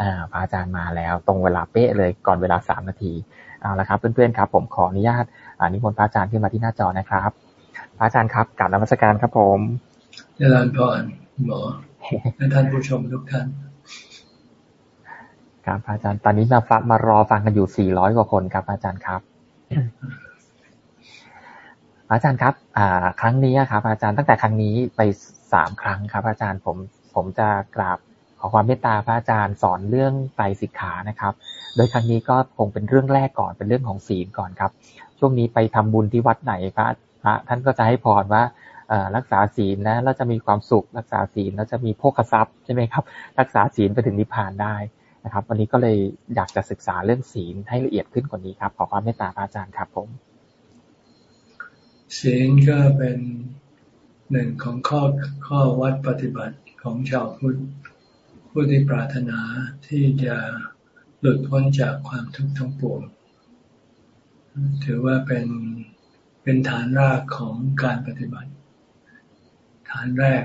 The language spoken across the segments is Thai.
อ่าพระอาจารย์มาแล้ว ตรงเวลาเป๊ะเลยก่อนเวลาสามนาทีเอาละครับเพื่อนๆครับ ผมขออนุญาตอ่านิมนต์พระอาจารย์ขึ้นมาที่หน้าจอนะครับ พระอาจารย์ครับกราบนมัสการครับผมเจริญพรหมอและท่านผู้ชมทุกท่านครับอาจารย์ตอนนี้มาฟังมารอฟังกันอยู่สี่ร้อยกว่าคนครับ อาจารย์ครับ อาจารย์ครับ อ่า ครั้งนี้ครับ อาจารย์ตั้งแต่ครั้งนี้ไปสามครั้งครับ อาจารย์ผม ผมจะกราบ ขอความเมตตาพระอาจารย์สอนเรื่องไตรสิกขานะครับ โดยครั้งนี้ก็คงเป็นเรื่องแรกก่อนเป็นเรื่องของศีลก่อนครับ ช่วงนี้ไปทำบุญที่วัดไหนพระพระท่านก็จะให้พรว่ารักษาศีลนะเราจะมีความสุข รักษาศีลเราจะมีโภคทรัพย์ใช่ไหมครับ รักษาศีลไปถึงนิพพานได้นะครับ วันนี้ก็เลยอยากจะศึกษาเรื่องศีลให้ละเอียดขึ้นกว่านี้ครับ ขอความเมตตาพระอาจารย์ครับผม ศีลก็เป็นหนึ่งของข้อข้อวัดปฏิบัติของชาวพุทธ ผู้ที่ปรารถนาที่จะหลุดพ้นจากความทุกข์ทั้งปวง ถือว่าเป็นเป็นฐานรากของการปฏิบัติ ฐานแรก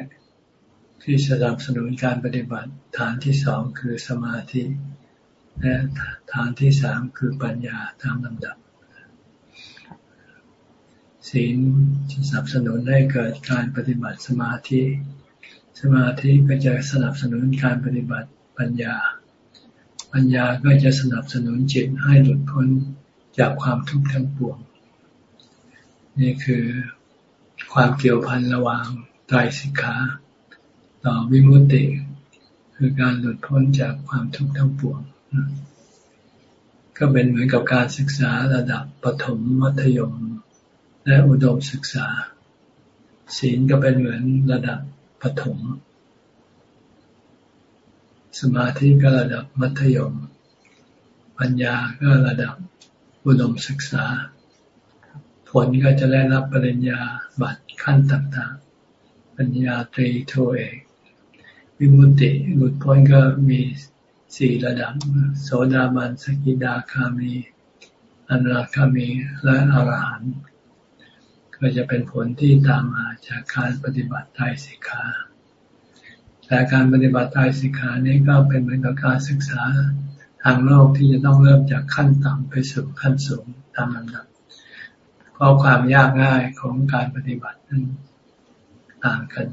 ที่สนับสนุนการปฏิบัติ ฐานที่สองคือสมาธิและฐานที่สามคือปัญญาตามลำดับศีลสนับสนุนให้เกิดการปฏิบัติสมาธิ มาธิก็จะสนับสนุนการปฏิบัติปัญญา ปัญญาก็จะสนับสนุนจิตให้หลุดพ้นจากความทุกข์ทั้งปวง นี่คือความเกี่ยวพันระหว่างไตรสิกขาต่อวิมุตติ คือการหลุดพ้นจากความทุกข์ทั้งปวง ก็เป็นเหมือนกับการศึกษาระดับปฐมมัธยม และอุดมศึกษา ศีลก็เป็นเหมือนระดับ ปฐม สมาธิก็ระดับมัธยม ปัญญาก็ระดับอุดมศึกษา ผลก็จะได้รับปริญญาบัตรขั้นต่างๆ ปัญญาตรีโทเอกวิมุติหลุดพ้นก็มีสี่ระดับ โสดาบันสกิดาคามีอนาคามีและอรหันต์ ก็จะเป็นผลที่ตามมาจากการปฏิบัติไตรสิกขาแต่การปฏิบัติไตรสิกขานี้ก็เป็นเหมือนกับการศึกษาทางโลกที่จะต้องเริ่มจากขั้นต่ำไปสู่ขั้นสูงตามลำดับเพราะความยากง่ายของการปฏิบัตินั้นต่างกัน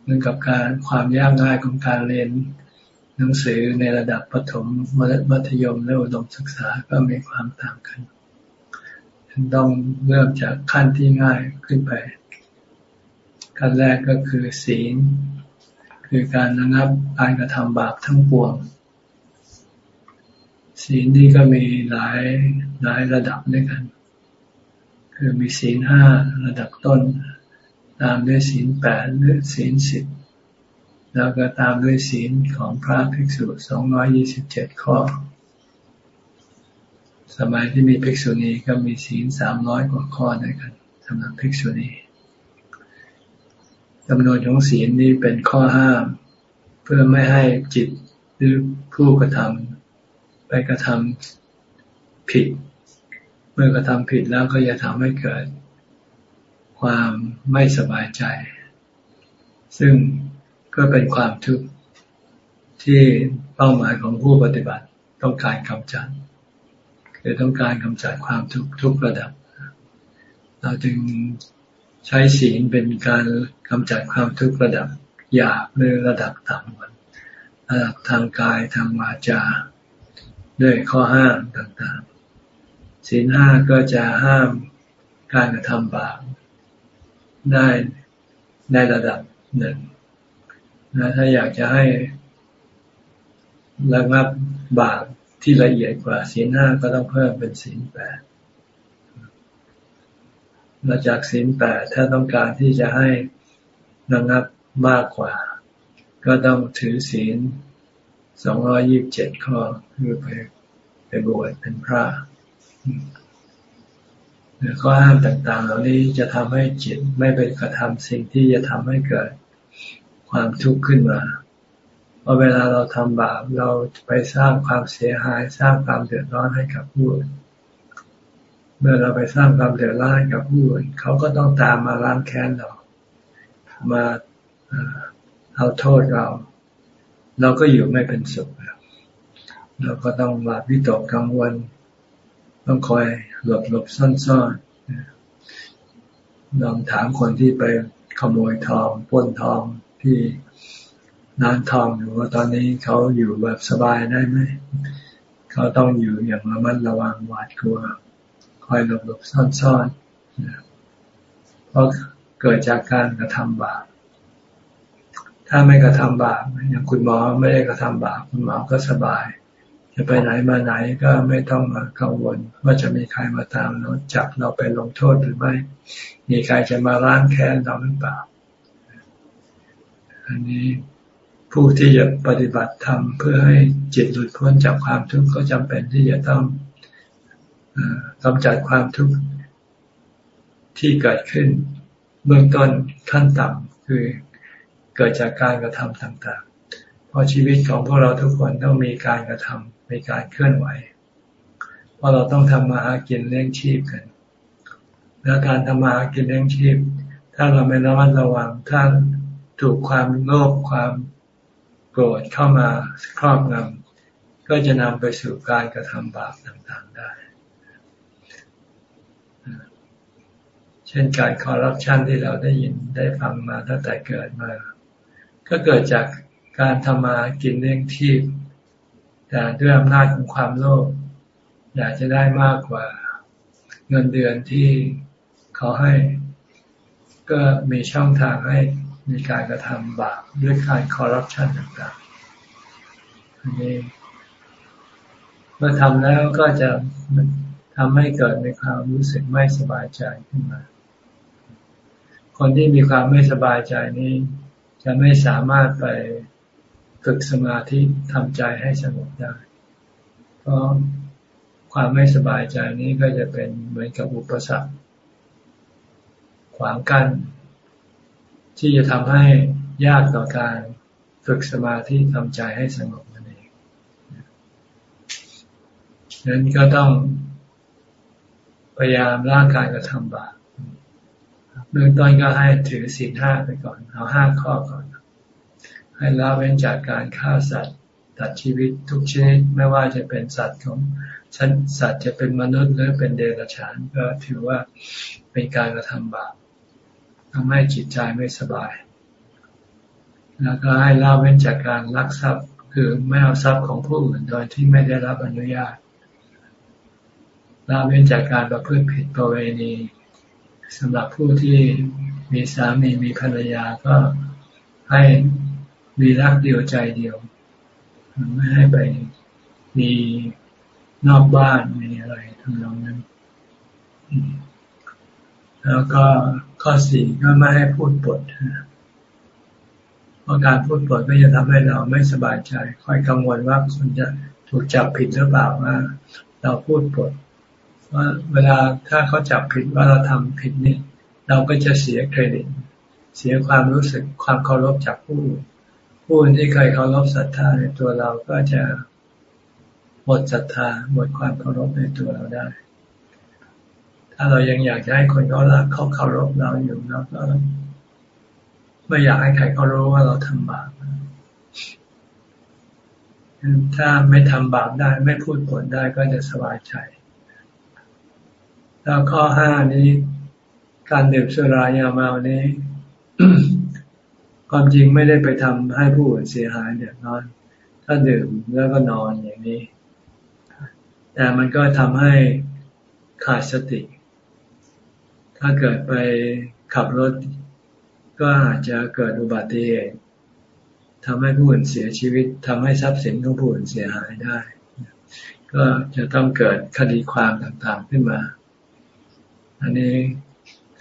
เหมือนกับการความยากง่ายของการเรียนหนังสือในระดับประถมมัธยมและอุดมศึกษาก็มีความต่างกัน ต้องเริ่มจากขั้นที่ง่ายขึ้นไป ขั้นแรกก็คือศีล คือการระงับการกระทำบาปทั้งปวง ศีลนี่ก็มีหลายหลายระดับด้วยกัน คือมีศีลห้าระดับต้น ตามด้วยศีลแปดหรือศีลสิบแล้วก็ตามด้วยศีลของพระภิกษุสองร้อยี่สิบเจ็ดข้อ สมัยที่มีภิกษุณีก็มีศีลสามร้อยกว่าข้อด้วยกันสำหรับภิกษุณีจำนวนของศีลนี้เป็นข้อห้าม เพื่อไม่ให้จิตหรือผู้กระทำไปกระทำผิด เมื่อกระทำผิดแล้วก็จะทำให้เกิด ความไม่สบายใจ ซึ่งก็เป็นความทุกข์ที่เป้าหมายของผู้ปฏิบัติต้องการกำจัด คือต้องการกำจัดความทุกข์ทุกระดับ เราจึงใช้ศีลเป็นการกำจัดความทุกข์ระดับหยาบหรือระดับต่ำระดับทางกายทางวาจาด้วยข้อห้ามต่างๆศีลห้าก็จะห้ามการกระทำบาปได้ในระดับหนึ่งนะถ้าอยากจะให้ระงับบาป ที่ละเอียดกว่าศีลห้าก็ต้องเพิ่มเป็นศีลแปดมาจากศีลแปดถ้าต้องการที่จะให้ระงับมากกว่า ก็ต้องถือศีลสองร้อยิบเจ็ดข้อคือไปไปบวชเป็นพระข้อห้ามต่างๆ เหล่านี้จะทำให้จิตไม่ไปกระทำสิ่งที่จะทำให้เกิดความทุกข์ขึ้นมา พอเวลาเราทำบาปเราไปสร้างความเสียหายสร้างความเดือดร้อนให้กับผู้อื่นเมื่อเราไปสร้างความเดือดร้อนกับผู้อื่นเขาก็ต้องตามมาล้างแค้นเรา มาเอาโทษเรา เราก็อยู่ไม่เป็นสุขเราก็ต้องหวาวิตกกังวล ต้องคอยหลบหลบซ่อนซ่อนลองถามคนที่ไปขโมยทองป้นทองที่ ร้านทองอยู่ว่าตอนนี้เขาอยู่แบบสบายได้ไหม เขาต้องอยู่อย่างระมัดระวังหวาดกลัว คอยหลบหลบซ่อนซ่อนเพราะเกิดจากการกระทำบาป ถ้าไม่กระทำบาปอย่างคุณหมอไม่ได้กระทำบาปคุณหมอก็สบาย จะไปไหนมาไหนก็ไม่ต้องมากังวล ว่าจะมีใครมาตามเราจับเราไปลงโทษหรือไม่ มีใครจะมาล้างแค้นเราหรือเปล่า อันนี้ ผู้ที่จะปฏิบัติธรรมเพื่อให้จิตหลุดพ้นจากความทุกข์ก็จำเป็นที่จะต้องกำจัดความทุกข์ที่เกิดขึ้นเบื้องต้นขั้นต่ำคือเกิดจากการกระทำต่างๆ เพราะชีวิตของพวกเราทุกคนต้องมีการกระทำมีการเคลื่อนไหว เพราะเราต้องทำมาหากินเลี้ยงชีพกัน และการทำมาหากินเลี้ยงชีพ ถ้าเราไม่ระมัดระวังถ้าถูกความโลภความ กรธเข้ามาครอบงำก็จะนำไปสู่การกระทำบาปต่างๆได้ เช่นการคอร์รัปชันที่เราได้ยินได้ฟังมาตั้งแต่เกิดมา ก็เกิดจากการทำมากินเลี้ยงชีพแต่ด้วยอำนาจของความโลภอยากจะได้มากกว่าเงินเดือนที่เขาให้ ก็มีช่องทางให้ มีการกระทำบาปด้วยการคอร์รัปชันต่างๆอันนี้เมื่อทำแล้วก็จะทำให้เกิดในความรู้สึกไม่สบายใจขึ้นมา คนที่มีความไม่สบายใจนี้ จะไม่สามารถไปฝึกสมาธิทำใจให้สงบได้ เพราะความไม่สบายใจนี้ก็จะเป็นเหมือนกับอุปสรรคขวางกัน้น ที่จะทำให้ยากต่อการฝึกสมาธิทำใจให้สงบนั่นเองดังนั้นก็ต้องพยายามร่างกายกระทำบาปเบื้องต้นก็ให้ถือศีลห้าไปก่อน เอาห้าข้อก่อน ให้ละเว้นจากการฆ่าสัตว์ตัดชีวิตทุกชนิดไม่ว่าจะเป็นสัตว์ของสัตว์จะเป็นมนุษย์หรือเป็นเดรัจฉานก็ถือว่าเป็นการกระทำบาป ทำให้จิตใจไม่สบาย แล้วก็ให้ละเว้นจากการลักทรัพย์คือไม่เอาทรัพย์ของผู้อื่นโดยที่ไม่ได้รับอนุญาตละเว้นจากการประพฤติผิดประเวณีสำหรับผู้ที่มีสามีมีภรรยาก็ให้มีรักเดียวใจเดียว ไม่ให้ไปมีนอกบ้านมีอะไรทำนองนั้น แล้วก็ ข้อสี่ก็ไม่ให้พูดปดเพราะการพูดปดก็จะทำให้เราไม่สบายใจ คอยกังวลว่าคนจะถูกจับผิดหรือเปล่าว่า เราพูดปดว่าเวลาถ้าเขาจับผิดว่าเราทำผิดนี่เราก็จะเสียเครดิต เสียความรู้สึกความเคารพจากผู้ ผู้ที่เคยเคารพศรัทธาในตัวเราก็จะหมดศรัทธาหมดความเคารพในตัวเราได้ ถ้าเรายังอยากจะให้คนเขารักเขาเคารพเราอยู่เราก็ไม่อยากให้ใครเขารู้ว่าเราทำบาปถ้าไม่ทำบาปได้ไม่พูดผลได้ก็จะสบายใจ แล้วข้อห้านี้ การดื่มสุรายาเมานี้ ความจริงไม่ได้ไปทำให้ผู้อื่นเสียหายเดือดร้อน ถ้าดื่มแล้วก็นอนอย่างนี้ แต่มันก็ทำให้ขาดสติ ถ้าเกิดไปขับรถ ก็อาจจะเกิดอุบัติเหตุทำให้ผู้อื่นเสียชีวิตทำให้ทรัพย์สินของผู้อื่นเสียหายได้ ก็จะต้องเกิดคดีความต่างๆขึ้นมา อันนี้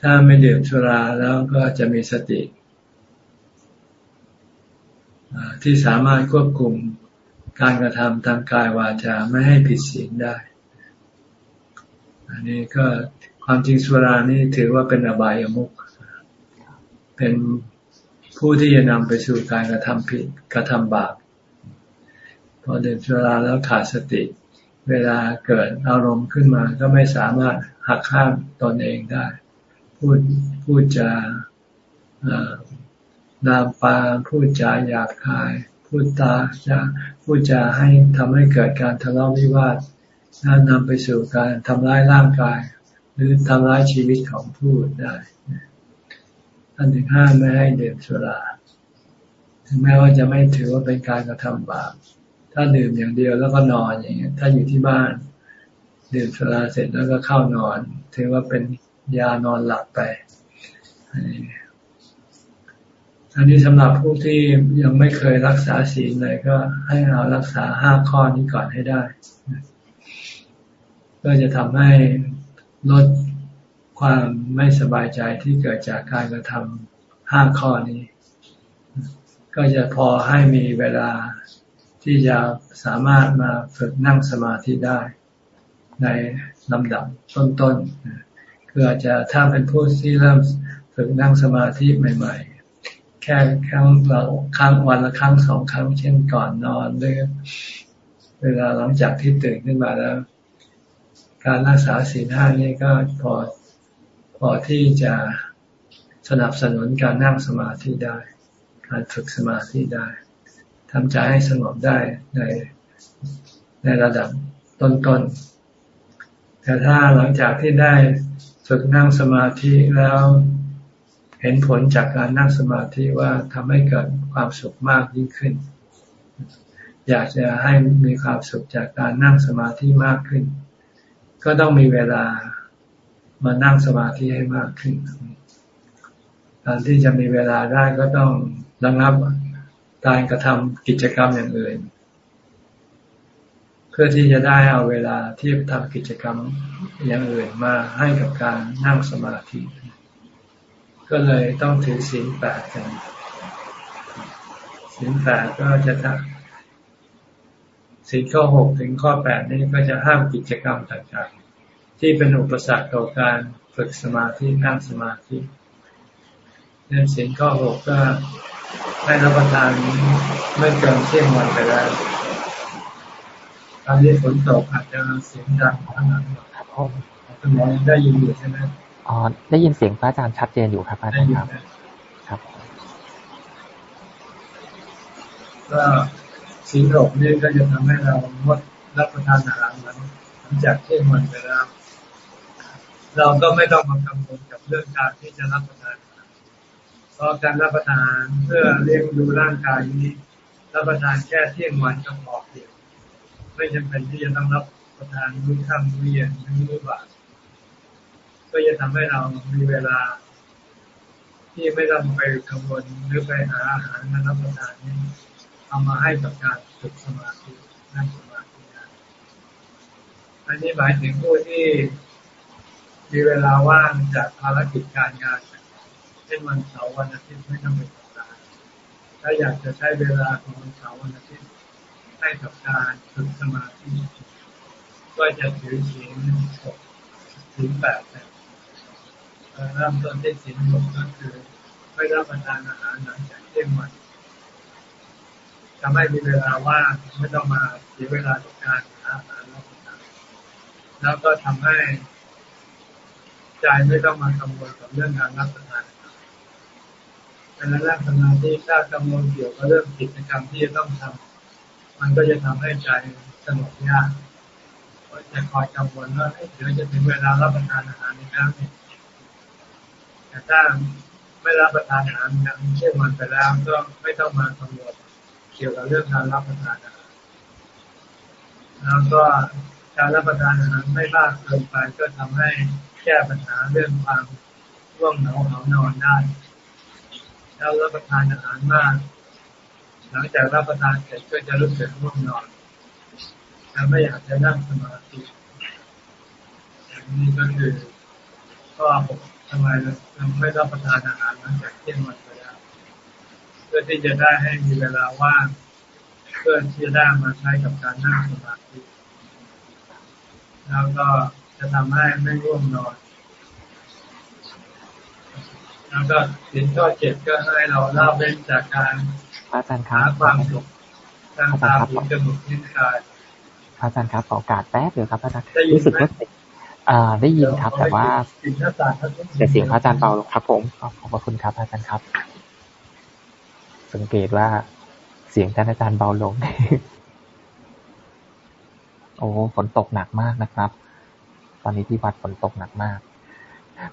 ถ้าไม่ดื่มสุราแล้วก็จะมีสติ ที่สามารถควบคุมการกระทำทางกายวาจาไม่ให้ผิดศีลได้ อันนี้ก็ ความจริงสุรานี่ถือว่าเป็นอบายามุกเป็นผู้ที่จะนำไปสู่การกระทำผิดกระทำบาปพอดื่มสุราแล้วขาดสติ เวลาเกิดอารมณ์ขึ้นมาก็ไม่สามารถหักข้ามตนเองได้ พูดพูดจาดามปาพูดจาหยาบคายพพูดตาจะพูดจาให้ทำให้เกิดการทะเลาะวิวาทนำไปสู่การทำร้ายร่างกาย หรือทำร้ายชีวิตของผู้ได้ท่านถึงห้ามไม่ให้ดื่มสุรา ถึงแม้ว่าจะไม่ถือว่าเป็นการกระทำบาป ถ้าดื่มอย่างเดียวแล้วก็นอนอย่างเงี้ย ถ้าอยู่ที่บ้านดื่มสุราเสร็จแล้วก็เข้านอน ถือว่าเป็นยานอนหลับไป อันนี้สำหรับผู้ที่ยังไม่เคยรักษาศีลเลยก็ให้เรารักษาห้าข้อนี้ก่อนให้ได้ ก็จะทำให้ ลดความไม่สบายใจที่เกิดจากการกระทำห้าข้อนี้ ก็จะพอให้มีเวลาที่จะสามารถมาฝึกนั่งสมาธิได้ ในลำดับต้นๆคืออาจจะถ้าเป็นผู้ที่เริ่มฝึกนั่งสมาธิใหม่ ๆ แค่ครั้งเราครั้งวันละครั้งสองครั้งเช่นก่อนนอนหรือเวลาหลังจากที่ตื่นขึ้นมาแล้ว การรักษาศีลห้านี่ก็พอพอที่จะสนับสนุนการนั่งสมาธิได้ การฝึกสมาธิได้ทำใจให้สงบได้ในในระดับต้นๆ แต่ถ้าหลังจากที่ได้ฝึกนั่งสมาธิแล้วเห็นผลจากการนั่งสมาธิว่าทำให้เกิดความสุขมากยิ่งขึ้น อยากจะให้มีความสุขจากการนั่งสมาธิมากขึ้น ก็ต้องมีเวลามานั่งสมาธิให้มากขึ้นการที่จะมีเวลาได้ก็ต้องระงับการกระทำกิจกรรมอย่างอื่น เพื่อที่จะได้เอาเวลาที่ทำกิจกรรมอย่างอื่นมาให้กับการนั่งสมาธิ ก็เลยต้องถือศีลแปดกันศีลแปดก็จะ ทำศีลข้อหกถึงข้อแปดนี่ก็จะห้ามกิจกรรมต่างๆ ที่เป็นอุปสรรคต่อการฝึกสมาธินั่งสมาธิเรื่องศีลข้อหกก็ให้รับประทานไม่เกินเที่ยงวันไปแล้วตอนนี้ฝนตกอาจจะเสียงดังข้างหลังครับผมคุณหมอยังได้ยินอยู่ใช่ไหมอ๋อได้ยินเสียงพระอาจารย์ชัดเจนอยู่ครับอาจารย์ครับ ครับก็ สีหกนี่ก็จะทำให้เรางดรับประทานอาหารหลังจากเที่ยงวันไปแล้วเราก็ไม่ต้องมากังวลกับเรื่องการที่จะรับประทาน เพราะการรับประทานเพื่อเลี้ยงดูร่างกายนี้ รับประทานแค่เที่ยงวันก็พอเพียงไม่จำเป็นที่จะต้องรับประทานมื้อค่ำมื้อเย็นมื้อบ่ายก็จะทำให้เรามีเวลา ที่ไม่ต้องไปกังวลหรือไปหาอาหารมารับประทานนี้ เอามาให้กับการฝึกสมาธินั่งสมาธิอันนี้หมายถึงผู้ที่มีเวลาว่างจากภารกิจการงานเช่นวันเสาร์วันอาทิตย์ไม่ต้องไปทำงานถ้าอยากจะใช้เวลาของวันเสาร์วันอาทิตย์ให้กับการฝึกสมาธิก็จะถือศีลหกศีลแปดเริ่มต้นที่ศีลหกก็คือไม่รับประทานอาหารหลังจากเที่ยงวัน ทำให้มีเวลาว่างไม่ต้องมาเสียเวลากับการหาอาหารรับประทานแล้วก็ทำให้ใจไม่ต้องมากังวลกับเรื่องการรับประทานเวลานั่งสมาธิถ้ากังวลเกี่ยวกับเรื่องกิจกรรมที่จะต้องทำมันก็จะทำให้ใจสงบยากก็จะคอยกังวลว่าเดี๋ยวจะถึงเวลารับประทานอาหารในน้ำเนี่ยแต่ถ้าไม่รับประทานอาหารน้ำเช่นมันไปแล้วก็ไม่ต้องมากังวล เกี่ยวกับเรื่องการรับประทานอาหารแล้วก็การรับประทานอาหารไม่มากเกินไปก็ทำให้แก้ปัญหาเรื่องความร่วงเหงาเหานอนได้แล้วรับประทานอาหารมาก หลังจากรับประทานเสร็จก็จะรู้สึกง่วงนอนแต่ไม่อยากจะนั่งสมาธิอย่างนี้ก็คือข้อผมทำไมเราไม่รับประทานอาหารหลังจากเที่ยงวัน เพื่อที่จะได้ให้มีเวลาว่างเพื่อที่จะได้มาใช้กับการนั่งสมาธิแล้วก็จะทำให้ไม่ร่วงนอนแล้วก็สินข้อเจ็ดก็ให้เราเล่าเป็นจากการอาจารย์ครับ ความสุขทางตาหูจมูกนิ้วกายอาจารย์ครับขอโอกาสแป๊บเดียวครับอาจารย์รู้สึกว่าอ่าได้ยินครับ แต่ว่าแต่เสียงพระอาจารย์เบาลงครับ ผมขอบพระคุณครับอาจารย์ครับ สังเกตว่าเสียงท่านอาจารย์เบาลง โอ้ฝนตกหนักมากนะครับ ตอนนี้ที่วัดฝนตกหนักมาก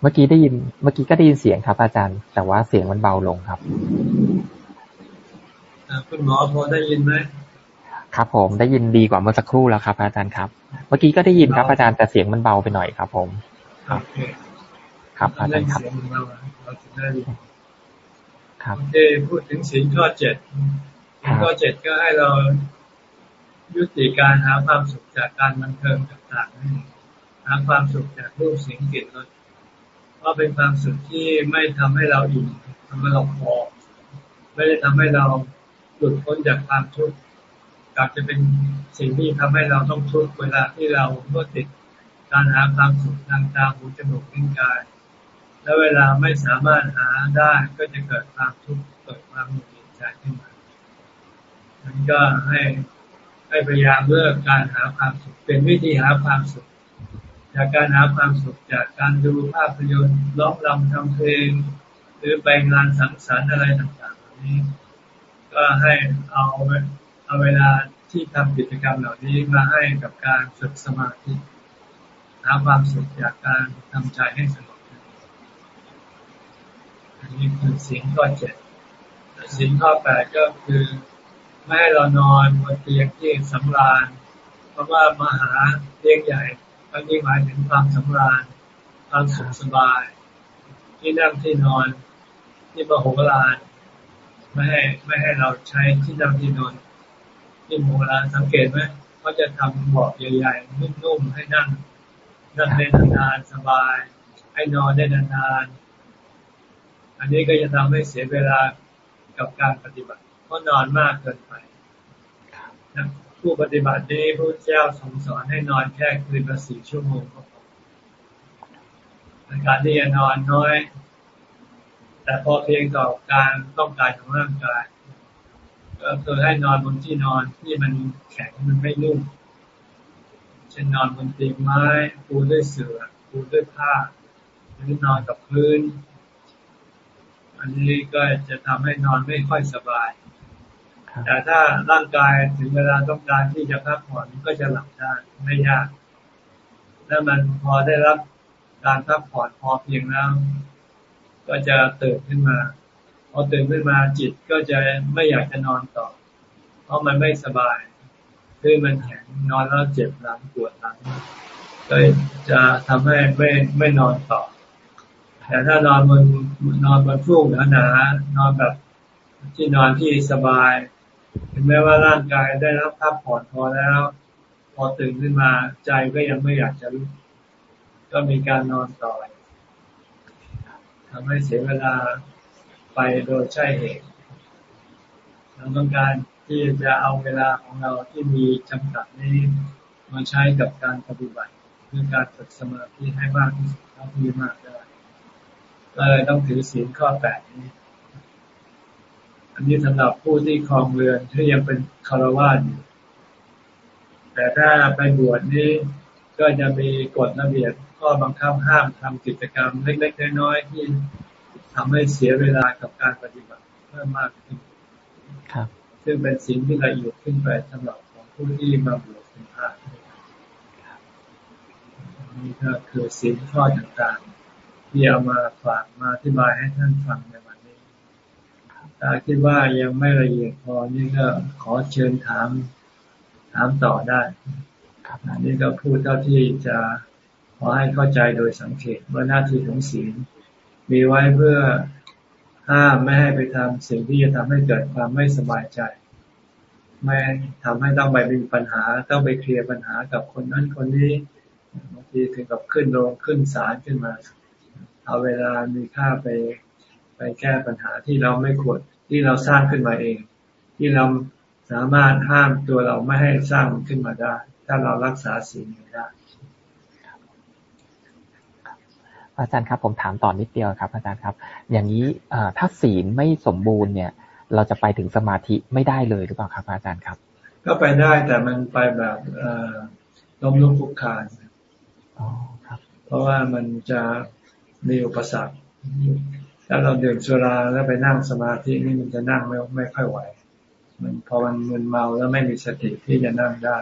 เมื่อกี้ได้ยิน เมื่อกี้ก็ได้ยินเสียงครับ อาจารย์ แต่ว่าเสียงมันเบาลงครับคุณหมอพอได้ยินไหมครับผมได้ยินดีกว่าเมื่อสักครู่แล้วครับอาจารย์ครับ เมื่อกี้ก็ได้ยินครับอาจารย์แต่เสียงมันเบาไปหน่อยครับ ผม ครับ ครับอาจารย์ครับ ครับโอเคพูดถึงสิ่งข้อเจ็ดสิ่งข้อเจ็ดก็ให้เรายุติการหาความสุขจากการบันเทิงต่างๆ หาความสุขจากรูปเสียงกลิ่นรสเพราะเป็นความสุขที่ไม่ทำให้เราอิ่มทำให้เราพอไม่ได้ทำให้เราหลุดพ้นจากความทุกข์กลับจะเป็นสิ่งที่ทำให้เราต้องทุกข์เวลาที่เราเมื่อติดการหาความสุขทางตาหูจมูกลิ้นกาย แล้วเวลาไม่สามารถหาได้ก็จะเกิดความทุกข์เกิดความหงุดหงิดใจขึ้นมามันก็ให้ให้พยายามเลือกการหาความสุขเป็นวิธีหาความสุข จากการหาความสุขจากการดูภาพยนตร์ร้องรำทำเพลง หรือไปงานสังสรรค์อะไรต่างๆนี้ ก็ให้เอาเอาเวลาที่ทำกิจกรรมเหล่านี้มาให้กับการฝึกสมาธิหาความสุขจากการทำใจให้สงบ อันนี้คือสิ่งข้อเจ็ดสิ่งข้อแปดก็คือไม่ให้เรานอนบนเตียงที่สำราญ เพราะว่ามหาเตียงใหญ่ก็ยิ่หมายถึงความสำราญความสุขสบาย ที่นั่งที่นอนที่มโหฬารไม่ให้ไม่ให้เราใช้ที่นั่งที่นอนที่โบราณสังเกตไหมเขาจะทำเบาะใหญ่ๆนุ่มๆให้นั่งนั่งได้นานๆสบาย ให้นอนได้นานๆ อันนี้ก็จะทำให้เสียเวลากับการปฏิบัติเพราะนอนมากเกินไปผู้ปฏิบัตินี้พระเจ้าทรงสอนให้นอนแค่คืนละสี่ชั่วโมงก็พอการที่จะนอนน้อย แต่พอเพียงต่อการต้องการของร่างกายก็คือให้นอนบนที่นอนที่มันแข็งมันไม่นุ่มเช่นนอนบนเตียงไม้ปูด้วยเสื่อปูด้วยผ้าหรือนอนกับพื้น อันนี้ก็จะทำให้นอนไม่ค่อยสบาย แต่ถ้าร่างกายถึงเวลาต้องการที่จะพักผ่อนก็จะหลับได้ไม่ยากถ้ามันพอได้รับการพักผ่อนพอเพียงแล้วก็จะตื่นขึ้นมา พอตื่นขึ้นมาจิตก็จะไม่อยากจะนอนต่อ เพราะมันไม่สบายคือมันแข็งนอนแล้วเจ็บหลังปวดหลังก็จะทำให้ไม่ไม่นอนต่อ แต่ถ้านอนบนนอนบนฟูกหนาๆนอนแบบที่นอนที่สบายถึงแม้ว่าร่างกายได้รับพักผ่อนพอแล้ว พอตื่นขึ้นมาใจก็ยังไม่อยากจะลุกก็มีการนอนต่อทำให้เสียเวลาไปโดยใช่เหตุเราต้องการที่จะเอาเวลาของเราที่มีจำกัดนี้มาใช้กับการปฏิบัติเพื่อการฝึกสมาธิให้มากที่สุดเท่าที่มากได้ เลยต้องถือศีลข้อแปดนี้ อันนี้สำหรับผู้ที่คลองเรือนที่ยังเป็นคารวะอยู่แต่ถ้าไปบวชนี้ก็จะมีกฎระเบียบข้อบังคับห้ามทำกิจกรรมเล็กๆน้อยๆที่ทำให้เสียเวลากับการปฏิบัติเพิ่มมากขึ้นครับ ซึ่งเป็นสิ่งที่ละเอียดขึ้นไปสำหรับของผู้ที่มาบวชเป็นพระนี่ก็คือสิ่งข้อต่างๆ ที่เอามาฝากมาอธิบายให้ท่านฟังในวันนี้ ถ้าคิดว่ายังไม่ละเอียดพอนี่ก็ขอเชิญถาม ถามต่อได้ครับอันนี้ก็พูดเท่าที่จะขอให้เข้าใจโดยสังเกตว่าหน้าที่ของศีลมีไว้เพื่อห้ามไม่ให้ไปทำสิ่งที่จะทำให้เกิดความไม่สบายใจ ไม่ทำให้ต้องไปมีปัญหา ต้องไปเคลียร์ปัญหากับคนนั้นคนนี้บางทีถึงกับขึ้นโรงขึ้นศาลขึ้นมา เอาเวลามีค่าไปไปแก้ปัญหาที่เราไม่ควรที่เราสร้างขึ้นมาเอง ที่เราสามารถห้ามตัวเราไม่ให้สร้างขึ้นมาได้ ถ้าเรารักษาสิ่งนี้ได้อาจารย์ครับผมถามต่อนนิดเดียวครับ อาจารย์ครับ อย่างนี้ถ้าศีลไม่สมบูรณ์เนี่ย เราจะไปถึงสมาธิไม่ได้เลยหรือเปล่าครับอาจารย์ครับ ก็ไปได้แต่มันไปแบบล้มลุกคลุกคานอ๋อครับเพราะว่ามันจะ มีอุปสรรคถ้าเราดื่มสุราแล้วไปนั่งสมาธินี่มันจะนั่งไม่ไม่ค่อยไหว มันพอมันมึนเมาแล้วไม่มีสติที่จะนั่งได้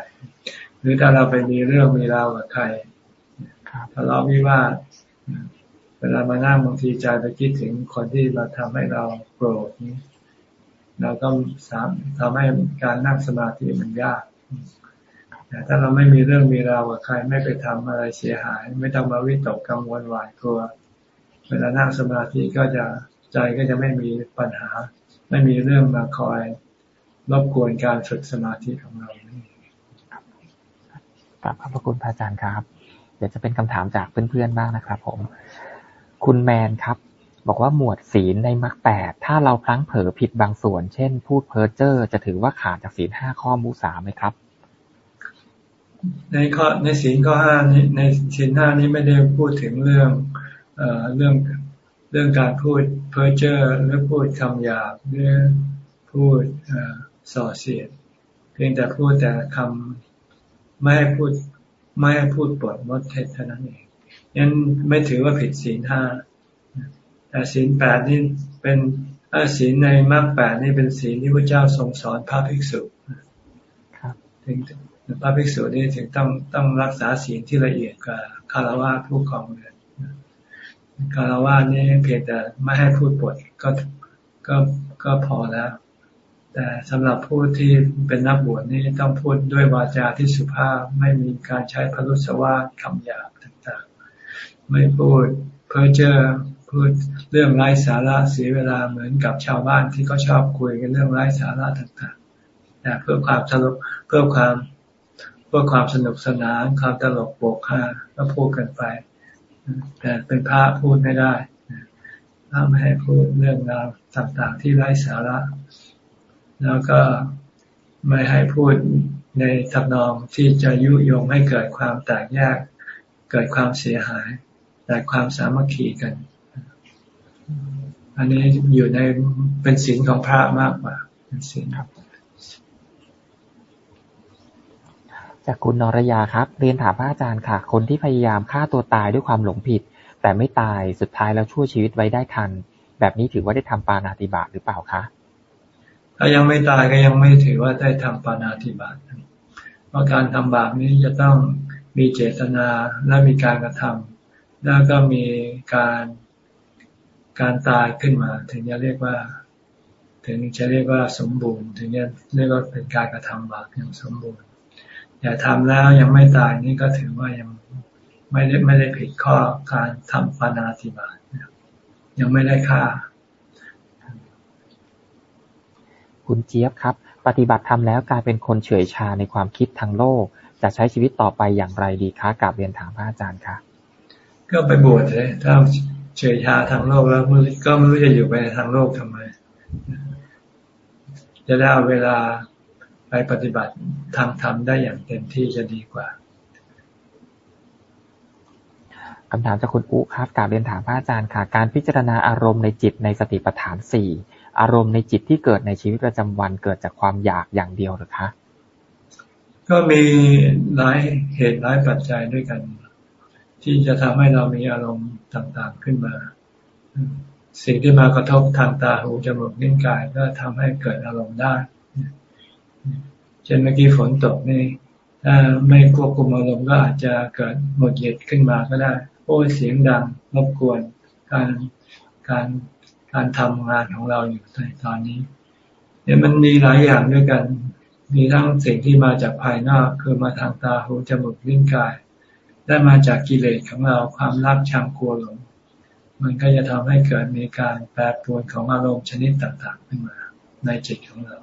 หรือถ้าเราไปมีเรื่องมีราวกับใครทะเลาะวิวาทเวลามานั่งบางทีใจไปคิดถึงคนที่มาทำให้เราโกรธนี้เราก็สามทำให้การนั่งสมาธิมันยากแต่ถ้าเราไม่มีเรื่องมีราวกับใครไม่ไปทำอะไรเสียหาย ไม่ต้องมาวิตกกังวลหวาดกลัว เวลานั่งสมาธิก็จะใจก็จะไม่มีปัญหา ไม่มีเรื่องมาคอยรบกวนการฝึกสมาธิของเราครับขอบพระคุณพระอาจารย์ครับ เดี๋ยวจะเป็นคำถามจากเพื่อนๆบ้างนะครับ ผม คุณแมนครับ บอกว่าหมวดศีลในมรรคแปดถ้าเราพลั้งเผลอผิดบางส่วน เช่น พูดเพ้อเจ้อจะถือว่าขาดจากศีลห้าข้อมุสาไหมครับ ในข้อในศีลข้อห้านี้ในศีลห้านี้ไม่ได้พูดถึงเรื่อง เอ่อเรื่องเรื่องการพูดเพ้อเจ้อหรือพูดคำหยาบหรือพูดส่อเสียด เพียงแต่พูดแต่คำไม่ให้พูดไม่ให้พูดปดมดเท็จเท่านั้นเองยันไม่ถือว่าผิดศีลห้าแต่ศีลแปดนี่เป็นศีลในมรรคแปดนี่เป็นศีลที่พระเจ้าทรงสอนพระภิกษุถึงพระภิกษุนี่ถึงต้องต้องรักษาศีลที่ละเอียดกว่าคารวะผู้ของเรือน คารวะนี่เพียงแต่ไม่ให้พูดปดก็ก็ก็พอแล้ว แต่สำหรับผู้ที่เป็นนักบวชนี่ต้องพูดด้วยวาจาที่สุภาพไม่มีการใช้พลุสวาคำหยาบต่างๆ ไม่พูดเพ้อเจ้อพูดเรื่องไร้สาระเสียเวลาเหมือนกับชาวบ้านที่เขาชอบคุยกันเรื่องไร้สาระต่างๆเพื่อความสนุกเพื่อความเพื่อความสนุกสนานความตลกโปกฮาก็พูดกันไป แต่เป็นพระพูดไม่ได้พระไม่ให้พูดเรื่องราวต่างๆ ที่ไร้สาระ แล้วก็ไม่ให้พูดในทำนองที่จะยุยงให้เกิดความแตกแยก เกิดความเสียหายแต่ความสามัคคีกัน อันนี้อยู่ในเป็นศีลของพระมากกว่าเป็นศีลครับ จากคุณนรยาครับ เรียนถามพระอาจารย์ค่ะ คนที่พยายามฆ่าตัวตายด้วยความหลงผิด แต่ไม่ตายสุดท้ายแล้วช่วยชีวิตไว้ได้ทัน แบบนี้ถือว่าได้ทำปานาติบาตหรือเปล่าคะถ้ายังไม่ตายก็ยังไม่ถือว่าได้ทำปานาติบาตเพราะการทำบาปนี้จะต้องมีเจตนาและมีการกระทำแล้วก็มีการการตายขึ้นมา ถึงจะเรียกว่า ถึงจะเรียกว่าสมบูรณ์ ถึงจะเรียกว่าเป็นการกระทำบาปอย่างสมบูรณ์ อย่าทำแล้วยังไม่ตายนี่ก็ถือว่ายังไม่ได้ไม่ได้ผิดข้อการทำปานาติบาตยังไม่ได้ค่า คุณเจี๊ยบครับ ปฏิบัติธรรมแล้วกลายเป็นคนเฉยชาในความคิดทางโลก จะใช้ชีวิตต่อไปอย่างไรดีคะกับเรียนถามพระอาจารย์ค่ะก็ไปบวชเลยถ้าเฉยชาทางโลกแล้วก็ไม่รู้จะอยู่ไปทางโลกทำไม จะได้เอาเวลา ไปปฏิบัติทางธรรมได้อย่างเต็มที่จะดีกว่าคำถามจากคุณอุครับการเรียนถามพระอาจารย์ค่ะ การพิจารณาอารมณ์ในจิตในสติปัฏฐานสี่อารมณ์ในจิตที่เกิดในชีวิตประจำวันเกิดจากความอยากอย่างเดียวหรือคะก็มีหลายเหตุหลายปัจจัยด้วยกัน ที่จะทำให้เรามีอารมณ์ต่างๆขึ้นมา สิ่งที่มากระทบทางตาหูจมูกนิ้วกายก็ทำให้เกิดอารมณ์ได้ เช่นเมื่อกี้ฝนตกนี่ถ้าไม่ควบคุมอารมณ์ก็อาจจะเกิดหมดเย็ดขึ้นมาก็ได้ โอ้เสียงดังรบกวนการการการทำงานของเราอยู่ในตอนนี้เนี่ยมันมีหลายอย่างด้วยกัน มีทั้งสิ่งที่มาจากภายนอกคือมาทางตาหูจมูกลิ้นกาย ได้มาจากกิเลสของเราความรักชังกลัวหลง มันก็จะทำให้เกิดมีการแปรปรวนของอารมณ์ชนิดต่างๆขึ้นมา ในจิตของเรา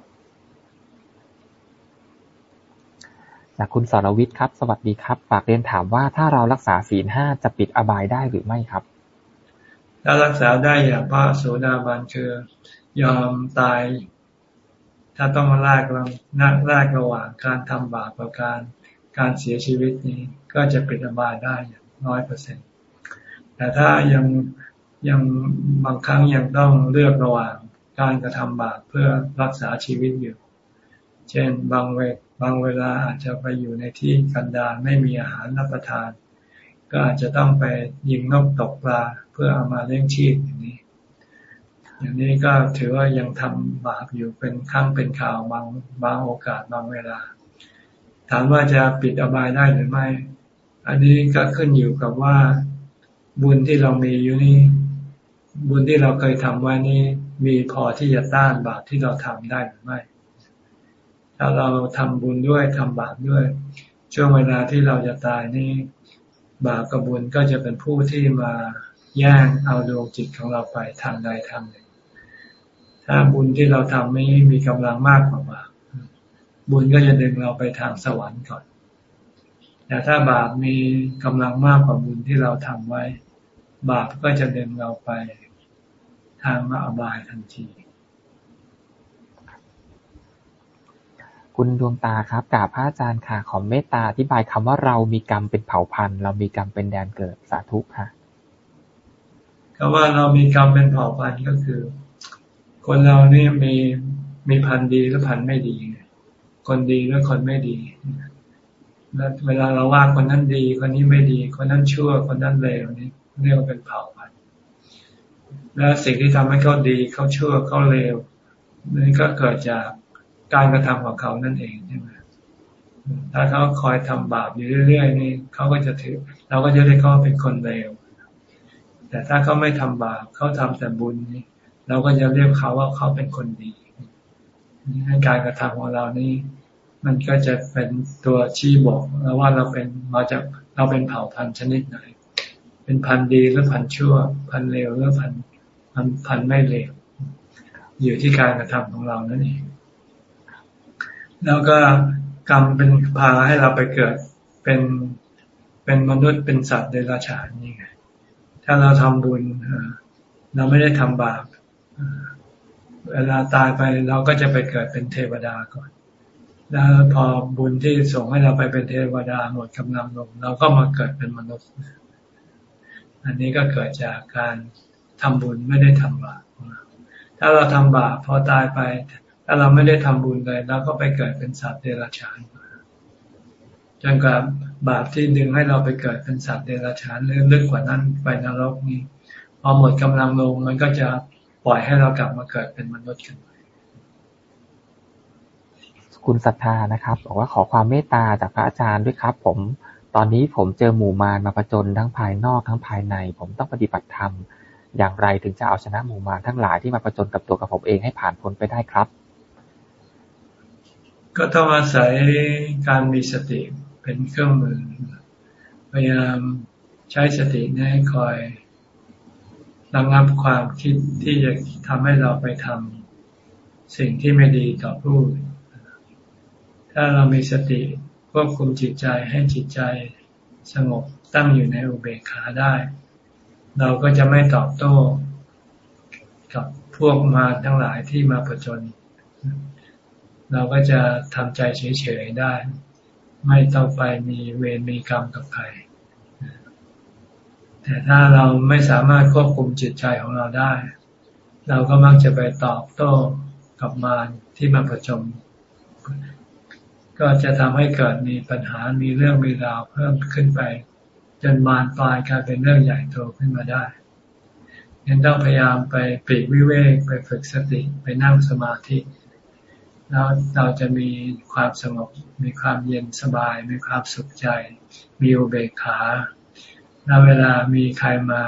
จากคุณสรวิทย์ครับ สวัสดีครับ ฝากเรียนถามว่าถ้าเรารักษาศีลห้าจะปิดอบายได้หรือไม่ครับ ถ้ารักษาได้อย่างพระโสดาบันคือยอมตาย ถ้าต้องมาแลกรานักแลกระหว่างการทำบาปกับการการเสียชีวิตนี้ก็จะปิดอบายได้อย่างน้อยเปอร์เซ็นต์แต่ถ้ายังยังบางครั้งยังต้องเลือกระหว่างการกระทำบาปเพื่อรักษาชีวิตอยู่ เช่นบางเว บางเวลาอาจจะไปอยู่ในที่กันดารไม่มีอาหารรับประทาน ก็อาจจะต้องไปยิงนกตกปลาเพื่อเอามาเลี้ยงชีพอย่างนี้ อย่างนี้ก็ถือว่ายังทำบาปอยู่เป็นครั้งเป็นข่าวบางบางโอกาสบางเวลา ถามว่าจะปิดอบายได้หรือไม่ อันนี้ก็ขึ้นอยู่กับว่าบุญที่เรามีอยู่นี่บุญที่เราเคยทำไว้นี่มีพอที่จะต้านบาปที่เราทำได้หรือไม่ ถ้าเราทำบุญด้วยทำบาปด้วย ช่วงเวลาที่เราจะตายนี่บาปกับบุญก็จะเป็นผู้ที่มาแย่งเอาดวงจิตของเราไปทางใดทางหนึ่ง ถ้าบุญที่เราทำไม่มีกำลังมากกว่าบาปบุญก็จะดึงเราไปทางสวรรค์ก่อน แต่ถ้าบาปมีกำลังมากกว่าบุญที่เราทำไว้ บาปก็จะดึงเราไปทางมาอบายทันที คุณดวงตาครับ กราบพระอาจารย์ค่ะ ขอเมตตาอธิบายคำว่าเรามีกรรมเป็นเผ่าพันธุ์ เรามีกรรมเป็นแดนเกิด สาธุค่ะคำว่าเรามีกรรมเป็นเผ่าพันธุ์ก็คือ คนเรานี่มีมีพันธุ์ดีและพันธุ์ไม่ดี คนดีและคนไม่ดี แล้วเวลาเราว่าคนนั้นดี คนนี้ไม่ดี คนนั้นชั่ว คนนั้นเลวนี่เรียกว่าเป็นเผ่าพันธุ์ แล้วสิ่งที่ทำให้เขาดีเขาชั่วเขาเลวนี่ก็เกิดจาก การกระทำของเขานั่นเองใช่ไหมถ้าเขาคอยทำบาปอยู่เรื่อยๆนี่เขาก็จะถือ เราก็จะเรียกเขาเป็นคนเลวแต่ถ้าเขาไม่ทำบาปเขาทำแต่บุญนี่เราก็จะเรียกเขาว่าเขาเป็นคนดีให้การกระทำของเรานี่มันก็จะเป็นตัวชี้บอกแล้วว่าเราเป็นมาจากเราเป็นเผ่าพันธุ์ชนิดไหน เป็นพันธุ์ดีหรือพันธุ์ชั่ว พันธุ์เลวหรือพันธุ์พันพันไม่เลวอยู่ที่การกระทำของเรานั่นเอง แล้วก็กรรมเป็นพาให้เราไปเกิดเป็นเป็นมนุษย์เป็นสัตว์เดรัจฉานนี่ไงถ้าเราทำบุญเราไม่ได้ทำบาปเวลาตายไปเราก็จะไปเกิดเป็นเทวดาก่อน แล้วพอบุญที่ส่งให้เราไปเป็นเทวดาหมดกำลังลงเราก็มาเกิดเป็นมนุษย์ อันนี้ก็เกิดจากการทำบุญไม่ได้ทำบาปถ้าเราทำบาปพอตายไป ถ้าเราไม่ได้ทำบุญเลยเราก็ไปเกิดเป็นสัตว์เดรัจฉานจนกับบาปที่ดึงให้เราไปเกิดเป็นสัตว์เดรัจฉานหรือลึกกว่านั้นไปนรกนี้พอหมดกำลังลงมันก็จะปล่อยให้เรากลับมาเกิดเป็นมนุษย์กันคุณศรัทธานะครับบอกว่าขอความเมตตาจากพระอาจารย์ด้วยครับ ผม ตอนนี้ผมเจอหมู่มารมาประจนทั้งภายนอกทั้งภายใน ผมต้องปฏิบัติธรรมอย่างไรถึงจะเอาชนะหมู่มารทั้งหลายที่มาประจนกับตัวกับผมเองให้ผ่านพ้นไปได้ครับ ก็ต้องอาศัยการมีสติเป็นเครื่องมือ พยายามใช้สตินี้คอยระงับความคิดที่จะทำให้เราไปทำสิ่งที่ไม่ดีต่อผู้ ถ้าเรามีสติควบคุมจิตใจให้จิตใจสงบตั้งอยู่ในอุเบกขาได้ เราก็จะไม่ตอบโต้ กับพวกมาทั้งหลายที่มาผจญ เราก็จะทำใจเฉยๆได้ ไม่ต้องไปมีเวรมีกรรมกับใครแต่ถ้าเราไม่สามารถควบคุมจิตใจของเราได้ เราก็มักจะไปตอบโต้กับมารที่มาประจมก็จะทำให้เกิดมีปัญหา มีเรื่องมีราวเพิ่มขึ้นไป จนมารปลายกลายเป็นเรื่องใหญ่โตขึ้นมาได้ยังต้องพยายามไปปีกวิเวกไปฝึกสติ ไปนั่งสมาธิ แล้วเราจะมีความสงบ มีความเย็นสบาย มีความสุขใจ มีอุเบกขา แล้วเวลามีใครมา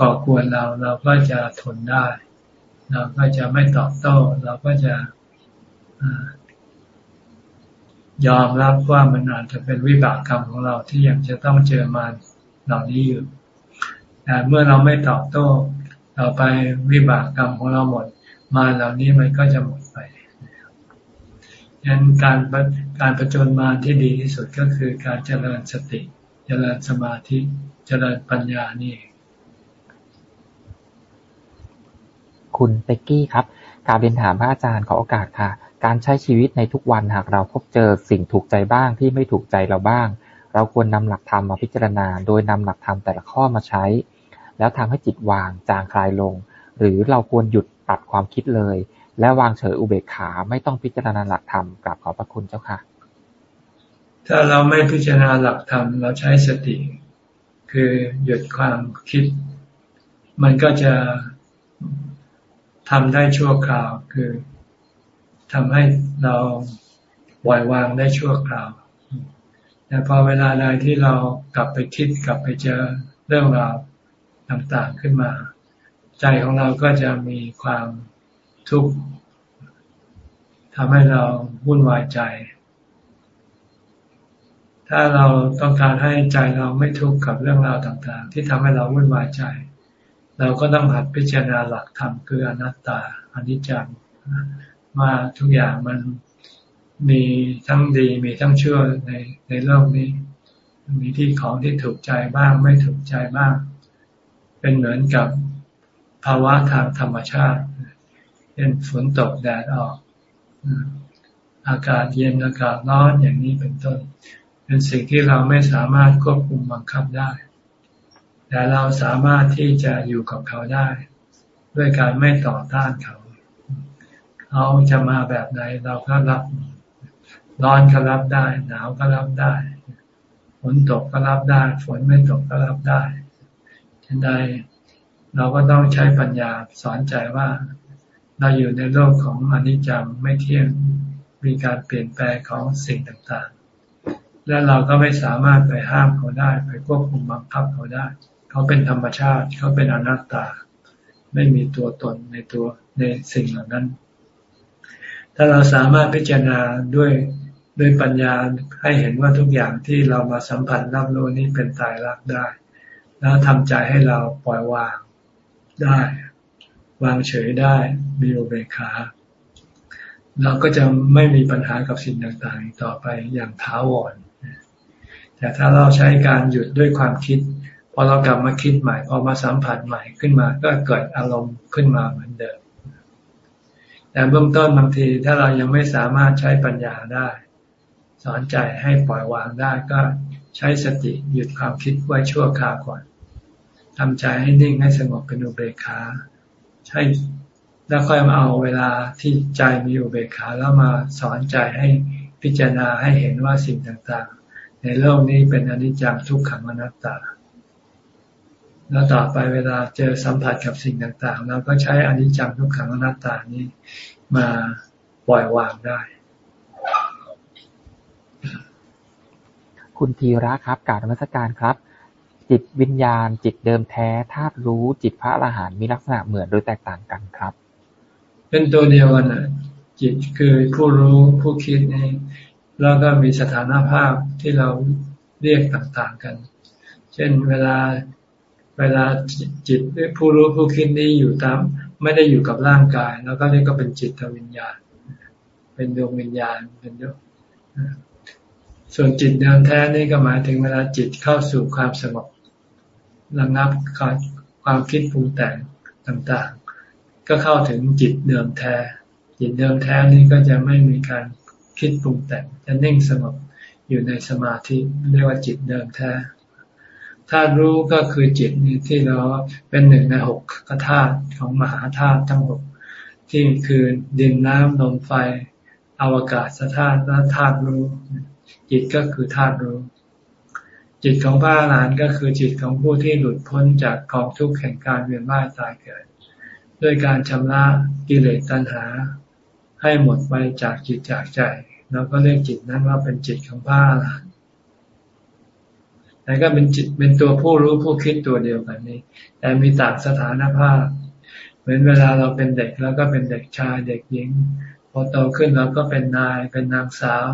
ก่อกวนเรา เราก็จะทนได้ เราก็จะไม่ตอบโต้ เราก็จะยอมรับว่ามันอาจจะเป็นวิบากกรรมของเราที่ยังจะต้องเจอมาเหล่านี้อยู่ แต่เมื่อเราไม่ตอบโต้ เราไปวิบากกรรมของเราหมด มาเหล่านี้มันก็จะหมด ยันการการประจนมาที่ดีที่สุดก็คือการเจริญสติ เจริญสมาธิ เจริญปัญญานี่คุณเต็กกี้ครับ การเรียนถามพระอาจารย์ขอโอกาสค่ะ การใช้ชีวิตในทุกวันหากเราพบเจอสิ่งถูกใจบ้างที่ไม่ถูกใจเราบ้าง เราควรนำหลักธรรมมาพิจารณา โดยนำหลักธรรมแต่ละข้อมาใช้ แล้วทำให้จิตวางจางคลายลง หรือเราควรหยุดตัดความคิดเลย และวางเฉยอุเบกขาไม่ต้องพิจารณาหลักธรรมกราบขอบพระคุณเจ้าค่ะ ถ้าเราไม่พิจารณาหลักธรรมเราใช้สติ คือหยุดความคิด มันก็จะทำได้ชั่วคราว คือทำให้เราปล่อยวางได้ชั่วคราวแต่พอเวลาใดที่เรากลับไปคิดกลับไปเจอเรื่องราวต่างๆขึ้นมา ใจของเราก็จะมีความ ทุกข์ทำให้เราวุ่นวายใจ ถ้าเราต้องการให้ใจเราไม่ทุกข์กับเรื่องราวต่าง ๆ ที่ทำให้เราวุ่นวายใจ เราก็ต้องหัดพิจารณาหลักธรรมคืออนัตตาอนิจจังว่าทุกอย่างมันมีทั้งดีมีทั้งชั่วในในโลกนี้ มีที่ของที่ถูกใจบ้างไม่ถูกใจบ้าง เป็นเหมือนกับภาวะทางธรรมชาติ เช่นฝนตกแดดออก อากาศเย็นอากาศร้อนอย่างนี้เป็นต้น เป็นสิ่งที่เราไม่สามารถควบคุมบังคับได้ แต่เราสามารถที่จะอยู่กับเขาได้ ด้วยการไม่ต่อต้านเขาเขาจะมาแบบไหนเราก็รับ ร้อนก็รับได้ หนาวก็รับได้ ฝนตกก็รับได้ ฝนไม่ตกก็รับได้เช่นใดเราก็ต้องใช้ปัญญาสอนใจว่า เราอยู่ในโลกของอนิจจังไม่เที่ยงมีการเปลี่ยนแปลงของสิ่งต่างๆ และเราก็ไม่สามารถไปห้ามเขาได้ ไปควบคุมบังคับเขาได้ เขาเป็นธรรมชาติเขาเป็นอนัตตา ไม่มีตัวตนในตัวในสิ่งเหล่านั้น ถ้าเราสามารถพิจารณาด้วยด้วยปัญญาให้เห็นว่าทุกอย่างที่เรามาสัมผัสรับรู้นี้เป็นตายรักได้ แล้วทำใจให้เราปล่อยวางได้ วางเฉยได้มีอุเบกขาเราก็จะไม่มีปัญหากับสิ่งต่างๆ ต่อไปอย่างท้าวรแต่ถ้าเราใช้การหยุดด้วยความคิดพอเรากลับมาคิดใหม่พอมาสัมผัสใหม่ขึ้นมา ก็เกิดอารมณ์ขึ้นมาเหมือนเดิม แต่เบื้องต้นบางทีถ้าเรายังไม่สามารถใช้ปัญญาได้ สอนใจให้ปล่อยวางได้ก็ใช้สติหยุดความคิดไว้ชั่วคราวก่อนทำใจให้นิ่งให้สงบเป็นอุเบกขา ใช่แล้วค่อยมาเอาเวลาที่ใจมีอยู่เบกขาแล้วมาสอนใจให้พิจารณาให้เห็นว่าสิ่งต่างๆ ในโลกนี้เป็นอนิจจังทุกขังอนัตตา แล้วต่อไปเวลาเจอสัมผัสกับสิ่งต่างๆเราก็ใช้อนิจจังทุกขังอนัตตานี้มาปล่อยวางได้ คุณธีระครับกาบรรมสการครับ จิตวิญญาณ จิตเดิมแท้ ธาตุรู้ จิตพระอรหันต์มีลักษณะเหมือนหรือแตกต่างกันครับ เป็นตัวเดียวกันนะจิตคือผู้รู้ผู้คิดนี่แล้วก็มีสถานภาพที่เราเรียกต่างๆกัน เช่นเวลาเวลาจิตผู้รู้ผู้คิดนี้อยู่ตาม ไม่ได้อยู่กับร่างกาย แล้วก็เรียกก็เป็นจิตวิญญาณ เป็นดวงวิญญาณเป็นดวงส่วนจิตเดิมแท้นี่ก็หมายถึงเวลาจิตเข้าสู่ความสงบ ระงับความคิดปรุงแต่งต่างๆ ก็เข้าถึงจิตเดิมแท้ จิตเดิมแท้นี้ก็จะไม่มีการคิดปรุงแต่งจะนิ่งสงบอยู่ในสมาธิเรียกว่าจิตเดิมแท้ธาตุรู้ก็คือจิตนี้ที่เราเป็นหนึ่งในหกธาตุของมหาธาตุทั้งหกที่คือดินน้ำลมไฟ อวกาศธาตุและธาตุรู้ จิตก็คือธาตุรู้ จิตของพระอรหันต์ก็คือจิตของผู้ที่หลุดพ้นจากกองทุกข์แห่งการเวียนว่ายตายเกิด ด้วยการชำระกิเลสตัณหา ให้หมดไปจากจิตจากใจเราก็เรียกจิตนั้นว่าเป็นจิตของพระอรหันต์แต่ก็เป็นจิตเป็นตัวผู้รู้ผู้คิดตัวเดียวกันนี้ แต่มีต่างสถานภาพ เหมือนเวลาเราเป็นเด็กแล้วก็เป็นเด็กชายเด็กหญิง พอโตขึ้นเราก็เป็นนายเป็นนางสาว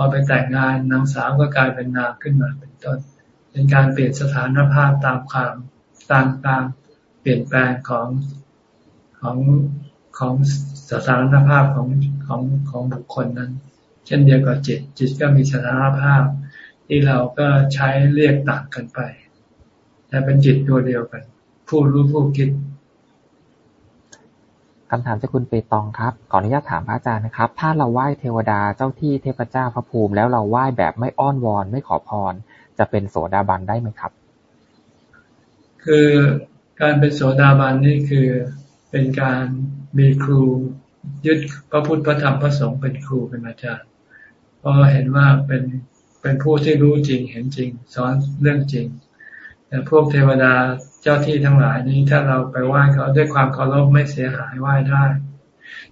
อไปแต่งงานนางสาวก็กลายเป็นนางขึ้นมาเป็นต้น เป็นการเปลี่ยนสถานภาพตามความตามตามเปลี่ยนแปลงของของของสถานภาพของของของบุคคลนั้น เช่นเดียวกับจิต จิตก็มีสถานภาพ ที่เราก็ใช้เรียกต่างกันไป แต่เป็นจิตตัวเดียวกัน ผู้รู้ผู้คิด คำถามจากคุณเปตองครับ ขออนุญาตถามพระอาจารย์นะครับ ถ้าเราไหว้เทวดาเจ้าที่เทพเจ้าพระภูมิ แล้วเราไหว้แบบไม่อ้อนวอนไม่ขอพร จะเป็นโสดาบันได้ไหมครับ คือการเป็นโสดาบันนี่คือเป็นการมีครูยึดพระพุทธพระธรรมพระสงฆ์เป็นครูเป็นอาจารย์เพราะเห็นว่าเป็นเป็นผู้ที่รู้จริงเห็นจริง สอนเรื่องจริง แต่พวกเทวดาเจ้าที่ทั้งหลายนี้ถ้าเราไปไหว้เขาด้วยความเคารพไม่เสียหายไหว้ได้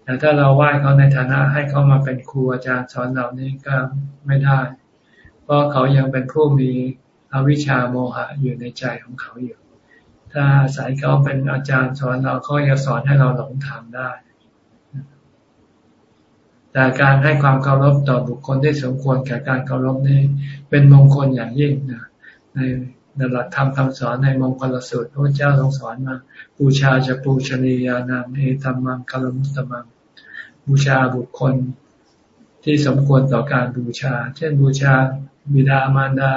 แต่ถ้าเราไหว้เขาในฐานะให้เขามาเป็นครูอาจารย์สอนเรานี้ก็ไม่ได้ เพราะเขายังเป็นผู้มีอวิชชาโมหะอยู่ในใจของเขาอยู่ ถ้าอาศัยเขาเป็นอาจารย์สอนเราเขาจะสอนให้เราหลงทางได้ แต่การให้ความเคารพต่อบุคคลที่สมควรแก่การเคารพนี้ เป็นมงคลอย่างยิ่งนะใน ในหลักธรรมคำสอนในมงคลสูตรพระเจ้าทรงสอนมาบูชาจะปูชนียานามเอตัมมังคารมุตตมังบูชาบุคคลที่สมควรต่อการบูชา เช่นบูชาบิดามารดา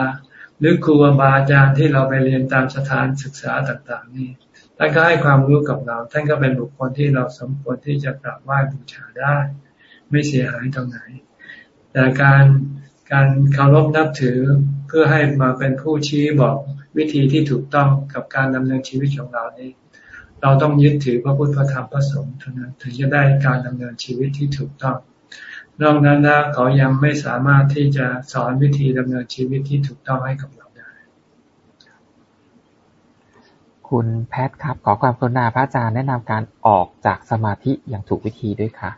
หรือครูบาอาจารย์ที่เราไปเรียนตามสถานศึกษาต่างๆ นี่ท่านก็ให้ความรู้กับเรา ท่านก็เป็นบุคคลที่เราสมควรที่จะกราบไหว้บูชาได้ ไม่เสียหายตรงไหน แต่การการเคารพนับถือ เพื่อให้มาเป็นผู้ชี้บอกวิธีที่ถูกต้องกับการดำเนินชีวิตของเรานี้ เราต้องยึดถือพระพุทธพระธรรมพระสงฆ์เท่านั้นถึงจะได้การดำเนินชีวิตที่ถูกต้อง นอกนั้นนะเขายังไม่สามารถที่จะสอนวิธีดำเนินชีวิตที่ถูกต้องให้กับเราได้ คุณแพทครับ ขอความกรุณาพระอาจารย์แนะนำการออกจากสมาธิอย่างถูกวิธีด้วยค่ะ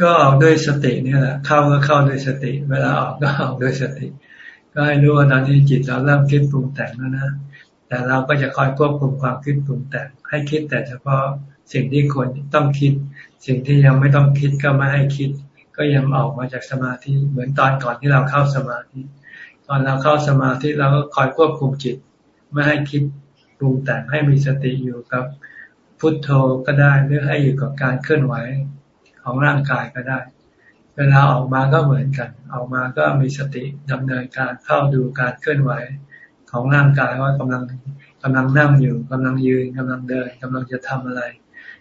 ก็ออกด้วยสตินี่แหละเข้าก็เข้าด้วยสติ เวลาออกก็ออกด้วยสติ ก็ให้รู้ว่าตอนนี้จิตเราเริ่มคิดปรุงแต่งแล้วนะ แต่เราก็จะคอยควบคุมความคิดปรุงแต่ง ให้คิดแต่เฉพาะสิ่งที่ควรต้องคิด สิ่งที่ยังไม่ต้องคิดก็ไม่ให้คิด ก็ยังออกมาจากสมาธิเหมือนตอนก่อนที่เราเข้าสมาธิ ตอนเราเข้าสมาธิเราก็คอยควบคุมจิต ไม่ให้คิดปรุงแต่งให้มีสติอยู่กับพุทโธก็ได้หรือให้อยู่กับการเคลื่อนไหวของร่างกายก็ได้ เวลาออกมาก็เหมือนกัน ออกมาก็มีสติดำเนินการเข้าดูการเคลื่อนไหวของร่างกายว่ากำลังกำลังนั่งอยู่กำลังยืนกำลังเดินกำลังจะทำอะไร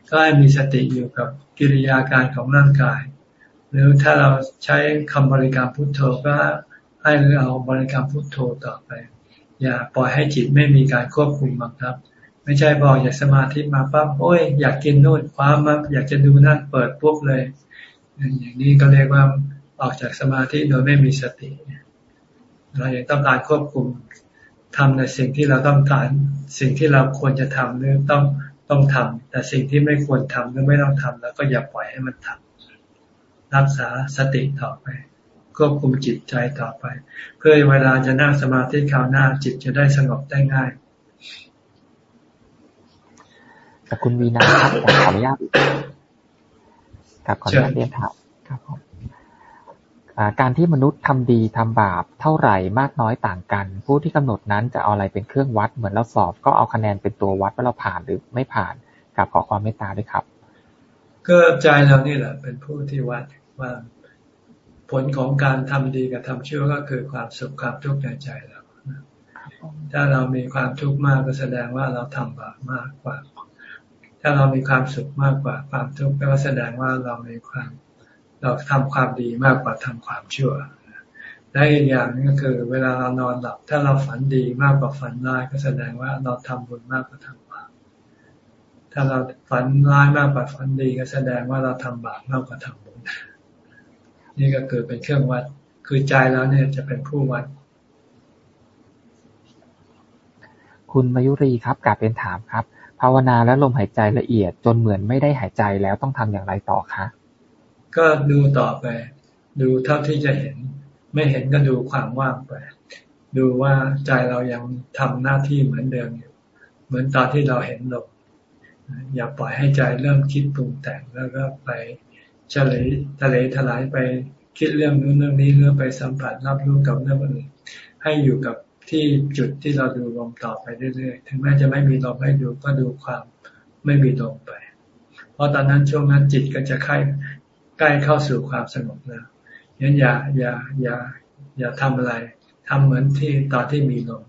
ก็ให้มีสติอยู่กับกิริยาการของร่างกาย หรือถ้าเราใช้คำบริกรรมพุทโธก็ให้เราบริกรรมพุทโธต่อไป อย่าปล่อยให้จิตไม่มีการควบคุมบังคับ ไม่ใช่บอกอยากสมาธิมาปั๊บโอ้ย อยากกินนู่นคว้ามาอยากจะดูนั่นเปิดปุ๊บเลย อย่างนี้ก็เรียกว่าออกจากสมาธิโดยไม่มีสติ เรายังต้องการควบคุมทำในสิ่งที่เราต้องการสิ่งที่เราควรจะทำหรือต้องต้องทำแต่สิ่งที่ไม่ควรทำหรือไม่ต้องทำแล้วก็อย่าปล่อยให้มันทำรักษาสติต่อไป ควบคุมจิตใจต่อไป เพื่อเวลาจะนั่งสมาธิคราวหน้าจิตจะได้สงบได้ง่ายแต่คุณวีนาครับขออนุญาต ครับขออนุญาตเรียนถามครับผมการที่มนุษย์ทำดีทำบาปเท่าไหร่มากน้อยต่างกัน ผู้ที่กำหนดนั้นจะเอาอะไรเป็นเครื่องวัด เหมือนเราสอบก็เอาคะแนนเป็นตัววัดว่าเราผ่านหรือไม่ผ่านกับขอความเมตตาด้วยครับ ก็ใจเรานี่แหละ เป็นผู้ที่วัดว่าผลของการทำดีกับทำชั่วก็คือความสุขความทุกข์ในใจเราถ้าเรามีความทุกข์มากก็แสดงว่าเราทำบาปมากกว่า ถ้าเรามีความสุขมากกว่าความทุกข์ก็แสดงว่าเรามีความเราทำความดีมากกว่าทำความชั่วและอีกอย่างนึงก็คือ เวลาเรานอนหลับ ถ้าเราฝันดีมากกว่าฝันร้ายก็แสดงว่าเราทำบุญมากกว่าทำบาปถ้าเราฝันร้ายมากกว่าฝันดีก็แสดงว่าเราทำบาปมากกว่าทำบุญนี่ก็คือเป็นเครื่องวัด คือใจแล้วเนี่ยจะเป็นผู้วัด คุณมายุรีครับกลับเป็นถามครับ ภาวนาแล้วลมหายใจละเอียดจนเหมือนไม่ได้หายใจแล้วต้องทำอย่างไรต่อคะ ก็ดูต่อไป ดูเท่าที่จะเห็น ไม่เห็นก็ดูความว่างไป ดูว่าใจเรายังทำหน้าที่เหมือนเดิมอยู่ เหมือนตอนที่เราเห็นลมอย่าปล่อยให้ใจเริ่มคิดปรุงแต่งแล้วก็ไปเฉลยทะเลทลายไปคิดเรื่องนู้นเรื่องนี้เรื่องไปสัมผัสรับรู้กับเรื่องอื่นให้อยู่กับ ที่จุดที่เราดูลมต่อไปเรื่อยๆ ถึงแม้จะไม่มีลมให้ดูก็ดูความไม่มีลมไป เพราะตอนนั้นช่วงนั้นจิตก็จะใกล้ใกล้เข้าสู่ความสงบแล้วยันอย่าอย่าอย่าอย่าทำอะไรทำเหมือนที่ตอนที่มีลม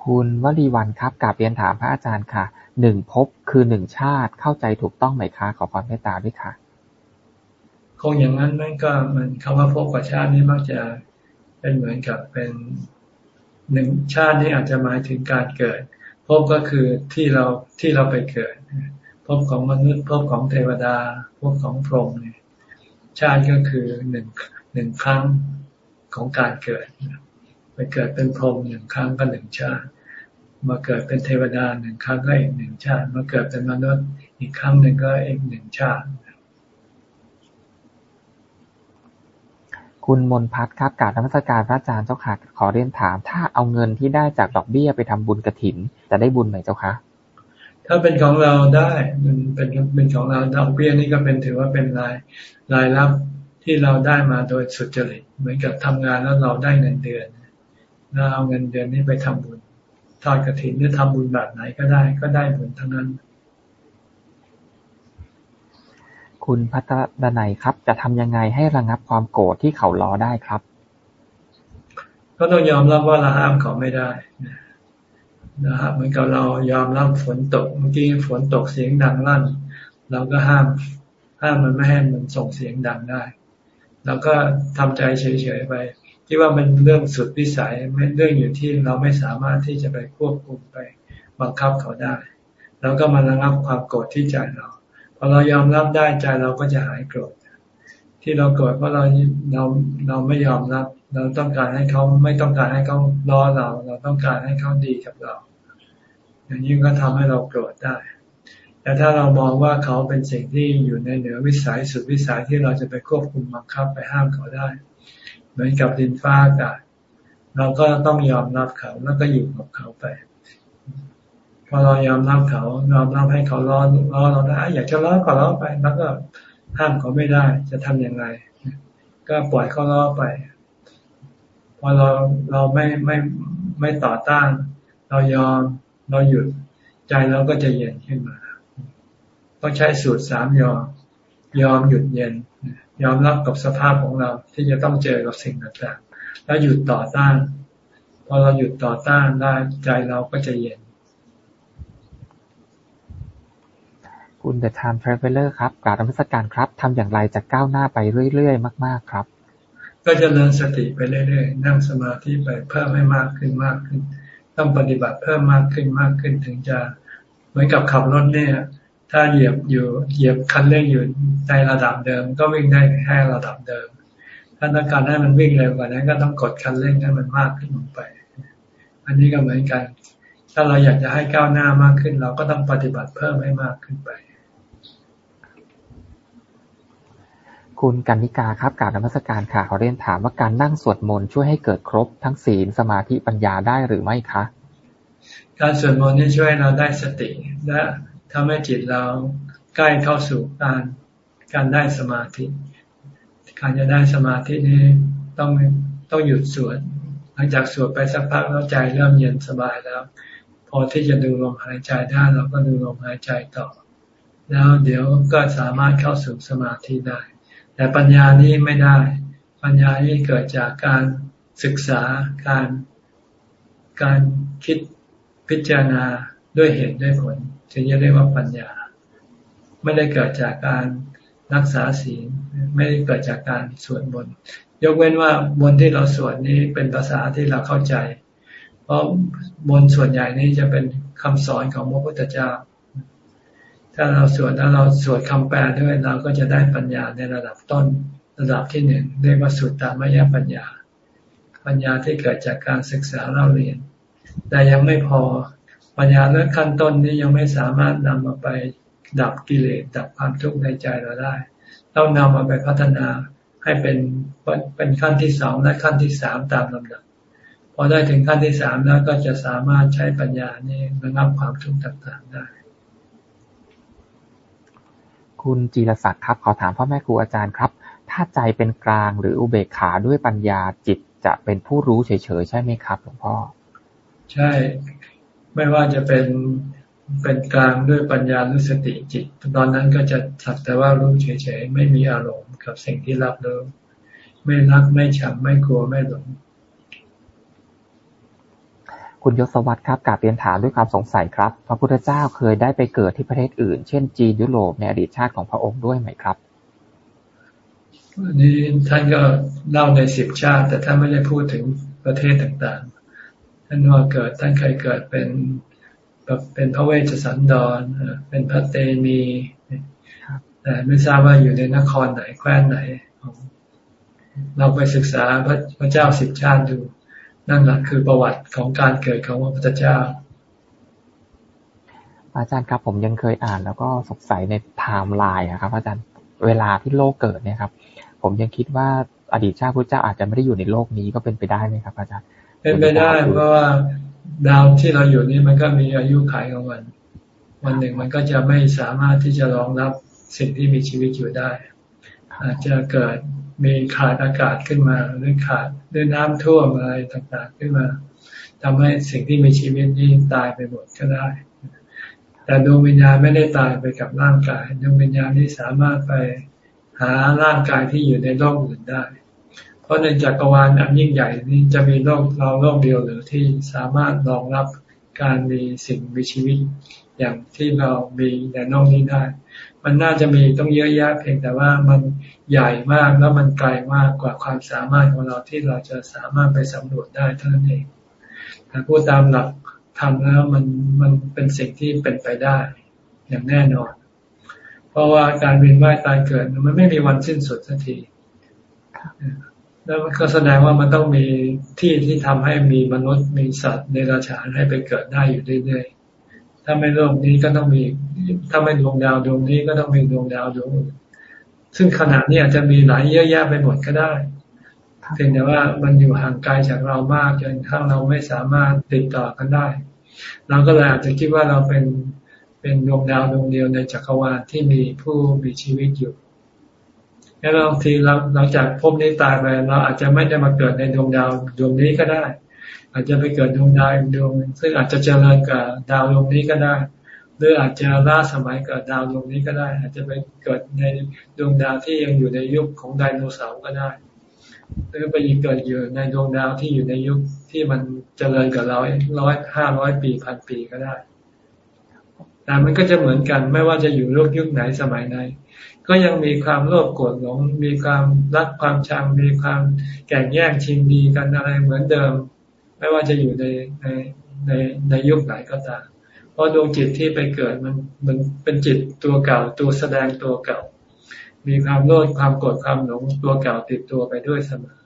คุณวลีวันครับกาบเรียนถามพระอาจารย์ค่ะหนึ่งภพคือหนึ่งชาติเข้าใจถูกต้องไหมคะขอความเมตตาด้วยค่ะ คงอย่างนั้นมันก็มันคำว่าพบกับชาตินี้มักจะเป็นเหมือนกับเป็นหนึ่งชาตินี้อาจจะหมายถึงการเกิดพบก็คือที่เราที่เราไปเกิดพบของมนุษย์พบของเทวดาพบของพรหมเนี่ยชาติก็คือหนึ่งหนึ่งครั้งของการเกิดไปเกิดเป็นพรหมหนึ่งครั้งก็หนึ่งชาติ มาเกิดเป็นเทวดาหนึ่งครั้งก็อีกหนึ่งชาติ มาเกิดเป็นมนุษย์อีกครั้งหนึ่งก็อีกหนึ่งชาติ คุณมนพัฒครับการนมัสการพระอาจารย์เจ้าค่ะ ขอเรียนถาม ถ้าเอาเงินที่ได้จากดอกเบี้ยไปทำบุญกระถิน จะได้บุญไหมเจ้าคะ ถ้าเป็นของเราได้ มันเป็นเป็นของเราดอกเบี้ยนี่ก็เป็นถือว่าเป็นรายรายรับที่เราได้มาโดยสุจริต เหมือนกับทำงานแล้วเราได้เงินเดือนเราเอาเงินเดือนนี้ไปทำบุญทอดกระถินหรือทำบุญแบบไหนก็ได้ก็ได้บุญทั้งนั้น คุณพัฒดนัยครับ จะทำยังไงให้ระงับความโกรธที่เขาล้อได้ครับ ก็ต้องยอมรับว่าเราห้ามเขาไม่ได้นะครับเหมือนกับเรายอมรับฝนตกเมื่อกี้ฝนตกเสียงดังลั่น เราก็ห้ามห้ามมันไม่ให้มันส่งเสียงดังได้เราก็ทำใจเฉยๆไปคิดว่ามันเรื่องสุดวิสัยไม่เรื่องอยู่ที่เราไม่สามารถที่จะไปควบคุมไปบังคับเขาได้เราก็มาระงับความโกรธที่ใจเรา พอเรายอมรับได้ใจเราก็จะหายโกรธ ที่เราโกรธเพราะเราเราเราไม่ยอมรับ เราต้องการให้เขาไม่ต้องการให้เขาล้อเรา เราต้องการให้เขาดีกับเรา อย่างนี้ก็ทำให้เราโกรธได้ แต่ถ้าเรามองว่าเขาเป็นสิ่งที่อยู่ในเหนือวิสัยสุดวิสัยที่เราจะไปควบคุมบังคับไปห้ามเขาได้ เหมือนกับดินฟ้าอากาศเราก็ต้องยอมรับเขาแล้วก็อยู่กับเขาไป พอเรายอมรับเขายอมรับให้เขาร้อนร้อนเราได้อยากจะร้อนก็ร้อนไป แล้วก็ห้ามเขาไม่ได้ จะทํำยังไง ก็ปล่อยเขาร้อนไป พอเราเราไม่ไม่ไม่ต่อต้าน เรายอมเราหยุดใจเราก็จะเย็นขึ้นมา ต้องใช้สูตรสามยอม ยอมหยุดเย็น ยอมรับกับสภาพของเราที่จะต้องเจอกับสิ่งต่างๆ แล้วหยุดต่อต้าน พอเราหยุดต่อต้านได้ใจเราก็จะเย็น คุณ The Time Traveler ครับกรารรมสการครับทำอย่างไรจะก้าวหน้าไปเรื่อยๆ มาก ๆ ครับ ก็จะเริญสติไปเรื่อยๆ นั่งสมาธิไปเพิ่มให้มากขึ้นมากขึ้น ต้องปฏิบัติเพิ่มมากขึ้นมากขึ้นถึงจะเหมือนกับขับรถเนี่ย ถ้าเหยียบอยู่เหยียบคันเร่งอยู่ในระดับเดิม ก็วิ่งได้แค่ระดับเดิม ถ้าต้องการให้มันวิ่งเร็วกว่านั้น ก็ต้องกดคันเร่งให้มันมากขึ้นลงไป อันนี้ก็เหมือนกันถ้าเราอยากจะให้ก้าวหน้ามากขึ้น เราก็ต้องปฏิบัติเพิ่มให้มากขึ้นไป คุณกันนิกาครับการนมัสการค่ะเขาเรียนถามว่าการนั่งสวดมนต์ช่วยให้เกิดครบทั้งศีลสมาธิปัญญาได้หรือไม่คะ การสวดมนต์นี่ช่วยเราได้สติ และทำให้จิตเราใกล้เข้าสู่การการได้สมาธิ การจะได้สมาธินี้ต้องต้องหยุดสวดหลังจากสวดไปสักพักแล้วใจเริ่มเย็นสบายแล้ว พอที่จะดูลมหายใจได้เราก็ดูลมหายใจต่อ แล้วเดี๋ยวก็สามารถเข้าสู่สมาธิได้ แต่ปัญญานี้ไม่ได้ ปัญญานี้เกิดจากการศึกษาการการคิดพิจารณาด้วยเหตุด้วยผลจึงจะเรียกว่าปัญญา ไม่ได้เกิดจากการรักษาศีลไม่ได้เกิดจากการสวดมนต์ยกเว้นว่าบนที่เราสวดนี้เป็นภาษาที่เราเข้าใจ เพราะบนส่วนใหญ่นี้จะเป็นคำสอนของพระพุทธเจ้า ถ้าเราสวดแล้วเราสวดคำแปลด้วยเราก็จะได้ปัญญาในระดับต้น ระดับที่หนึ่งเรียกว่าสุตตามยปัญญา ปัญญาที่เกิดจากการศึกษาเราเรียน แต่ยังไม่พอปัญญาเรื่องขั้นต้นนี้ยังไม่สามารถนำมาไปดับกิเลสดับความทุกข์ในใจเราได้ ต้องนำมาไปพัฒนาให้เป็นเป็นขั้นที่สองและขั้นที่สามตามลำดับพอได้ถึงขั้นที่สามแล้วก็จะสามารถใช้ปัญญานี้ระงับความทุกข์ต่างๆได้ คุณจีรศักดิ์ครับ ขอถามพ่อแม่ครูอาจารย์ครับ ถ้าใจเป็นกลางหรืออุเบกขาด้วยปัญญาจิตจะเป็นผู้รู้เฉยๆ ใช่ไหมครับหลวงพ่อ ใช่ ไม่ว่าจะเป็นเป็นกลางด้วยปัญญาหรือสติจิต ตอนนั้นก็จะสักแต่ว่ารู้เฉยๆ ไม่มีอารมณ์กับสิ่งที่รับรู้ ไม่รักไม่ฉับไม่กลัวไม่หลง คุณยศวัตรครับกาบเรียนถามด้วยความสงสัยครับ พระพุทธเจ้าเคยได้ไปเกิดที่ประเทศอื่น เช่นจีนยุโรปในอดีตชาติของพระองค์ด้วยไหมครับนนี้ท่านก็เล่าในสิบชาติ แต่ท่านไม่ได้พูดถึงประเทศต่างๆ ท่านว่าเกิดท่านเคยเกิดเป็นแบบเป็นพระเวสสันดรเป็นพระเตมีย์แต่ไม่ทราบว่าอยู่ในนครไหนแคว้นไหน เราไปศึกษาพระพระเจ้าสิบชาติดู นั่นแหละคือประวัติของการเกิดของพระพุทธเจ้า อาจารย์ครับ ผมยังเคยอ่าน แล้วก็สงสัยในไทม์ไลน์ครับ อาจารย์เวลาที่โลกเกิดเนี่ยครับ ผมยังคิดว่าอดีตชาติพุทธเจ้าอาจจะไม่ได้อยู่ในโลกนี้ก็เป็นไปได้ไหมครับ อาจารย์ เป็นไปได้เพราะว่าดาวที่เราอยู่นี่มันก็มีอายุขัยของมัน วันหนึ่งมันก็จะไม่สามารถที่จะรองรับสิ่งที่มีชีวิตอยู่ได้ อาจจะเกิดมีขาดอากาศขึ้นมาหรือขาดด้วยน้ำท่วมอะไรต่างๆขึ้นมาทำให้สิ่งที่มีชีวิตนี้ตายไปหมดก็ได้ แต่ดวงวิญญาณไม่ได้ตายไปกับร่างกายดวงวิญญาณนี้สามารถไปหาร่างกายที่อยู่ในโลกอื่นได้ เพราะในจักรวาลอันยิ่งใหญ่นี้จะมีโลกเราโลกเดียวหรือที่สามารถรองรับการมีสิ่งมีชีวิตอย่างที่เรามีในโลกนี้ได้ มันน่าจะมีต้องเยอะแยะเพียงแต่ว่ามัน ใหญ่มากแล้วมันไกลมากกว่าความสามารถของเราที่เราจะสามารถไปสำรวจได้เท่านั้นเองแต่พูดตามหลักทำแล้วมันมันเป็นสิ่งที่เป็นไปได้ อย่างแน่นอน เพราะว่าการเวียนว่ายตายเกิดมันไม่มีวันสิ้นสุดสักทีแล้วก็แสดงว่ามันต้องมีที่ที่ทำให้มีมนุษย์มีสัตว์ในราชานให้ไปเกิดได้อยู่เรื่อยๆถ้าไม่โลกนี้ก็ต้องมี ถ้าไม่ดวงดาวดวงนี้ก็ต้องมีดวงดาวดวงอื่น ซึ่งขณะนี้อาจจะมีหลายเยอะแยะไปหมดก็ได้เพียงแต่ว่ามันอยู่ห่างไกลจากเรามากจนข้างเราไม่สามารถติดต่อกันได้ เราก็เลยอาจจะคิดว่าเราเป็นเป็นดวงดาวดวงเดียวในจักรวาลที่มีผู้มีชีวิตอยู่แล้วบางทีเราหลังจากภพนี้ตายไปเราอาจจะไม่ได้มาเกิดในดวงดาวดวงนี้ก็ได้ อาจจะไปเกิดดวงดาวดวงซึ่งอาจจะเจริญกว่าดาวดวงนี้ก็ได้ หรืออาจจะล้าสมัยกว่าดาวดวงนี้ก็ได้ อาจจะไปเกิดในดวงดาวที่ยังอยู่ในยุคของไดโนเสาร์ก็ได้ หรือไปเกิดอยู่ในดวงดาวที่อยู่ในยุคที่มันเจริญกับเราร้อยห้าร้อยปีพันปีก็ได้ แต่มันก็จะเหมือนกันไม่ว่าจะอยู่ยุคยุคไหนสมัยไหนก็ยังมีความโลภโกรธหลง มีความรักความชัง มีความแก่งแย่งชิงดีกันอะไรเหมือนเดิม ไม่ว่าจะอยู่ในในในในยุคไหนก็ตาม ราะดวงจิตที่ไปเกิดมันมันเป็นจิตตัวเก่าตัวแสดงตัวเก่า มีความโลภความโกรธความหลงตัวเก่าติดตัวไปด้วยเสมอ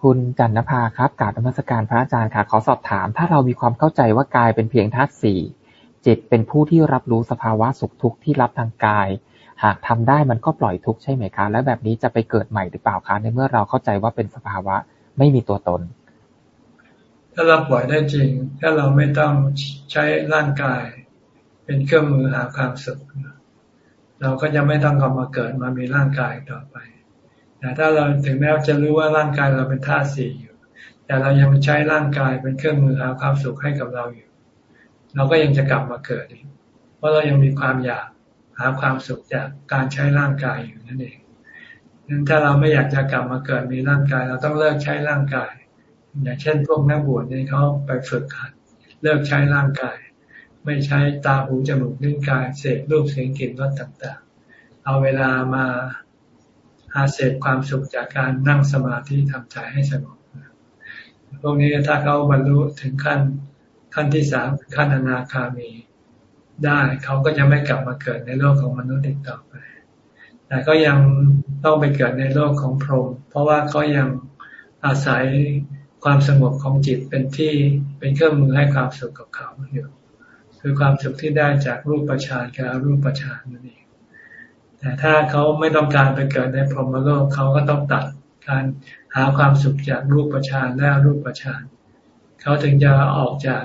คุณจันนภาครับกาบธรรมสการพระอาจารย์ค่ะ ขอสอบถาม ถ้าเรามีความเข้าใจว่ากายเป็นเพียงธาตุสี่จิตเป็นผู้ที่รับรู้สภาวะสุขทุกข์ที่รับทางกาย หากทำได้มันก็ปล่อยทุกข์ใช่ไหมคะ และแบบนี้จะไปเกิดใหม่หรือเปล่าคะในเมื่อเราเข้าใจว่าเป็นสภาวะไม่มีตัวตน ถ้าเราปล่อยได้จริง ถ้าเราไม่ต้องใช้ร่างกาย เป็นเครื่องมือหาความสุข เราก็จะไม่ต้องกลับมาเกิดมามีร่างกายต่อไปแต่ถ้าเราถึงแม้จะรู้ว่าร่างกายเราเป็นธาตุสี่อยู่ แต่เรายังใช้ร่างกายเป็นเครื่องมือหาความสุขให้กับเราอยู่ เราก็ยังจะกลับมาเกิดอีกเพราะเรายังมีความอยากหาความสุขจากการใช้ร่างกายอยู่นั่นเองนั้นถ้าเราไม่อยากจะกลับมาเกิดมีร่างกาย เราต้องเลิกใช้ร่างกาย อย่างเช่นพวกนักบวชเนี่ยเขาไปฝึกหัดเลิกใช้ร่างกาย ไม่ใช้ตาหูจมูกลิ้นกายเสพรูปเสียงกลิ่นรสต่างๆ เอาเวลามาหาเสพความสุขจากการนั่งสมาธิทำใจให้สงบพวกนี้ถ้าเขาบรรลุถึงขั้นขั้นที่สามขั้นอนาคามี ได้เขาก็จะไม่กลับมาเกิดในโลกของมนุษย์อีกต่อไป แต่ก็ยังต้องไปเกิดในโลกของพรหมเพราะว่าเขายังอาศัย ความสงบของจิตเป็นที่เป็นเครื่องมือให้ความสุขกับเขาอยู่คือความสุขที่ได้จากรูปประชานกับรูปประชานนั่นเองแต่ถ้าเขาไม่ต้องการไปเกิดในพรหมโลกเขาก็ต้องตัดการหาความสุขจากรูปประชานและรูปประชานเขาถึงจะออกจาก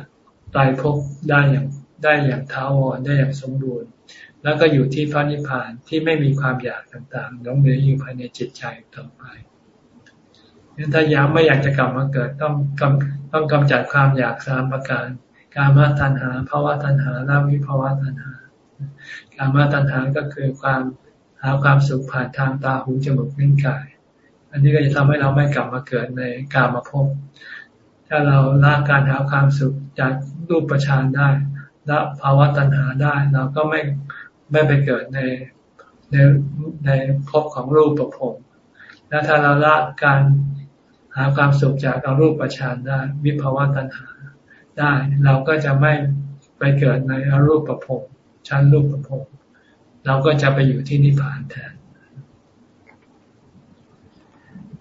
ตายภพได้อย่างได้อย่างท้าวรได้อย่างสมบูรณ์ แล้วก็อยู่ที่พระนิพพานที่ไม่มีความอยากต่างๆน้องเหลืออยู่ภายในจิตใจต่อไป งั้นถ้าย้ำไม่อยากจะกลับมาเกิดต้องกำต้องกำจัดความอยากสามประการ การมาตัณหาภาวะตัณหาและวิภาวะตัณหา การมาตัณหาก็คือความหาความสุขผ่านทางตาหูจมูกลิ้นกาย อันนี้ก็จะทำให้เราไม่กลับมาเกิดในกามาภพถ้าเราละการหาความสุขจากรูปประชานได้ละภาวะตัณหาได้ เราก็ไม่ไม่ไปเกิดในในในภพของรูปประพงและถ้าเราละการ หาความสุขจากอารูปประชานได้ วิภาวะตัณหาได้ เราก็จะไม่ไปเกิดในอรูปประพงชั้นรูปประพงเราก็จะไปอยู่ที่นิพพานแทน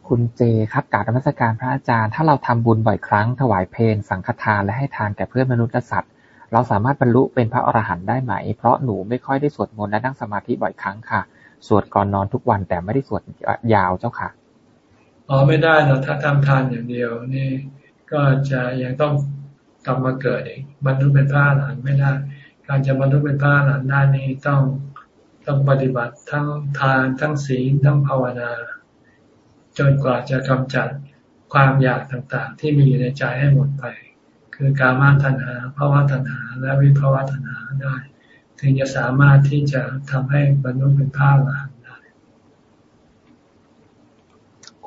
คุณเจครับกราบนมัสการพระอาจารย์ ถ้าเราทำบุญบ่อยครั้งถวายเพลสังฆทานและให้ทานแก่เพื่อนมนุษย์และสัตว์ เราสามารถบรรลุเป็นพระอรหันต์ได้ไหม เพราะหนูไม่ค่อยได้สวดมนต์และนั่งสมาธิบ่อยครั้งค่ะ สวดก่อนนอนทุกวันแต่ไม่ได้สวดยาวเจ้าค่ะ อ๋อไม่ได้เราถ้าทำทานอย่างเดียว นี่ก็จะยังต้องกลับมาเกิดอีกบรรลุเป็นพระอรหันต์ไม่ได้ การจะบรรลุเป็นพระอรหันต์ได้นี่ต้องต้องปฏิบัติทั้งทานทั้งศีลทั้งภาวนา จนกว่าจะกำจัดความอยากต่างๆ ที่มีอยู่ในใจให้หมดไป คือการมาตัณหาภาวะตัณหา และวิภาวะตัณหาได้ ถึงจะสามารถที่จะทำให้บรรลุเป็นพระอรหันตได้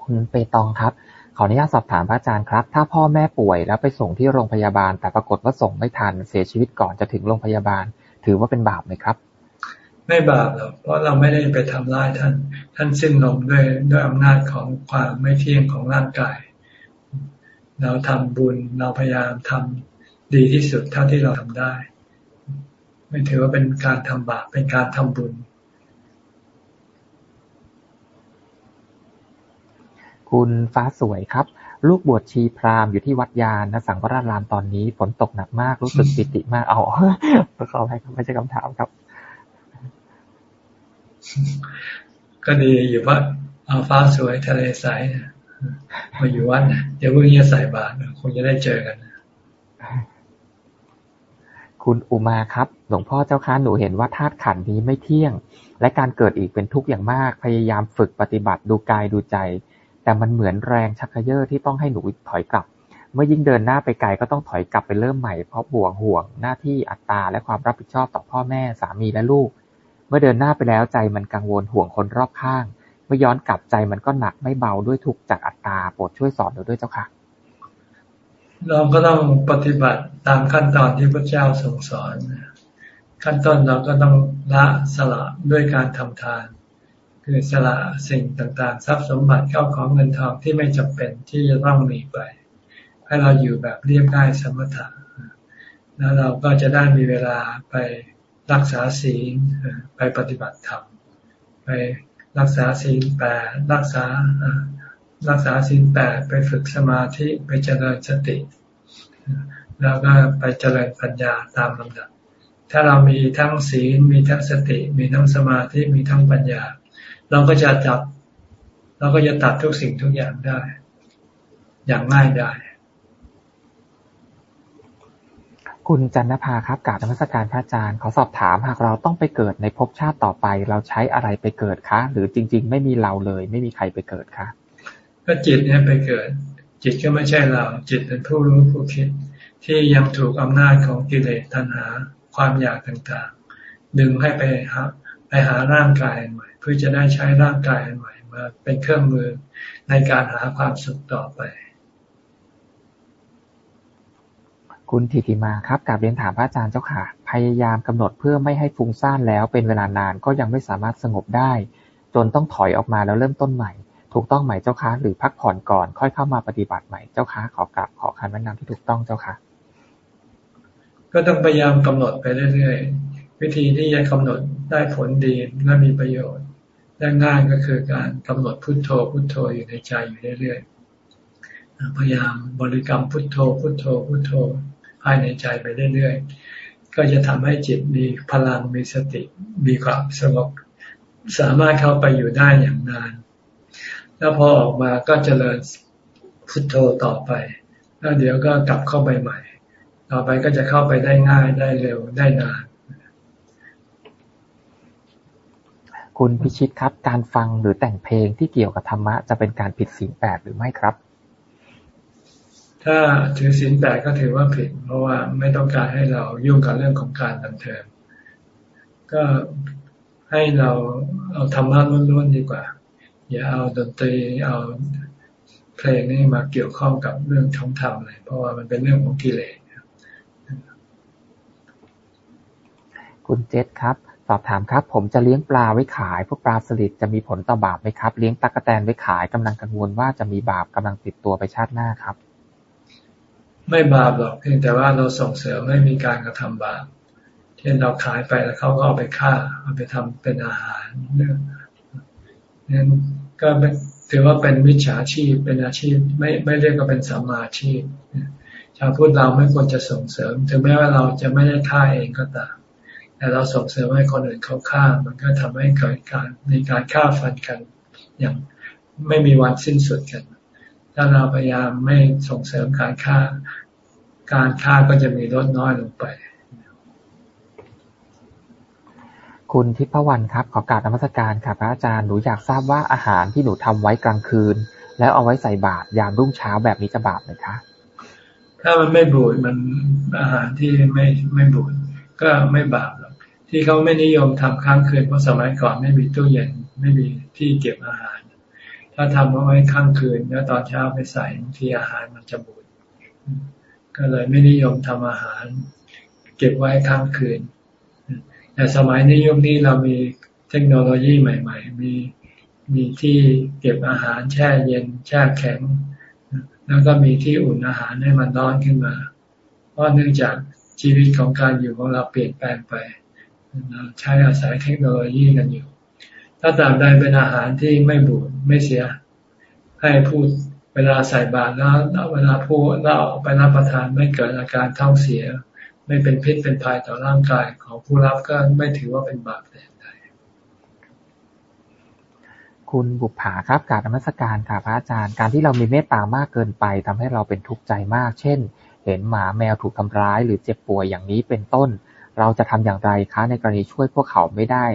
คุณเปตองครับ ขออนุญาตสอบถามพระอาจารย์ครับ ถ้าพ่อแม่ป่วยแล้วไปส่งที่โรงพยาบาล แต่ปรากฏว่าส่งไม่ทันเสียชีวิตก่อนจะถึงโรงพยาบาล ถือว่าเป็นบาปไหมครับ ไม่บาปหรอกเพราะเราไม่ได้ไปทำร้ายท่าน ท่านสิ้นลมด้วยด้วยอำนาจของความไม่เที่ยงของร่างกาย เราทำบุญเราพยายามทำดีที่สุดเท่าที่เราทำได้ ไม่ถือว่าเป็นการทำบาปเป็นการทำบุญ คุณฟ้าสวยครับ ลูกบวชชีพราหมณ์อยู่ที่วัดยานนะสังวรารามตอนนี้ฝนตกหนักมากรู้สึกปิติมากเอาขอให้ครับไม่ใช่คำถามครับ ก็ดีอยู่ว่าเอาฟ้าสวยทะเลใสมาอยู่วัดนะเดี๋ยวพรุ่งนี้ใส่บาตรคงจะได้เจอกันคุณอุมาครับ หลวงพ่อเจ้าค้าหนูเห็นว่าธาตุขันนี้ไม่เที่ยง และการเกิดอีกเป็นทุกข์อย่างมาก พยายามฝึกปฏิบัติดูกายดูใจ แต่มันเหมือนแรงชักเยอะที่ต้องให้หนูถอยกลับ เมื่อยิ่งเดินหน้าไปไกลก็ต้องถอยกลับไปเริ่มใหม่ เพราะบ่วงห่วงหน้าที่อัตตาและความรับผิดชอบต่อพ่อแม่ สามีและลูก เมื่อเดินหน้าไปแล้วใจมันกังวลห่วงคนรอบข้าง เมื่อย้อนกลับใจมันก็หนักไม่เบาด้วยทุกจากอัตตาโปรดช่วยสอนเราด้วยเจ้าค่ะ เราก็ต้องปฏิบัติตามขั้นตอนที่พระเจ้าทรงสอนขั้นต้นเราก็ต้องละสละด้วยการทำทาน คือสละสิ่งต่างๆ ทรัพย์สมบัติเข้าของเงินทองที่ไม่จำเป็นที่จะต้องมีไป ให้เราอยู่แบบเรียบง่ายสมถะแล้วเราก็จะได้มีเวลาไปรักษาศีลไปปฏิบัติธรรมไปรักษาศีลแปดรักษารักษาศีลแปดไปฝึกสมาธิไปเจริญสติ แล้วก็ไปเจริญปัญญาตามลำดับ ถ้าเรามีทั้งศีลมีทั้งสติ มีทั้งสมาธิมีทั้งปัญญา เราก็จะจับ เราก็จะตัดทุกสิ่งทุกอย่างได้ อย่างง่ายได้ คุณจันนภาครับกาบธรรมสการพระอาจารย์ขอสอบถามหากเราต้องไปเกิดในภพชาติต่อไป เราใช้อะไรไปเกิดคะ หรือจริง ๆ ไม่มีเราเลย ไม่มีใครไปเกิดคะก็จิตเนี่ยไปเกิด จิตก็ไม่ใช่เรา จิตเป็นผู้รู้ผู้คิด ที่ยังถูกอำนาจของกิเลสตัณหา ความอยากต่างๆ ดึงให้ไปหาไปหาร่างกายใหม่ เพื่อจะได้ใช้ร่างกายใหม่มาเป็นเครื่องมือในการหาความสุขต่อไป คุณธิติมาครับกาบเรียนถามพระอาจารย์เจ้าค่ะ พยายามกำหนดเพื่อไม่ให้ฟุ้งซ่านแล้วเป็นเวลานานก็ยังไม่สามารถสงบได้ จนต้องถอยออกมาแล้วเริ่มต้นใหม่ ถูกต้องไหมเจ้าคะหรือพักผ่อนก่อนค่อยเข้ามาปฏิบัติใหม่เจ้าคะขอกราบขอคำแนะนำที่ถูกต้องเจ้าค่ะ ก็ต้องพยายามกำหนดไปเรื่อยๆวิธีที่จะกำหนดได้ผลดีและมีประโยชน์ และง่ายก็คือการกำหนดพุทโธพุทโธอยู่ในใจอยู่เรื่อยๆพยายามบริกรรมพุทโธ พุทโธพุทโธภายในใจไปเรื่อยๆ ก็จะทำให้จิตมีพลังมีสติมีความสงบสามารถเข้าไปอยู่ได้อย่างนาน แล้วพอออกมาก็เจริญพุทโธต่อไป แล้วเดี๋ยวก็กลับเข้าไปใหม่ ต่อไปก็จะเข้าไปได้ง่ายได้เร็วได้นาน คุณพิชิตครับ การฟังหรือแต่งเพลงที่เกี่ยวกับธรรมะจะเป็นการผิดศีลแปดหรือไม่ครับ ถ้าถือศีลแปดก็ถือว่าผิด เพราะว่าไม่ต้องการให้เรายุ่งกับเรื่องของการบันเทิงก็ให้เราเอาธรรมะล้วนๆดีกว่า อย่าเอาดนตรีเอาเพลงนี่มาเกี่ยวข้องกับเรื่องท้องธรรมเลยเพราะว่ามันเป็นเรื่องของกิเลสคุณเจษครับ สอบถามครับ ผมจะเลี้ยงปลาไว้ขาย พวกปลาสลิดจะมีผลต่อบาปไหมครับ เลี้ยงตะกแตนไว้ขายกำลังกังวลว่าจะมีบาปกำลังติดตัวไปชาติหน้าครับ ไม่บาปหรอกเพียงแต่ว่าเราส่งเสริมให้มีการกระทำบาป เช่นเราขายไปแล้วเขาก็เอาไปฆ่าเอาไปทำเป็นอาหารเนี่ยนั้นก็ถือว่าเป็นวิชาชีพเป็นอาชีพไม่ไม่เรียกว่าเป็นสัมมาชีพชาวพุทธเราไม่ควรจะส่งเสริม ถึงแม้ว่าเราจะไม่ได้ฆ่าเองก็ตาม แต่เราส่งเสริมให้คนอื่นเขาฆ่า มันก็ทำให้เกิดการในการฆ่าฟันกัน อย่างไม่มีวันสิ้นสุดกัน ถ้าเราพยายามไม่ส่งเสริมการฆ่า การฆ่าก็จะมีลดน้อยลงไป คุณทิพวรรณครับ ขอการนมัสการค่ะพระอาจารย์หนูอยากทราบว่าอาหารที่หนูทำไว้กลางคืน แล้วเอาไว้ใส่บาตรยามรุ่งเช้าแบบนี้จะบาปไหมคะถ้ามันไม่บูดมันอาหารที่ไม่ไม่บูดก็ไม่บาปหรอก ที่เขาไม่นิยมทำค้างคืนเพราะสมัยก่อนไม่มีตู้เย็นไม่มีที่เก็บอาหาร ถ้าทำเอาไว้ค้างคืนแล้วตอนเช้าไปใส่ที่อาหารมันจะบูดก็เลยไม่นิยมทำอาหาร เก็บไว้ค้างคืน แต่สมัยในยุคนี้เรามีเทคโนโลยีใหม่ ๆ มีมีที่เก็บอาหารแช่เย็นแช่แข็ง แล้วก็มีที่อุ่นอาหารให้มันร้อนขึ้นมา เพราะเนื่องจากชีวิตของการอยู่ของเราเปลี่ยนแปลงไป ใช้อาศัยเทคโนโลยีกันอยู่ ถ้าตามใดเป็นอาหารที่ไม่บูดไม่เสีย ให้พูดเวลาใส่บาตรแล้วเวลาพูดเราไปรับประทานไม่เกิดอาการท้องเสีย ไม่เป็นพิษเป็นภัยต่อร่างกายของผู้รับก็ไม่ถือว่าเป็นบาปแต่ใดคุณบุปผาครับการนมัสการค่ะพระอาจารย์การที่เรามีเมตตามากเกินไปทำให้เราเป็นทุกข์ใจมาก เช่น เห็นหมาแมวถูกทำร้าย หรือเจ็บป่วยอย่างนี้เป็นต้น เราจะทำอย่างไรคะ ในกรณีช่วยพวกเขาไม่ได้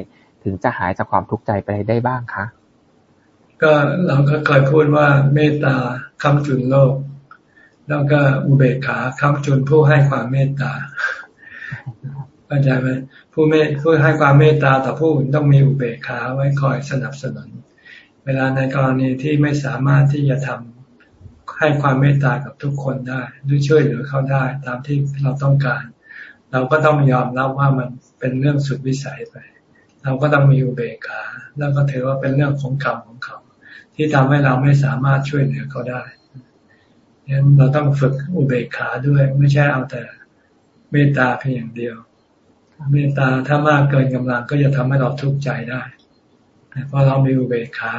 ถึงจะหายจากความทุกข์ใจไปได้บ้างคะ ก็เราก็เคยพูดว่าเมตตาคำจุนโลก แล้วก็อุเบกขาคำจุนผู้ให้ความเมตตาเข้าใจไหมผู้เมตผู้ให้ความเมตตาต่อผู้อื่นต้องมีอุเบกขาไว้คอยสนับสนุน เวลาในกรณีที่ไม่สามารถที่จะทำให้ความเมตตากับทุกคนได้หรือช่วยเหลือเขาได้ตามที่เราต้องการ เราก็ต้องยอมรับว่ามันเป็นเรื่องสุดวิสัยไป เราก็ต้องมีอุเบกขาแล้วก็ถือว่าเป็นเรื่องของกรรมของเขา ที่ทำให้เราไม่สามารถช่วยเหลือเขาได้ฉะนั้นเราต้องฝึกอุเบกขาด้วยไม่ใช่เอาแต่เมตตาเพียงอย่างเดียว เมตตาถ้ามากเกินกำลังก็จะทำให้เราทุกข์ใจได้เพราะเรามีอุเบกขา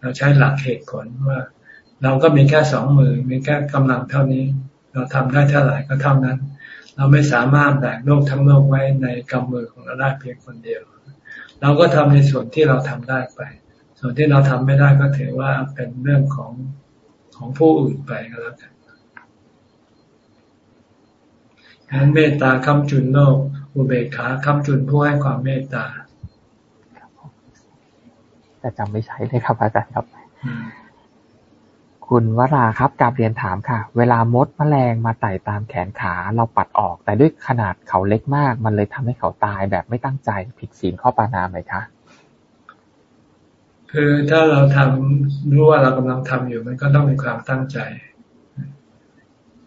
เราใช้หลักเหตุผลว่า เราก็มีแค่สองมือมีแค่กำลังเท่านี้ เราทำได้เท่าไหร่ก็เท่านั้น เราไม่สามารถแบกโลกทั้งโลกไว้ในกำมือของเราได้เพียงคนเดียว เราก็ทำในส่วนที่เราทำได้ไป ส่วนที่เราทำไม่ได้ก็ถือว่าเป็นเรื่องของของผู้อื่นไปก็แล้วกันงานเมตตาคำจุนโลก อุเบกขาคำจุนผู้ให้ความเมตตาแต่จำไม่ใช่เลยครับอาจารย์ครับ คุณวราครับการเรียนถามค่ะ เวลามดแมลงมาไต่ตามแขนขา เราปัดออก แต่ด้วยขนาดเขาเล็กมาก มันเลยทำให้เขาตายแบบไม่ตั้งใจ ผิดศีลข้อปานาไหมคะ คือถ้าเราทำรู้ว่าเรากำลังทำอยู่ มันก็ต้องมีความตั้งใจ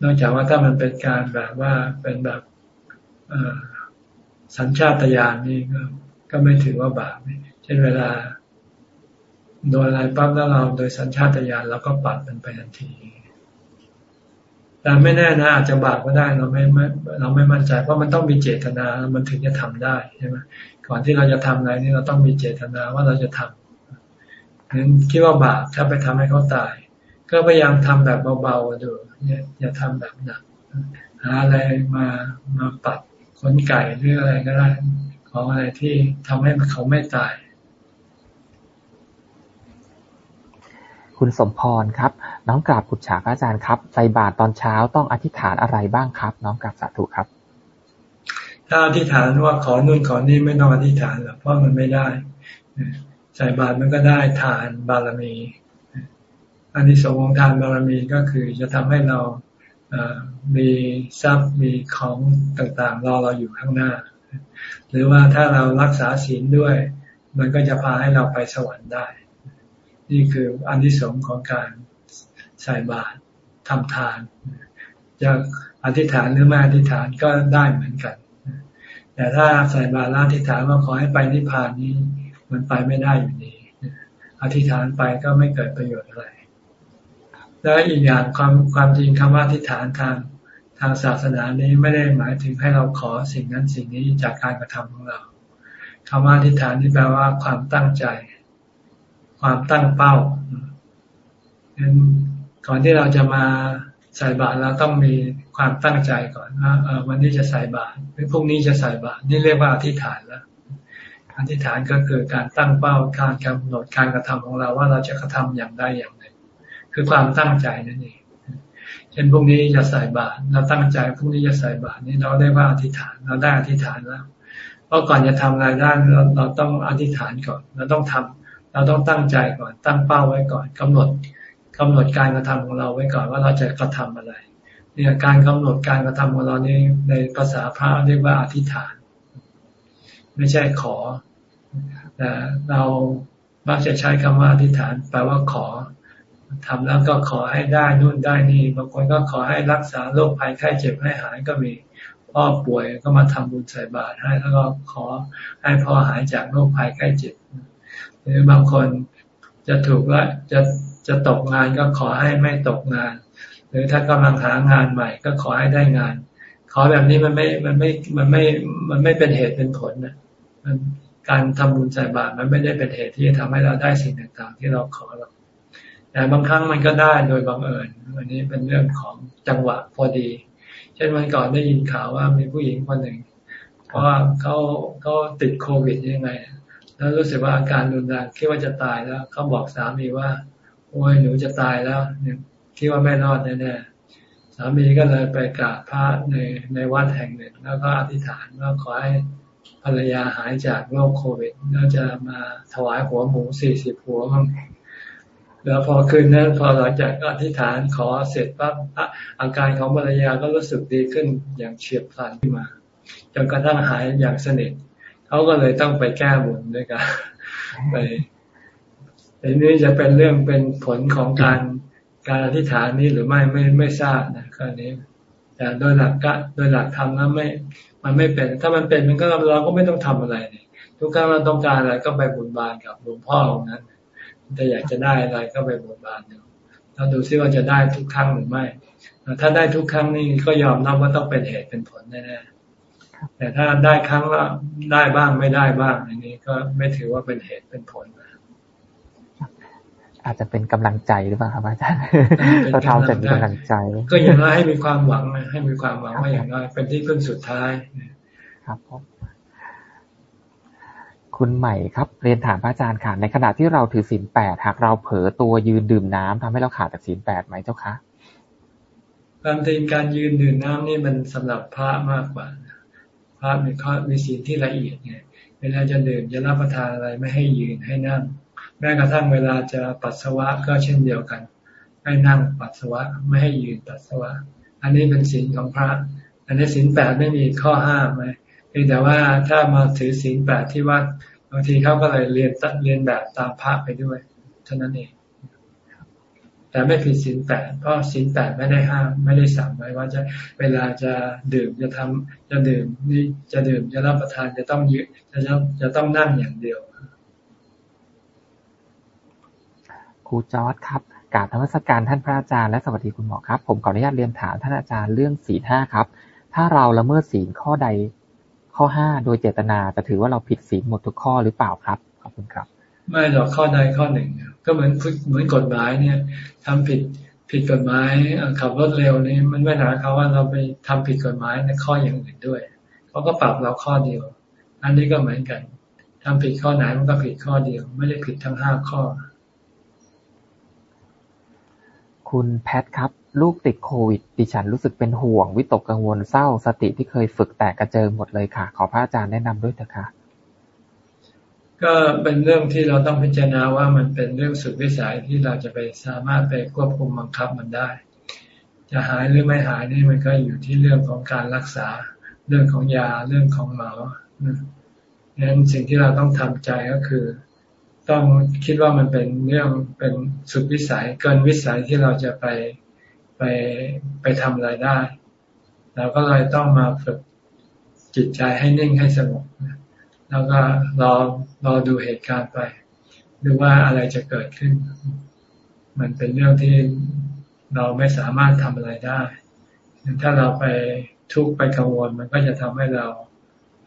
นอกจากว่าถ้ามันเป็นการแบบว่าเป็นแบบสัญชาตญาณนี่ก็ไม่ถือว่าบาปเช่นเวลา โดนอะไรปั๊บแล้วเราโดยสัญชาตญาณเราก็ปัดมันไปทันที แต่ไม่แน่นะอาจจะบาปก็ได้เราไม่ไม่เราไม่มั่นใจเพราะมันต้องมีเจตนา มันถึงจะทำได้ใช่ไหมก่อนที่เราจะทำอะไรนี่เราต้องมีเจตนาว่าเราจะทำนั้นคิดว่าบาปถ้าไปทำให้เขาตาย ก็พยายามทำแบบเบาๆดูอย่าทำแบบหนักหาอะไรมามาปัดขนไก่หรืออะไรก็ได้ ของอะไรที่ทำให้เขาไม่ตาย คุณสมพรครับ น้องกราบขุดฉาพระอาจารย์ครับ ใส่บาตรตอนเช้าต้องอธิษฐานอะไรบ้างครับ น้องกราบสาธุครับ ถ้าอธิษฐานว่าขอนู่นขอนี่ไม่ต้องอธิษฐานหรอกเพราะมันไม่ได้ใส่บาตรมันก็ได้ทานบารมีอันนี้สงของทานบารมีก็คือจะทำให้เรามีทรัพย์มีของต่างๆรอเราอยู่ข้างหน้า หรือว่าถ้าเรารักษาศีลด้วย มันก็จะพาให้เราไปสวรรค์ได้ นี่คืออันที่สองของการใส่บาตรทำทานจะอธิษฐานหรือไม่อธิษฐานก็ได้เหมือนกัน แต่ถ้าใส่บาตรแล้วอธิษฐานว่าขอให้ไปนิพพานนี้ มันไปไม่ได้อยู่ดีอธิษฐานไปก็ไม่เกิดประโยชน์อะไร แล้วอีกอย่างความความจริงคำว่าอธิษฐานทางทางศาสนานี้ไม่ได้หมายถึงให้เราขอสิ่งนั้นสิ่งนี้จากการกระทำของเราคำว่าอธิษฐานนี่แปลว่าความตั้งใจ ความตั้งเป้างั้นก่อนที่เราจะมาใส่บาตรเราต้องมีความตั้งใจก่อนว่าวันนี้จะใส่บาตรหรือพรุ่งนี้จะใส่บาตรนี่เรียกว่าอธิษฐานแล้วอธิษฐานก็คือการตั้งเป้าการกำหนดการกระทำของเราว่าเราจะกระทำอย่างใดอย่างหนึ่งคือความตั้งใจนั่นเองเช่นพรุ่งนี้จะใส่บาตรเราตั้งใจพรุ่งนี้จะใส่บาตรนี่เราได้ว่าอธิษฐานเราได้อธิษฐานแล้วเพราะก่อนจะทำอะไรได้เราเราต้องอธิษฐานก่อน เราต้องทำ เราต้องตั้งใจก่อน ตั้งเป้าไว้ก่อนกำหนดกำหนดการกระทำของเราไว้ก่อนว่าเราจะกระทำอะไร เนี่ยการกำหนดการกระทำของเรานี้ในภาษาพระเรียกว่าอธิษฐาน ไม่ใช่ขอแต่เรามักจะใช้คำว่าอธิษฐาน แปลว่าขอทำแล้วก็ขอให้ได้นู่นได้นี่บางคนก็ขอให้รักษาโรคภัยไข้เจ็บให้หายก็มีพ่อป่วยก็มาทำบุญใส่บาตรให้แล้วก็ขอให้พ่อหายจากโรคภัยไข้เจ็บ หรือบางคนจะถูกว่าจะจะตกงานก็ขอให้ไม่ตกงาน หรือถ้ากำลังหางานใหม่ ก็ขอให้ได้งาน ขอแบบนี้มันไม่มันไม่มันไม่มันไม่เป็นเหตุเป็นผลนะมันการทำบุญใส่บาตรมันไม่ได้เป็นเหตุที่จะทำให้เราได้สิ่งต่างๆ ที่เราขอหรอกแต่บางครั้งมันก็ได้โดยบังเอิญวันนี้เป็นเรื่องของจังหวะพอดี เช่นวันก่อนได้ยินข่าวว่ามีผู้หญิงคนหนึ่งเพราะว่าเขาเขาติดโควิดยังไง แล้วรู้สึกว่าอาการรุนแรงคิดว่าจะตายแล้วเขาบอกสามีว่า โอ้ยหนูจะตายแล้วคิดว่าไม่รอดแน่ๆสามีก็เลยไปกราบพระในในวัดแห่งหนึ่ง แล้วก็อธิษฐานว่าขอให้ภรรยาหายจากโรคโควิดแล้วจะมาถวายหัวหมูสี่สิบหัวมั้งแล้วพอคืนนั้นพอหลังจากอธิษฐานขอเสร็จปั๊บอาการของภรรยาก็รู้สึกดีขึ้นอย่างเฉียบพลันขึ้นมาจนกระทั่งหายอย่างสนิท เขาก็เลยต้องไปแก้บุญด้วยกันไปอันนี้จะเป็นเรื่องเป็นผลของการการอธิษฐานนี้หรือไม่ไม่ไม่ทราบนะข้อนี้ แต่โดยหลักก็โดยหลักธรรมแล้วไม่ มันไม่เป็น ถ้ามันเป็นมันก็เราก็ไม่ต้องทำอะไรนี่ทุกครั้งเราต้องการอะไรก็ไปบุญบานกับหลวงพ่อองนั้นถ้าอยากจะได้อะไรก็ไปบนบานดูเราดูซิว่าจะได้ทุกครั้งหรือไม่ ถ้าได้ทุกครั้งนี่ก็ยอมรับว่าต้องเป็นเหตุเป็นผลแน่ๆ แต่ถ้าได้ครั้งละได้บ้างไม่ได้บ้างอันนี้ก็ไม่ถือว่าเป็นเหตุเป็นผลอาจจะเป็นกำลังใจหรือเปล่าครับอาจารย์เราทำจะมีกำลังใจ ก็อย่างน้อยให้มีความหวังให้มีความหวังว่าอย่างน้อยเป็นที่พึ่งสุดท้ายครับผมคุณใหม่ครับ เรียนถามพระอาจารย์ค่ะในขณะที่เราถือศีลแปดหากเราเผลอตัวยืนดื่มน้ำทำให้เราขาดจากศีลแปดไหมเจ้าคะการทีการยืนดื่มน้ำนี่มันสำหรับพระมากกว่า พระมีข้อมีศีลที่ละเอียดไงเวลาจะดื่มจะรับประทานอะไรไม่ให้ยืนให้นั่ง แม้กระทั่งเวลาจะปัสสาวะก็เช่นเดียวกัน ให้นั่งปัสสาวะไม่ให้ยืนปัสสาวะ อันนี้เป็นศีลของพระ อันนี้ศีลแปดไม่มีข้อห้ามไหมเพียงแต่ว่าถ้ามาถือศีลแปดที่วัดบางทีเขาก็เลยเรียนเรียนแบบตามพระไปด้วยเท่านั้นเอง แต่ไม่ผิดศีลแปดเพราะศีลแปดไม่ได้ห้ามไม่ได้สั่งไว้ว่าจะเวลาจะดื่มจะทำจะดื่มนี่จะดื่มจะรับประทานจะต้องยืดจะจะต้องนั่งอย่างเดียวครูจอร์ดครับกราบธรรมสการท่านพระอาจารย์และสวัสดีคุณหมอครับ ผมขออนุญาตเรียนถามท่านอาจารย์เรื่องศีลห้าครับ ถ้าเราละเมิดศีลข้อใดข้อห้าโดยเจตนาจะถือว่าเราผิดศีลหมดทุกข้อหรือเปล่าครับขอบคุณครับ ไม่หรอกข้อใดข้อหนึ่ง ก็เหมือนเหมือนกฎหมายเนี่ยทำผิดผิดกฎหมายขับรถเร็วนี่มันไม่หมายควาว่าเราไปทำผิดกฎหมายในข้ออย่างอื่นด้วยเขาก็ปรับเราข้อเดียว อันนี้ก็เหมือนกันทำผิดข้อไหนมันก็ผิดข้อเดียว ไม่ได้ผิดทั้งห้าข้อ คุณแพทครับ ลูกติดโควิด ดิฉันรู้สึกเป็นห่วง วิตกกังวลเศร้า สติที่เคยฝึกแตกกระเจิงหมดเลยค่ะ ขอพระอาจารย์แนะนำด้วยเถอะค่ะ ก็เป็นเรื่องที่เราต้องพิจารณาว่ามันเป็นเรื่องสุดวิสัยที่เราจะไปสามารถไปควบคุมบังคับมันได้ จะหายหรือไม่หายนี่มันก็อยู่ที่เรื่องของการรักษา เรื่องของยาเรื่องของหมอดังนั้นสิ่งที่เราต้องทำใจก็คือ ต้องคิดว่ามันเป็นเรื่องเป็นสุดวิสัยเกินวิสัยที่เราจะไปไปไปทำอะไรได้เราก็เลยต้องมาฝึกจิตใจให้นิ่งให้สงบแล้วก็รอ รอดูเหตุการณ์ไปดูว่าอะไรจะเกิดขึ้น มันเป็นเรื่องที่เราไม่สามารถทำอะไรได้ ถ้าเราไปทุกข์ไปกังวล มันก็จะทำให้เรา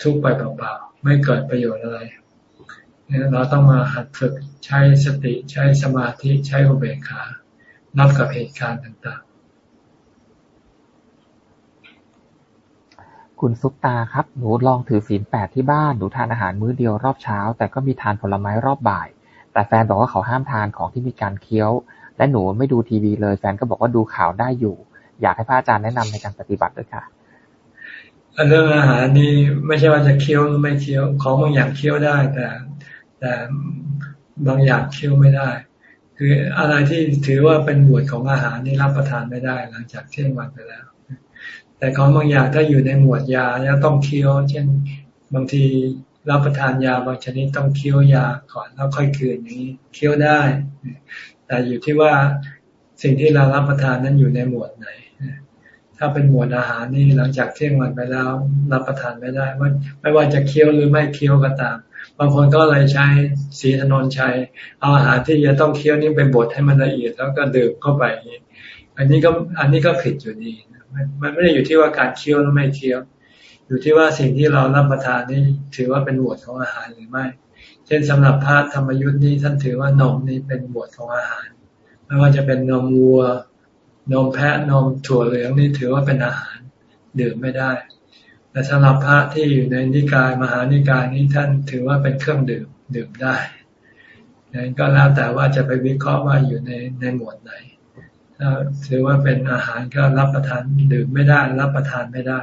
ทุกข์ไปเปล่าๆไม่เกิดประโยชน์อะไร เราต้องมาหัดฝึกใช้สติใช้สมาธิใช้อุเบกขา นับกับเหตุการณ์ต่าง คุณซุปตาครับ หนูลองถือศีลแปดที่บ้าน หนูทานอาหารมื้อเดียวรอบเช้า แต่ก็มีทานผลไม้รอบบ่าย แต่แฟนบอกว่าเขาห้ามทานของที่มีการเคี้ยว และหนูไม่ดูทีวีเลย แฟนก็บอกว่าดูข่าวได้อยู่ อยากให้พระอาจารย์แนะนำในการปฏิบัติด้วยค่ะเรื่องอาหารนี่ไม่ใช่ว่าจะเคี้ยวหรือไม่เคี้ยว ของบางอย่างเคี้ยวได้ แต่แต่บางอย่างเคี้ยวไม่ได้ คืออะไรที่ถือว่าเป็นหมวดของอาหารนี่รับประทานไม่ได้ หลังจากเที่ยงวันไปแล้ว แต่ของบางอย่างถ้าอยู่ในหมวดยาแล้วต้องเคี้ยว เช่นบางทีรับประทานยาบางชนิดต้องเคี้ยวยาก่อนแล้วค่อยคืนอย่างนี้เคี้ยวได้ แต่อยู่ที่ว่าสิ่งที่เรารับประทานนั้นอยู่ในหมวดไหน ถ้าเป็นหมวดอาหารนี่หลังจากเที่ยงวันไปแล้วรับประทานไม่ได้ว่าไม่ว่าจะเคี้ยวหรือไม่เคี้ยวก็ตาม บางคนก็เลยใช้สีถนนชัยเอาอาหารที่จะต้องเคี้ยวนี่ไปบดให้มันละเอียดแล้วก็ดื่มเข้าไป อันนี้ก็อันนี้ก็ผิดอยู่ดี มันไม่ได้อยู่ที่ว่าการเคี้ยวหรือไม่เคี้ยว อยู่ที่ว่าสิ่งที่เรารับประทานนี่ถือว่าเป็นหมวดของอาหารหรือไม่ เช่นสำหรับพระธรรมยุทธ์นี่ท่านถือว่านมนี่เป็นหมวดของอาหาร ไม่ว่าจะเป็นนมวัวนมแพะนมถั่วเหลืองนี่ถือว่าเป็นอาหารดื่มไม่ได้ แต่สำหรับพระที่อยู่ในนิกายมหานิกายนี้ท่านถือว่าเป็นเครื่องดื่มดื่มได้นั้นก็แล้วแต่ว่าจะไปวิเคราะห์ว่าอยู่ในในหมวดไหน ถ้าถือว่าเป็นอาหารก็รับประทานดื่มไม่ได้ รับประทานไม่ได้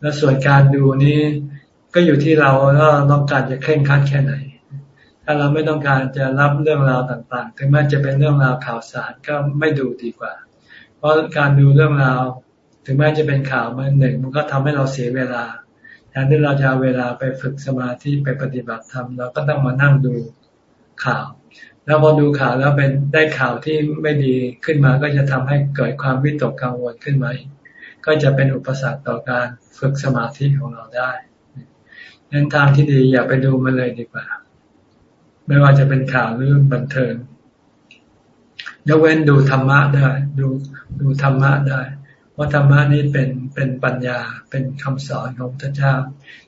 แล้วส่วนการดูนี้ก็อยู่ที่เราว่าต้องการจะเคร่งคัดแค่ไหน ถ้าเราไม่ต้องการจะรับเรื่องราวต่างๆ ถึงแม้จะเป็นเรื่องราวข่าวสารก็ไม่ดูดีกว่า เพราะการดูเรื่องราว ถึงแม้จะเป็นข่าวมันหนึ่ง มันก็ทำให้เราเสียเวลาแทนที่เราจะเอาเวลาไปฝึกสมาธิไปปฏิบัติธรรมเราก็ต้องมานั่งดูข่าว แล้วพอดูข่าวแล้วเป็นได้ข่าวที่ไม่ดีขึ้นมา ก็จะทำให้เกิดความวิตกกังวลขึ้นมาก็จะเป็นอุปสรรคต่อการฝึกสมาธิของเราได้นั้นทางที่ดีอย่าไปดูมันเลยดีกว่า ไม่ว่าจะเป็นข่าวหรือบันเทิงยกเว้นดูธรรมะได้ ดูดูธรรมะได้ เพราะธรรมะนี้เป็นเป็นปัญญาเป็นคำสอนของพระเจ้า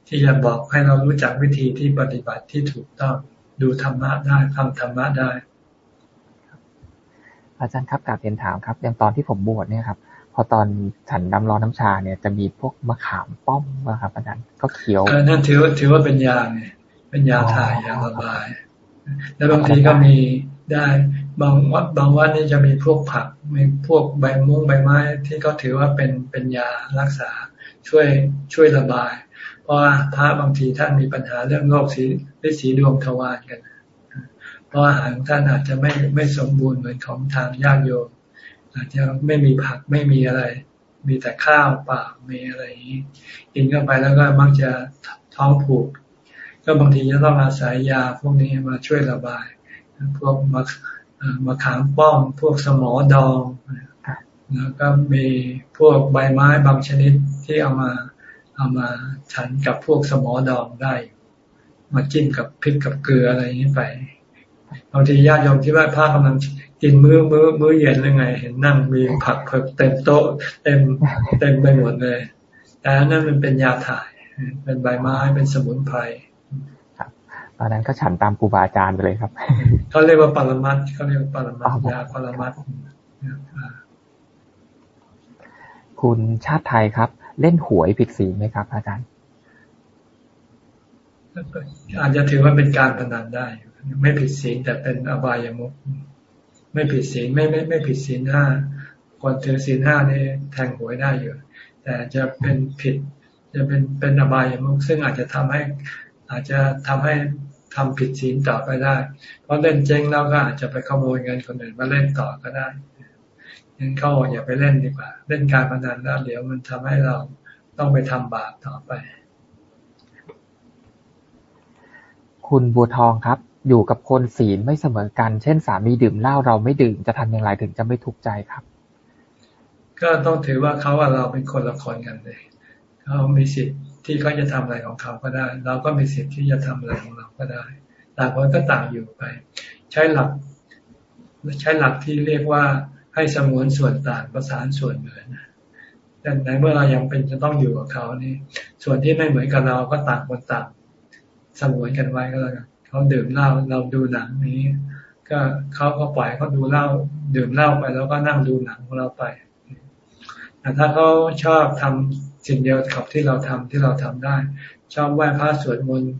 ที่จะบอกให้เรารู้จักวิธีที่ปฏิบัติที่ถูกต้อง ดูธรรมะได้ทำธรรมะได้ อาจารย์ครับกาบเรียนถามครับอย่างตอนที่ผมบวชเนี่ยครับ พอตอนฉันน้ำร้อนน้ำชาเนี่ยจะมีพวกมะขามป้อมนะครับ อาจารย์ก็เคี้ยวนั่นถือถือว่าเป็นยาไงเป็นยาถ่ายยาระบาย แล้วบางทีก็มีได้บางวัดบางวัดนี่จะมีพวกผักมีพวกใบมุ้งใบไม้ที่ก็ถือว่าเป็นเป็นยารักษาช่วยช่วยระบาย เพราะพระบางทีท่านมีปัญหาเรื่องโรคสีฤทธิ์สีดวงทวารกัน เพราะอาหารท่านอาจจะไม่ไม่สมบูรณ์เหมือนของทางญาติโยมอาจจะไม่มีผักไม่มีอะไร มีแต่ข้าวเปล่ามีอะไรอย่างนี้กินเข้าไปแล้วก็มักจะท้องผูก ก็บางทีจะต้องอาศัยยาพวกนี้มาช่วยระบาย พวกมะมะขามป้อม พวกสมอดองแล้วก็มีพวกใบไม้บางชนิดที่เอามา เอามาฉันกับพวกสมอดองได้ มาจิ้มกับพริกกับเกลืออะไรอย่างนี้ไปบางทีญาติโยมที่ว่าพระกำลังกินมื้อมื้อมื้อเย็นหรือไง เห็นนั่งมีผักเผือกเต็มโต๊ะ เต็มเต็มไปหมดเลยแต่นั่นมันเป็นยาถ่าย เป็นใบไม้เป็นสมุนไพรอนนั้นก็ฉันตามครูบาอาจารย์ไปเลยครับเขาเรียกว่าปรมัตเขาเรียกว่าปรมัตยาปรมัตคุณชาติไทยครับ เล่นหวยผิดศีลไหมครับ อาจารย์ อาจจะถือว่าเป็นการพนันได้ ไม่ผิดศีลแต่เป็นอบายามุกไม่ผิดศีลไม่ไม่ไม่ผิดศีลห้าคนถือศีลห้านี่แทงหวยได้อยู่ แต่จะเป็นผิด จะเป็นเป็นอบายามุกซึ่งอาจจะทำให้ อาจจะทำให้ทำผิดศีลต่อไปได้ เพราะเล่นเจ๊งแล้วก็อาจจะไปขโมยเงินคนอื่นมาเล่นต่อก็ได้ งั้นเขาอย่าไปเล่นดีกว่า เล่นการพนันแล้วเดี๋ยวมันทำให้เราต้องไปทำบาปต่อไป คุณบัวทองครับ อยู่กับคนศีลไม่เสมอกัน เช่น สามีดื่มเหล้าเราไม่ดื่มจะทำอย่างไรถึงจะไม่ทุกข์ใจครับ ก็ต้องถือว่าเขาว่าเราเป็นคนละคนกันเลยเขามีสิทธิ์ที่เขาจะทำอะไรของเขาก็ได้ เราก็มีสิทธิ์ที่จะทำอะไรของเราก็ได้ต่างคนก็ต่างอยู่ไป ใช้หลักใช้หลักที่เรียกว่า ให้สมวนส่วนต่างประสานส่วนเหมือนแต่ในเมื่อเรายังเป็นจะต้องอยู่กับเขานี่ ส่วนที่ไม่เหมือนกับเราก็ต่างคนต่างสมวนกันไว้ก็แล้วกันเขาดื่มเหล้าเราดูหนังนี้ ก็เขาก็ปล่อยเขาดูเหล้าดื่มเหล้าไปแล้วก็นั่งดูหนังของเราไปแต่ถ้าเขาชอบทำสิ่งเดียวกับที่เราทำที่เราทำได้ ชอบไหว้พระสวดมนต์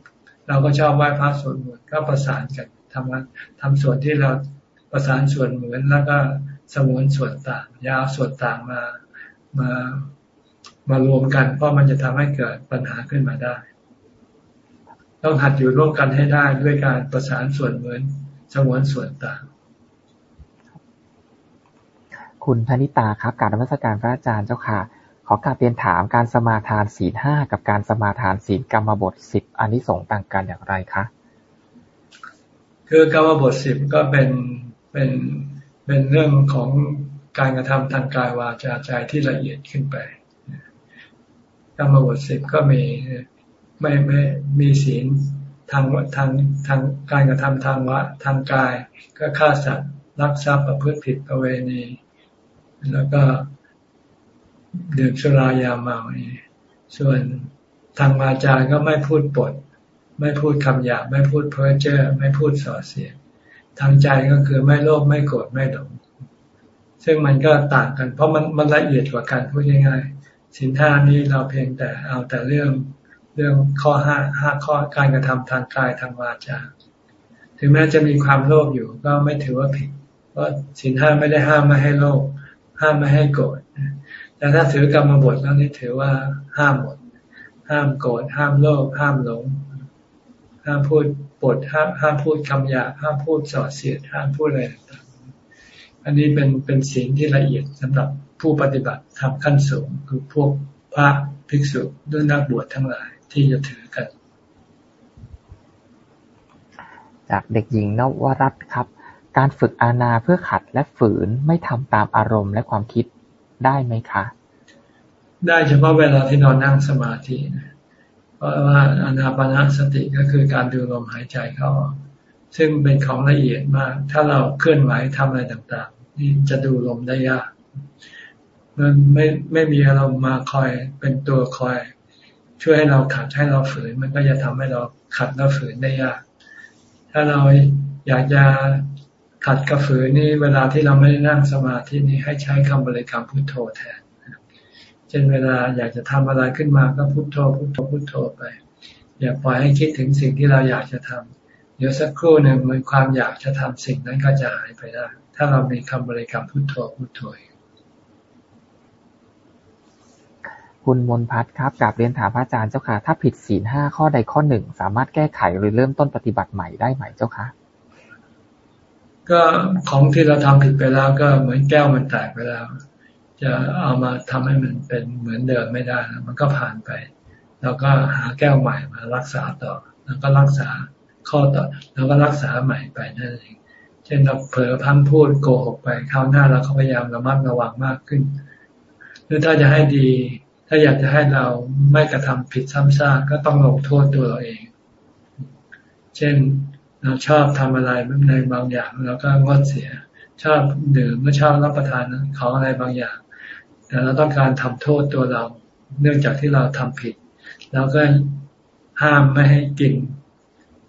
เราก็ชอบไหว้พระสวดมนต์ก็ประสานกันทำงานทำส่วนที่เราประสานส่วนเหมือนแล้วก็ สมุนส่วนต่างยาวส่วนต่างมามามารวมกันเพราะมันจะทำให้เกิดปัญหาขึ้นมาได้ ต้องหัดอยู่ร่วมกันให้ได้ด้วยการประสานส่วนเหมือนสมุนส่วนต่าง คุณธนิตาครับ การนมัสการพระอาจารย์เจ้าค่ะ ขอการเรียนถามการสมาทานศีลห้ากับการสมาทานศีลกรรมบทสิบอันนี้ส่งต่างกันอย่างไรคะ คือกรรมบทสิบก็เป็นเป็น เป็นเรื่องของการกระทำทางกายวาจาใจที่ละเอียดขึ้นไปกรรมบทสิบก็มีไม่ไม่มีศีลทางทางทางการกระทำทางวะทางกาย ก็ฆ่าสัตว์รักทรัพย์ประพฤติผิดประเวณี แล้วก็ดื่มสุรายาเมาส่วนทางวาจาก็ไม่พูดปด ไม่พูดคำหยาบไม่พูดเพ้อเจ้อไม่พูดส่อเสียด ทางใจก็คือไม่โลภไม่โกรธไม่หลงซึ่งมันก็ต่างกัน เพราะมันมันละเอียดกว่ากันพูดง่ายๆสินห้านี้เราเพียงแต่เอาแต่เรื่องเรื่องข้อห้าห้าข้อการกระทำทางกายทางวาจาถึงแม้จะมีความโลภอยู่ก็ไม่ถือว่าผิด เพราะสินห้าไม่ได้ห้ามไม่ให้โลภห้ามไม่ให้โกรธแต่ถ้าถือกรรมบทแล้วนี่ถือว่าห้ามหมด ห้ามโกรธห้ามโลภห้ามหลง ห้ามพูด ปดห้ามห้ามพูดคำหยาห้ามพูดส่อเสียดห้ามพูดอะไรต่างๆอันนี้เป็นเป็นสิ่งที่ละเอียดสำหรับผู้ปฏิบัติทำขั้นสูงคือพวกพระภิกษุด้วยนักบวชทั้งหลายที่จะถือกัน จากเด็กหญิงนวรัตน์ครับ การฝึกอาณาเพื่อขัดและฝืนไม่ทำตามอารมณ์และความคิดได้ไหมคะ ได้เฉพาะเวลาที่นอนนั่งสมาธินะพ ราะว่าอนาปนาสติก็คือการดูลมหายใจเข้าซึ่งเป็นของละเอียดมาก ถ้าเราเคลื่อนไหวทำอะไรต่างๆ นี่จะดูลมได้ยากมันไม่ไม่มีอารมณ์มาคอยเป็นตัวคอย ช่วยให้เราขัดให้เราฝืน มันก็จะทำให้เราขัดและฝืนได้ยาก ถ้าเราอยากจะขัดกับฝืนนี่เวลาที่เราไม่ได้นั่งสมาธินี่ให้ใช้คำบริกรรมพุทโธแทน ช่นเวลาอยากจะทำอะไรขึ้นมาก็พุโทโธพุโทโธพุโทโธไป อย่าปล่อยให้คิดถึงสิ่งที่เราอยากจะทำเดี๋ยวสักครู่หนึ่งมันความอยากจะทำสิ่งนั้นก็จะหายไปได้ถ้าเรามีคำบริกรรมพุโทโธพุโทโธคุณมนพัฒครับกลับเรียนถามพระอาจารย์เจ้าค่ะ ถ้าผิดศีลห้าข้อใดข้อหนึ่งสามารถแก้ไขหรือเริ่มต้นปฏิบัติใหม่ได้ไหมเจ้าคะก็ของที่เราทำผิดไปแล้วก็เหมือนแก้วมันแตกไปแล้ว จะเอามาทำให้มันเป็นเหมือนเดิมไม่ได้นะมันก็ผ่านไป แล้วก็หาแก้วใหม่มารักษาต่อ แล้วก็รักษาข้อต่อ แล้วก็รักษาใหม่ไปนั่นเอง เช่นเราเผลอพันพูดโกหกไปคราวหน้าเราก็พยายามระมัดระวังมากขึ้น หรือถ้าจะให้ดี ถ้าอยากจะให้เราไม่กระทำผิดซ้ำซากก็ต้องลงโทษตัวเราเอง เช่นเราชอบทำอะไรในบางอย่างเราก็งดเสียชอบดื่มไม่ชอบรับประทานของอะไรบางอย่าง แต่เราต้องการทำโทษตัวเรา เนื่องจากที่เราทำผิดแล้วก็ห้ามไม่ให้กิน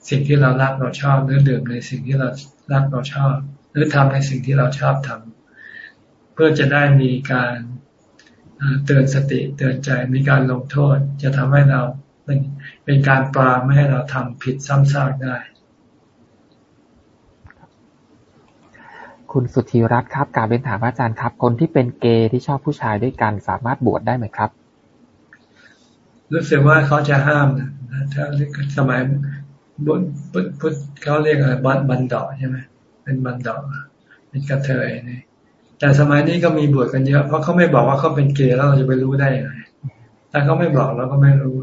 สิ่งที่เรารักเราชอบหรือดื่มในสิ่งที่เรารักเราชอบ หรือทำในสิ่งที่เราชอบทำเพื่อจะได้มีการเตือนสติเตือนใจมีการลงโทษ จะทำให้เราเป็นเป็นการปราไม่ให้เราทำผิดซ้ำซากได้ คุณสุธีรัตน์ครับ การเป็นถามอาจารย์ครับ คนที่เป็นเกย์ที่ชอบผู้ชายด้วยกันสามารถบวชได้ไหมครับ รู้สึกว่าเขาจะห้ามนะถ้าสมัยบุญพุทธเขาเรียกอะไรบันบันดอใช่ไหมเป็นบันดอเป็นกระเทยนี่แต่สมัยนี้ก็มีบวชกันเยอะเพราะเขาไม่บอกว่าเขาเป็นเกย์แล้วเราจะไปรู้ได้ยังไงถ้าเขาไม่บอกเราก็ไม่รู้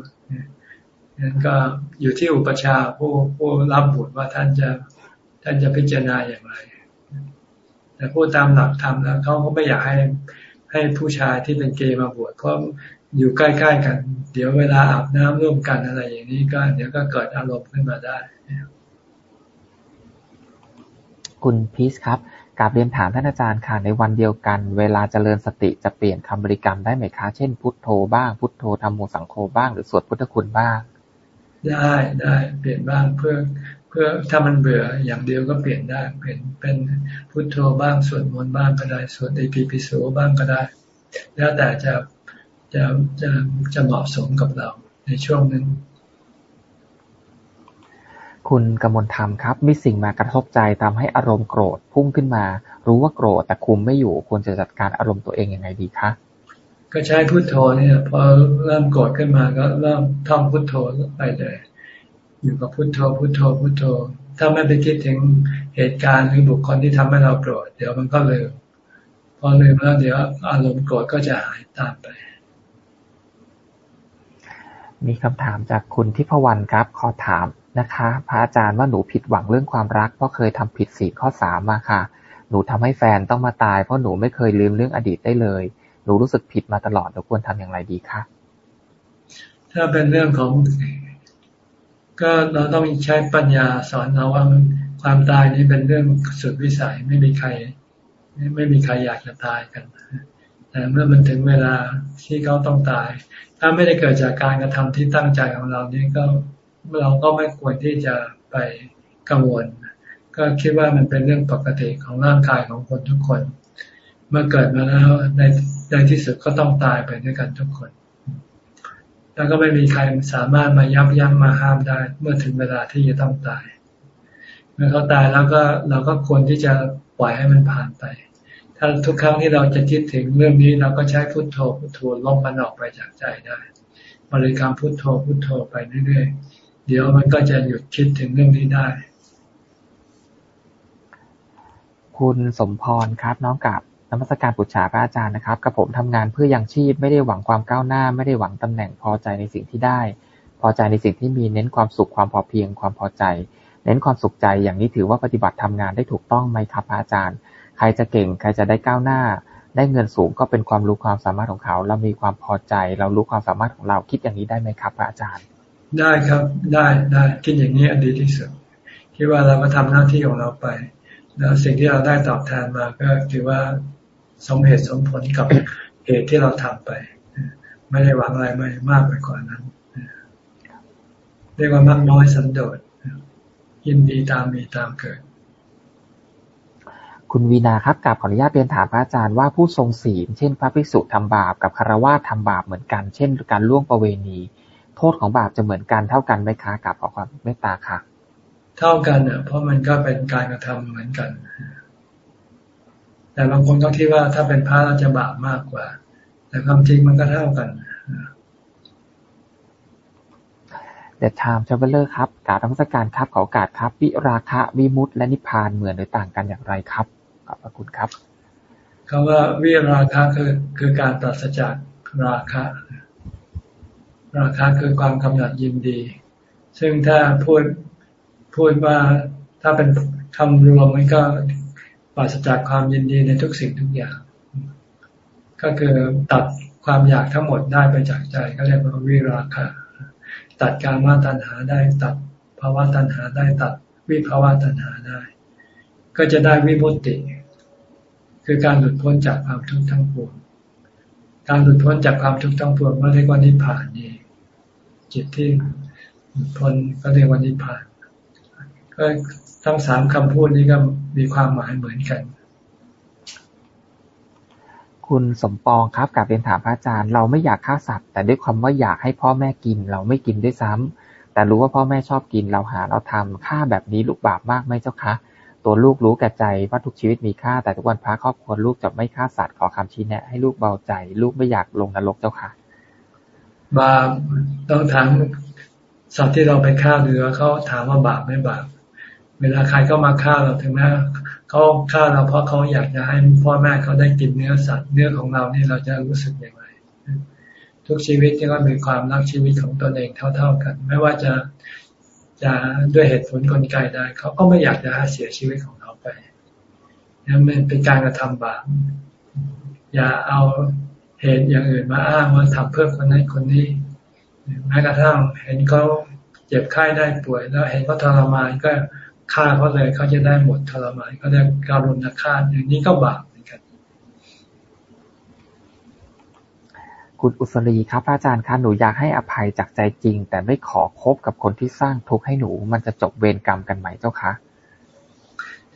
นั้นก็อยู่ที่อุปชาผู้ผู้รับบวชว่าท่านจะท่านจะพิจารณาอย่างไร แต่พูดตามหลักธรรมแล้วเขาก็ไม่อยากให้ให้ผู้ชายที่เป็นเกย์มาบวชเพราะอยู่ใกล้ๆกัน เดี๋ยวเวลาอาบน้ำร่วมกันอะไรอย่างนี้ก็ เดี๋ยวก็เกิดอารมณ์ขึ้นมาได้คุณพีชครับกาบเรียนถามท่านอาจารย์ค่ะในวันเดียวกัน เวลาเจริญสติจะเปลี่ยนคำบริกรรมได้ไหมคะ เช่นพุทโธบ้างพุทโธธรรมโมสังโฆบ้างหรือสวดพุทธคุณบ้าง ได้ได้เปลี่ยนบ้างเพื่อ เพื่อถ้ามันเบื่ออย่างเดียวก็เปลี่ยนได้เปลี่ยนเป็นพุทโธบ้างสวดมนต์บ้างก็ได้สวดอิปิปิโสบ้างก็ได้ แล้วแต่จะจะจะจะเหมาะสมกับเราในช่วงนั้นคุณกมลธรรมครับ มีสิ่งมากระทบใจทำให้อารมณ์โกรธพุ่งขึ้นมา รู้ว่าโกรธแต่คุมไม่อยู่ควรจะจัดการอารมณ์ตัวเองยังไงดีคะก็ใช้พุทโธเนี่ยพอเริ่มโกรธขึ้นมาก็เริ่มท่องพุทโธไปเลย อยู่กับพุทโธพุทโธพุทโธ ถ้าไม่ไปคิดถึงเหตุการณ์หรือบุคคลที่ทำให้เราโกรธเดี๋ยวมันก็ลืมพอลืมแล้วเดี๋ยวอารมณ์โกรธก็จะหายตามไป มีคำถามจากคุณทิพวรรณครับ ขอถามนะคะ พระอาจารย์ว่าหนูผิดหวังเรื่องความรักเพราะเคยทำผิดสี่ข้อสามมาค่ะ หนูทำให้แฟนต้องมาตายเพราะหนูไม่เคยลืมเรื่องอดีตได้เลย หนูรู้สึกผิดมาตลอดหนูควรทำอย่างไรดีคะถ้าเป็นเรื่องของ ก็เราต้องใช้ปัญญาสอนเราว่าความตายนี้เป็นเรื่องสุดวิสัยไม่มีใคร ไม่มีใครอยากจะตายกันแต่เมื่อมันถึงเวลาที่เขาต้องตาย ถ้าไม่ได้เกิดจากการกระทำที่ตั้งใจของเรานี่ก็เราก็ไม่ควรที่จะไปกังวล ก็คิดว่ามันเป็นเรื่องปกติของร่างกายของคนทุกคน เมื่อเกิดมาแล้วในในที่สุดก็ต้องตายไปด้วยกันทุกคน แล้วก็ไม่มีใครสามารถมายับยั้งมาห้ามได้ เมื่อถึงเวลาที่จะต้องตาย เมื่อเขาตายแล้วก็เราก็ควรที่จะปล่อยให้มันผ่านไป ถ้าทุกครั้งที่เราจะคิดถึงเรื่องนี้เราก็ใช้พุทโธพุทโธลบมันออกไปจากใจได้บริกรรมพุทโธพุทโธไปเรื่อยๆ เดี๋ยวมันก็จะหยุดคิดถึงเรื่องนี้ได้ คุณสมพรครับน้องกับ นมัสการปุจฉาพระอาจารย์นะครับกับผมทำงานเพื่อยังชีพ ไม่ได้หวังความก้าวหน้า ไม่ได้หวังตำแหน่งพอใจในสิ่งที่ได้ พอใจในสิ่งที่มีเน้นความสุขความพอเพียงความพอใจ เน้นความสุขใจอย่างนี้ถือว่าปฏิบัติทำงานได้ถูกต้องไหมครับพระอาจารย์ ใครจะเก่งใครจะได้ก้าวหน้า ได้เงินสูงก็เป็นความรู้ความสามารถของเขา เรามีความพอใจ เรารู้ความสามารถของเราคิดอย่างนี้ได้ไหมครับพระอาจารย์ ได้ครับได้ได้คิดอย่างนี้อดีที่สุดคิดว่าเราก็ทำหน้าที่ของเราไป แล้วสิ่งที่เราได้ตอบแทนมาก็ถือว่า สมเหตุสมผลกับเหตุที่เราทำไป ไม่ได้หวังอะไรไม่มากไปกว่านั้นเรียกว่ามากน้อยสันโดษยินดีตามมีตามเกิด คุณวีนาครับกับขออนุญาตเรียนถามพระอาจารย์ว่าผู้ทรงศีลเช่น พระภิกษุทำบาปกับคารวะทำบาปเหมือนกัน เช่น การล่วงประเวณี โทษของบาปจะเหมือนกันเท่ากันไหมคะกับขอความเมตตาค่ะ เท่ากันเน่ะเพราะมันก็เป็นการกระทำเหมือนกัน แต่บางคนก็คิดว่าถ้าเป็นพระเราจะบาปมากกว่า แต่ความจริงมันก็เท่ากันเดชามชาเวลเลอร์ครับกาธรรมสการครับขอโอกาสครับวิราคะวิมุตและนิพพานเหมือนหรือต่างกันอย่างไรครับขอบพระคุณครับคำว่าวิราคะคือคือการตัดสจากราคะ ราคะคือความกำหนัดยินดี ซึ่งถ้าพูดพูดว่าถ้าเป็นคำรวมมันก็ป ราศจากความยินดีในทุกสิ่งทุกอย่าง ก็คือตัดความอยากทั้งหมดได้ไปจากใจก็เรียกว่าวิราคะตัดการมาตัณหาได้ตัดภาวะตัณหาได้ตัดวิภาวะตัณหาได้ ก็จะได้วิมุตติ คือการหลุดพ้นจากความทุกข์ทั้งปวงการหลุดพ้นจากความทุกข์ทั้งปวงก็เรียกว่านิพพานนี่จิตที่หลุดพ้นก็เรียกว่านิพพานก็ทั้งสามคำพูดนี้ก็ มีความหมายเหมือนกัน คุณสมปองครับกับเรียนถามพระอาจารย์ เราไม่อยากฆ่าสัตว์ แต่ด้วยความว่าอยากให้พ่อแม่กิน เราไม่กินด้วยซ้ำแต่รู้ว่าพ่อแม่ชอบกินเราหาเราทำฆ่าแบบนี้ลูกบาปมากไหมเจ้าคะตัวลูกรู้แก่ใจว่าทุกชีวิตมีค่า แต่ทุกวันพระครอบครัวลูกจะไม่ฆ่าสัตว์ขอคำชี้แนะ ให้ลูกเบาใจ ลูกไม่อยากลงนรกเจ้าค่ะบาปต้องถามสัตว์ที่เราไปฆ่าเรือเขาถามว่าบาปไม่บาป เวลาใครก็มาฆ่าเราถึงแม้เขาฆ่าเราเพราะเขาอยากจะให้พ่อแม่เขาได้กินเนื้อสัตว์เนื้อของเรานี่เราจะรู้สึกอย่างไรทุกชีวิตก็มีความรักชีวิตของตนเองเท่า ๆกัน ไม่ว่าจะจะด้วยเหตุผลกลไกใดเขาก็ไม่อยากจะให้เสียชีวิตของเราไปนั่นเป็นการกระทำบาปอย่าเอาเหตุอย่างอื่นมาอ้างว่าทำเพื่อคนนั้นคนนี้แม้กระทั่งเห็นเขาเจ็บไข้ได้ป่วย แล้วเห็นเขาทรมานก็ ฆ่าเขาเลยเขาจะได้หมดทรมานเขาได้การุณฆาตอย่างนี้ก็บาปเหมือนกัน คุณอุสรีครับอาจารย์คะหนูอยากให้อภัยจากใจจริง แต่ไม่ขอคบกับคนที่สร้างทุกข์ให้หนู มันจะจบเวรกรรมกันไหมเจ้าคะ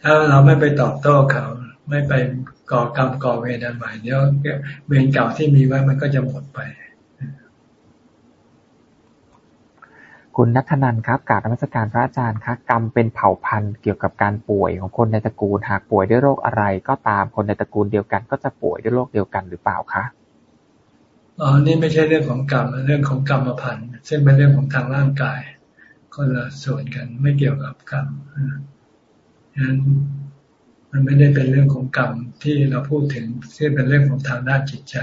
ถ้าเราไม่ไปตอบโต้เขา ไม่ไปก่อกรรมก่อเวรใหม่เดี๋ยวเวรเก่าที่มีไว้มันก็จะหมดไป คุณนัทนันครับ กราบนมัสการพระอาจารย์ครับกรรมเป็นเผ่าพันธุ์เกี่ยวกับการป่วยของคนในตระกูล หากป่วยด้วยโรคอะไรก็ตามคนในตระกูลเดียวกัน ก็จะป่วยด้วยโรคเดียวกันหรือเปล่าคะอ๋อนี่ไม่ใช่เรื่องของกรรม เรื่องของกรรมพันธุ์ซึ่งเป็นเรื่องของทางร่างกาย คนละส่วนกันไม่เกี่ยวกับกรรมฉะนั้นมันไม่ได้เป็นเรื่องของกรรมที่เราพูดถึงซึ่งเป็นเรื่องของทางด้านจิตใจ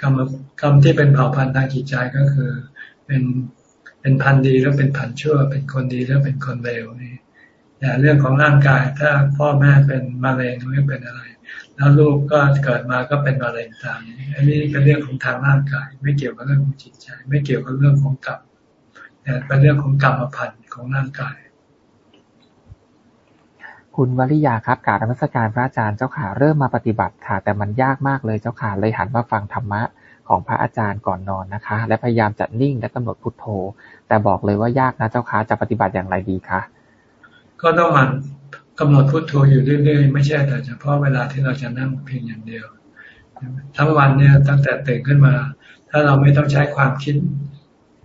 กรรมกรรมที่เป็นเผ่าพันธุ์ทางจิตใจก็คือ เป็น เป็นพันดีแล้วเป็นพันชั่ว เป็นคนดีแล้วเป็นคนเลวนี่แต่าเรื่องของร่างกายถ้าพ่อแม่เป็นมะเร็งหรือเป็นอะไร แล้วลูกก็เกิดมาก็เป็นมะเร็งตามอันนี้เป็นเรื่องของทางร่างกาย ไม่เกี่ยวกับเรื่องของจิตใจ ไม่เกี่ยวกับเรื่องของกรรมแต่เป็นเรื่องของกรรมพันธ์ของร่างกาย คุณวริยาครับการรัชการพระอาจารย์เจ้าขาเริ่มมาปฏิบัติค่ะแต่มันยากมากเลยเจ้าขาเลยหันมาฟังธรรมะ ของพระอาจารย์ก่อนนอนนะคะ และพยายามจะนิ่งและกำหนดพุทโธ แต่บอกเลยว่ายากนะเจ้าคะจะปฏิบัติอย่างไรดีคะก็ต้องมันกำหนดพุทโธอยู่เรื่อยๆ ไม่ใช่แต่เฉพาะเวลาที่เราจะนั่งเพียงอย่างเดียว ทั้งวันเนี่ยตั้งแต่ตื่นขึ้นมา ถ้าเราไม่ต้องใช้ความคิด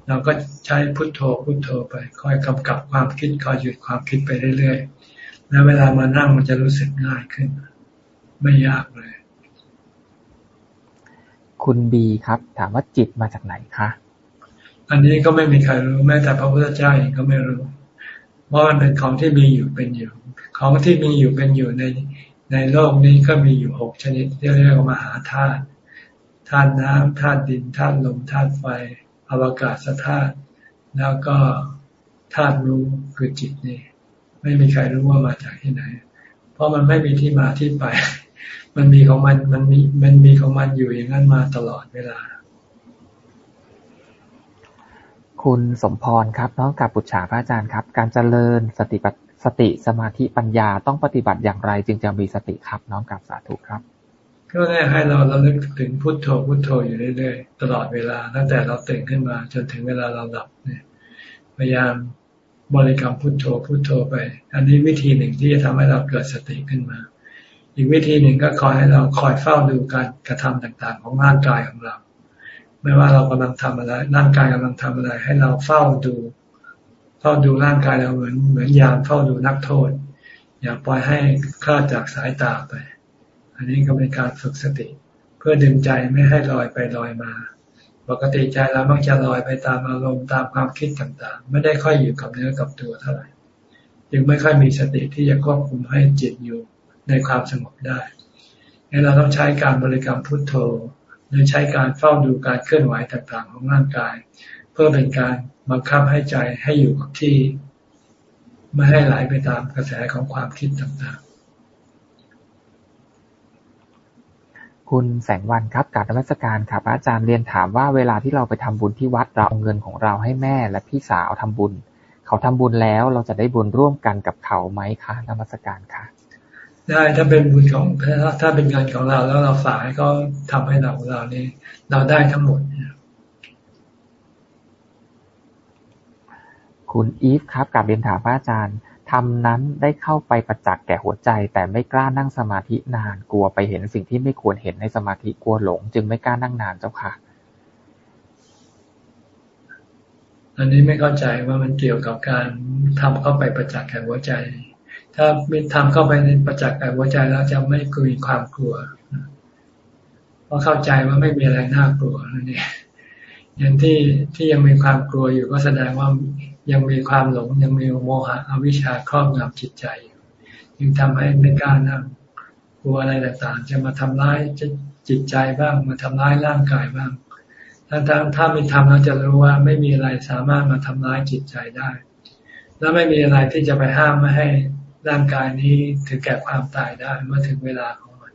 เราก็ใช้พุทโธพุทโธไป คอยกำกับความคิดคอยหยุดความคิดไปเรื่อยๆ แล้วเวลามานั่งมันจะรู้สึกง่ายขึ้น ไม่ยากเลย คุณบีครับ ถามว่าจิตมาจากไหนคะอันนี้ก็ไม่มีใครรู้แม้แต่พระพุทธเจ้าเองก็ไม่รู้เพราะมันเป็นของที่มีอยู่เป็นอยู่ ของที่มีอยู่เป็นอยู่ในในโลกนี้ก็มีอยู่หกชนิดที่เรียกว่ามหาธาตุธาตุน้ำธาตุดินธาตุลมธาตุไฟอวกาศธาตุแล้วก็ธาตุรู้คือจิตนี่ไม่มีใครรู้ว่ามาจากที่ไหน เพราะมันไม่มีที่มาที่ไป มันมีของมันมันมีมันมีของมันอยู่อย่างนั้นมาตลอดเวลา คุณสมพรครับน้องกับปุจฉาพระอาจารย์ครับ การเจริญสติสติสมาธิปัญญาต้องปฏิบัติอย่างไร จึงจะมีสติครับน้องกับสาธุครับ ก็แน่ให้เราเราลึกถึงพุทโธพุทโธอยู่เรื่อยๆตลอดเวลาตั้งแต่เราตื่นขึ้นมา จนถึงเวลาเราหลับเนี่ยพยายามบริกรรมพุทโธพุทโธไป อันนี้วิธีหนึ่งที่จะทำให้เราเกิดสติขึ้นมา อีกวิธีหนึ่งก็คอยให้เราคอยเฝ้าดูการกระทำต่างๆ ของร่างกายของเรา ไม่ว่าเรากำลังทำอะไร ร่างกายกำลังทำอะไร ให้เราเฝ้าดู เฝ้าดูร่างกายเราเหมือนเหมือนยามเฝ้าดูนักโทษ อย่าปล่อยให้คลาดจากสายตาไป อันนี้ก็เป็นการฝึกสติ เพื่อดึงใจไม่ให้ลอยไปลอยมา ปกติใจเรามักจะลอยไปตามอารมณ์ตามความคิดต่างๆ ไม่ได้ค่อยอยู่กับเนื้อกับตัวเท่าไหร่จึงไม่ค่อยมีสติที่จะควบคุมให้จิตอยู่ ในความสงบได้งั้นเราต้องใช้การบริกรรมพุทโธหรือใช้การเฝ้าดูการเคลื่อนไหวต่างๆ ของร่างกาย เพื่อเป็นการบังคับให้ใจให้อยู่กับที่ ไม่ให้ไหลไปตามกระแสของความคิดต่างๆ คุณแสงวันครับการนมัสการครับอาจารย์เรียนถามว่าเวลาที่เราไปทำบุญที่วัดเราเอาเงินของเราให้แม่และพี่สาวทำบุญ เขาทำบุญแล้วเราจะได้บุญร่วมกันกับเขาไหมคะนมัสการค่ะ ได้ถ้าเป็นบุญของถ้าเป็นงานของเราแล้วเราฝากให้เขาทาให้เราเรานี่เราได้ทั้งหมดคุณอีฟครับกับเรียนถามพระอาจารย์ทำนั้นได้เข้าไปประจักษ์แก่หัวใจ แต่ไม่กล้านั่งสมาธินานกลัวไปเห็นสิ่งที่ไม่ควรเห็นในสมาธิกลัวหลง จึงไม่กล้านั่งนานเจ้าค่ะ อันนี้ไม่เข้าใจว่ามันเกี่ยวกับการทำเข้าไปประจักษ์แก่หัวใจ ถ้ามีทำเข้าไปในประจักษ์กับหัวใจแล้วจะไม่มีความกลัว เพราะเข้าใจว่าไม่มีอะไรน่ากลัวนั่นเองอย่างที่ที่ยังมีความกลัวอยู่ก็แสดงว่ายังมีความหลงยังมีโมหะอวิชชาครอบงำจิตใจอยู่ยังทำให้ไม่กล้านั่งกลัวอะไรต่างๆ จะมาทำร้ายจิตใจบ้าง มาทำร้ายร่างกายบ้างถ้าถ้าถ้าไม่ทำแล้วจะรู้ว่าไม่มีอะไรสามารถมาทำร้ายจิตใจได้ และไม่มีอะไรที่จะไปห้ามไม่ให้ ร่างกายนี้ถึงแก่ความตายได้เมื่อถึงเวลาของมัน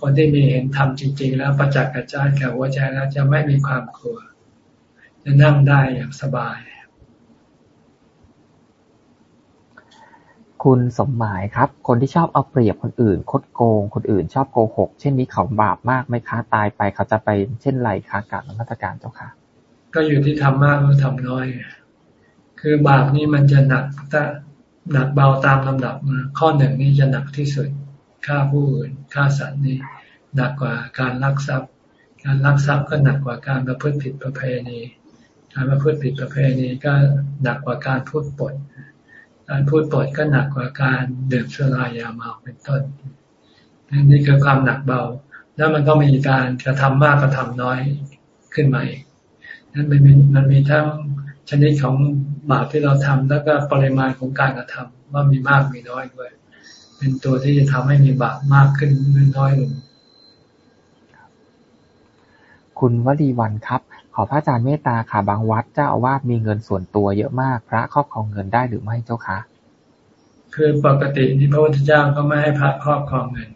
คนที่มีเห็นธรรมจริง ๆ แล้วประจักษ์กระจายแก่หัวใจแล้วจะไม่มีความกลัว จะนั่งได้อย่างสบายคุคุณสมหมายครับ คนที่ชอบเอาเปรียบคนอื่น คดโกง คนอื่นชอบโกหก เช่นนี้เขาบาปมากไหมคะตายไปเขาจะไปเช่นไรคะการนมัตการเจ้าค่ะ ก็อยู่ที่ทำมากหรือทำน้อย คือบาปนี่มันจะหนักถ้า หนักเบาตามลำดับมา ข้อหนึ่งนี่จะหนักที่สุดฆ่าผู้อื่นฆ่าสัตว์นี่หนักกว่าการลักทรัพย์ การลักทรัพย์ก็หนักกว่าการประพฤติผิดประเพณีการประพฤติผิดประเพณีก็หนักกว่าการพูดปด การพูดปดก็หนักกว่าการดื่มสุรายาเมาเป็นต้นนี่คือความหนักเบา แล้วมันก็มีการกระทำมากกระทำน้อยขึ้นมาอีกนั้นมันมีมันมีทั้งชนิดของ บาปที่เราทำแล้วก็ปริมาณของการกระทำว่ามีมากมีน้อยด้วย เป็นตัวที่จะทำให้มีบาปมากขึ้นหรือน้อยลงคุณวลีวันครับ ขอพระอาจารย์เมตตาค่ะบางวัดเจ้าอาวาสมีเงินส่วนตัวเยอะมาก พระครอบครองเงินได้หรือไม่เจ้าคะคือปกติที่พระพุทธเจ้าก็ไม่ให้พระครอบครองเงิน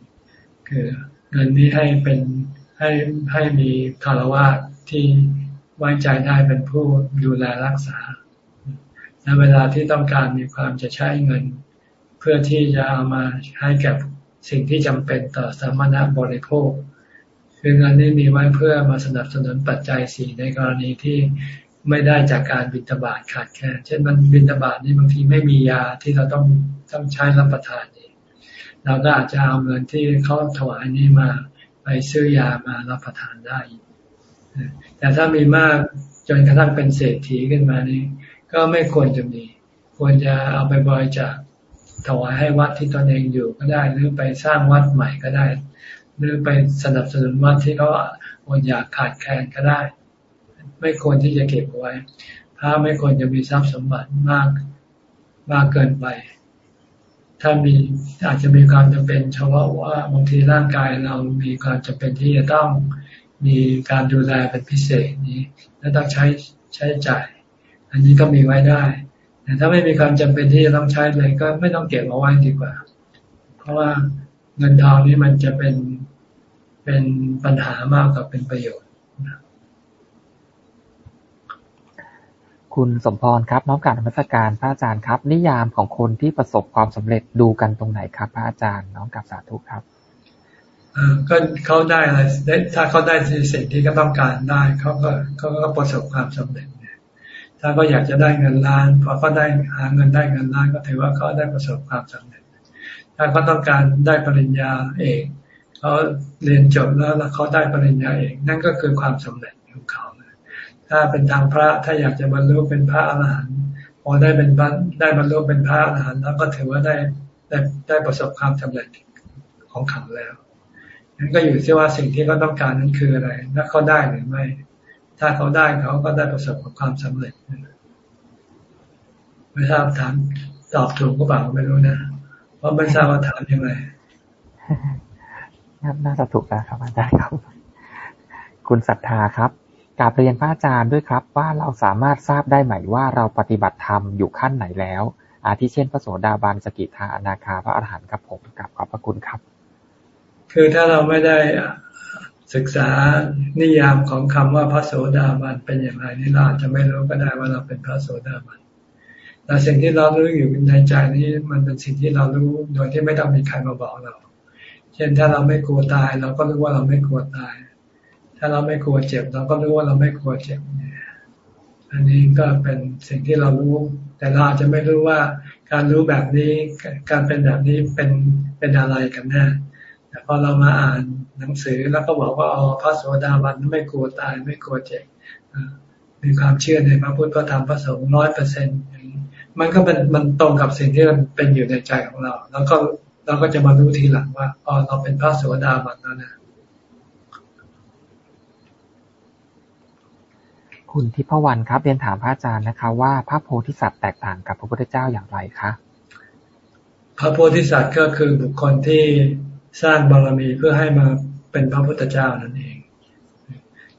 คือเงินนี้ให้เป็นให้ให้มีคารวะที่ไว้ใจได้เป็นผู้ดูแลรักษา ในเวลาที่ต้องการมีความจะใช้เงิน เพื่อที่จะเอามาให้กับสิ่งที่จำเป็นต่อสามณะบริโภคคือเงินนี้มีไว้เพื่อมาสนับสนุนปัจจัยสี่ในกรณีที่ไม่ได้จากการบิณฑบาตขาดแคลนเช่นมันบิณฑบาตนี่บางทีไม่มียาที่เราต้องต้องใช้รับประทานนี่เราก็อาจจะเอาเงินที่เขาถวายนี้มาไปซื้อยามารับประทานได้ แต่ถ้ามีมากจนกระทั่งเป็นเศรษฐีขึ้นมานี่ ก็ไม่ควรจะมี ควรจะเอาไปบริจาคถวายให้วัดที่ตนเองอยู่ก็ได้ หรือไปสร้างวัดใหม่ก็ได้ หรือไปสนับสนุนวัดที่เขาอดอยากขาดแคลนก็ได้ ไม่ควรที่จะเก็บไว้พระไม่ควรจะมีทรัพย์สมบัติมากมากเกินไป ถ้ามีอาจจะมีความจำเป็นเฉพาะว่าบางทีร่างกายเรามีความจำเป็นที่จะต้องมีการดูแลเป็นพิเศษนี้ และต้องใช้ใช้จ่าย อันนี้ก็มีไว้ได้ แต่ถ้าไม่มีความจำเป็นที่จะต้องใช้เลยก็ไม่ต้องเก็บเอาไว้ดีกว่า เพราะว่าเงินทองนี้มันจะเป็นเป็นปัญหามากกว่าเป็นประโยชน์ คุณสมพรครับน้องการธรรมสการพระอาจารย์ครับ นิยามของคนที่ประสบความสำเร็จดูกันตรงไหนครับ พระอาจารย์น้องกับสาธุครับก็เขาได้อะไรถ้าเขาได้สิ่งที่เขาต้องการได้ เขาก็เขาก็ประสบความสำเร็จ ถ้าเขาอยากจะได้เงินล้านพอเขาได้หาเงินได้เงินล้านก็ถือว่าเขาได้ประสบความสำเร็จ ถ้าเขาต้องการได้ปริญญาเอกเขาเรียนจบแล้วแล้วเขาได้ปริญญาเอกนั่นก็คือความสำเร็จของเขาถ้าเป็นทางพระถ้าอยากจะบรรลุเป็นพระอรหันต์พอได้เป็นได้บรรลุเป็นพระอรหันต์แล้วก็ถือว่าได้ได้ได้ประสบความสำเร็จของเขาแล้วนั่นก็อยู่ที่ว่าสิ่งที่เขาต้องการนั้นคืออะไรและเขาได้หรือไม่ ถ้าเขาได้เขาก็ได้ประสบกับความสำเร็จไม่ทราบถามตอบถูกก็เปล่าไม่รู้นะเพราะไม่ทราบว่าถามยังไงน่าจะถูกแล้วครับอาจารย์ครับ คุณศรัทธาครับกาบเรียนพระอาจารย์ด้วยครับ ว่าเราสามารถทราบได้ไหมว่าเราปฏิบัติธรรมอยู่ขั้นไหนแล้ว อาทิเช่น พระโสดาบันสกิทาอนาคาพระอรหันต์ครับผมกับขอบพระคุณครับ คือถ้าเราไม่ได้ ศึกษานิยามของคำว่าพระโสดาบันเป็นอย่างไรนี่เราจะไม่รู้ก็ได้ว่าเราเป็นพระโสดาบันแต่สิ่งที่เรารู้อยู่ในใจนี้มันเป็นสิ่งที่เรารู้โดยที่ไม่ต้องมีใครมาบอกเรา เช่นถ้าเราไม่กลัวตาย เราก็รู้ว่าเราไม่กลัวตาย ถ้าเราไม่กลัวเจ็บ เราก็รู้ว่าเราไม่กลัวเจ็บเนี่ยอันนี้ก็เป็นสิ่งที่เรารู้ แต่เราอาจจะไม่รู้ว่าการรู้แบบนี้การเป็นแบบนี้เป็นเป็นอะไรกันแน่ อเรามาอ่านหนังสือแล้วก็บอกว่าอ๋อพระโสดาบันไม่กลัวตายไม่กลัวเจ็บมีความเชื่อในพระพุทธพระธรรมพระสงฆ์ร้อยเปอร์เซ็นต์มันก็เป็นมันตรงกับสิ่งที่มันเป็นอยู่ในใจของเรา แล้วก็เราก็จะมารู้ทีหลังว่าอ๋อเราเป็นพระโสดาบันแล้วนะคุณทิพวรรณครับเรียนถามพระอาจารย์นะคะ ว่าพระโพธิสัตว์แตกต่างกับพระพุทธเจ้าอย่างไรคะพระโพธิสัตว์ก็คือบุคคลที่ สร้างบารมีเพื่อให้มาเป็นพระพุทธเจ้านั่นเอง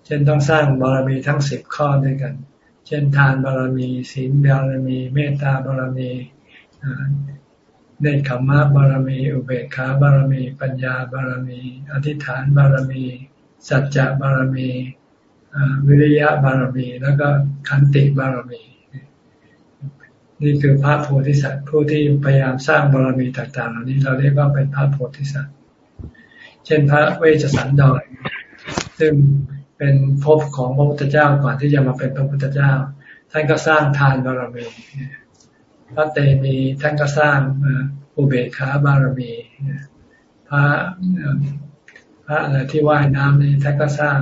เช่นต้องสร้างบารมีทั้งสิบข้อด้วยกัน เช่นทานบารมีศีลบารมี เมตตาบารมีเนคขมะบารมี อุเบกขาบารมี ปัญญาบารมี อธิษฐานบารมี สัจจะบารมีวิริยะบารมี แล้วก็ขันติบารมี นี่คือพระโพธิสัตว์ผู้ที่พยายามสร้างบารมีต่างๆ เหล่านี้เราเรียกว่าเป็นพระโพธิสัตว์ เช่นพระเวชสันดรซึ่งเป็นภพของพระพุทธเจ้าก่อนที่จะมาเป็นพระพุทธเจ้า ท่านก็สร้างทานบารมีพระเตมีท่านก็สร้างอุเบกขาบารมีพระพระอะไรที่ว่ายน้ำนี่ท่านก็สร้าง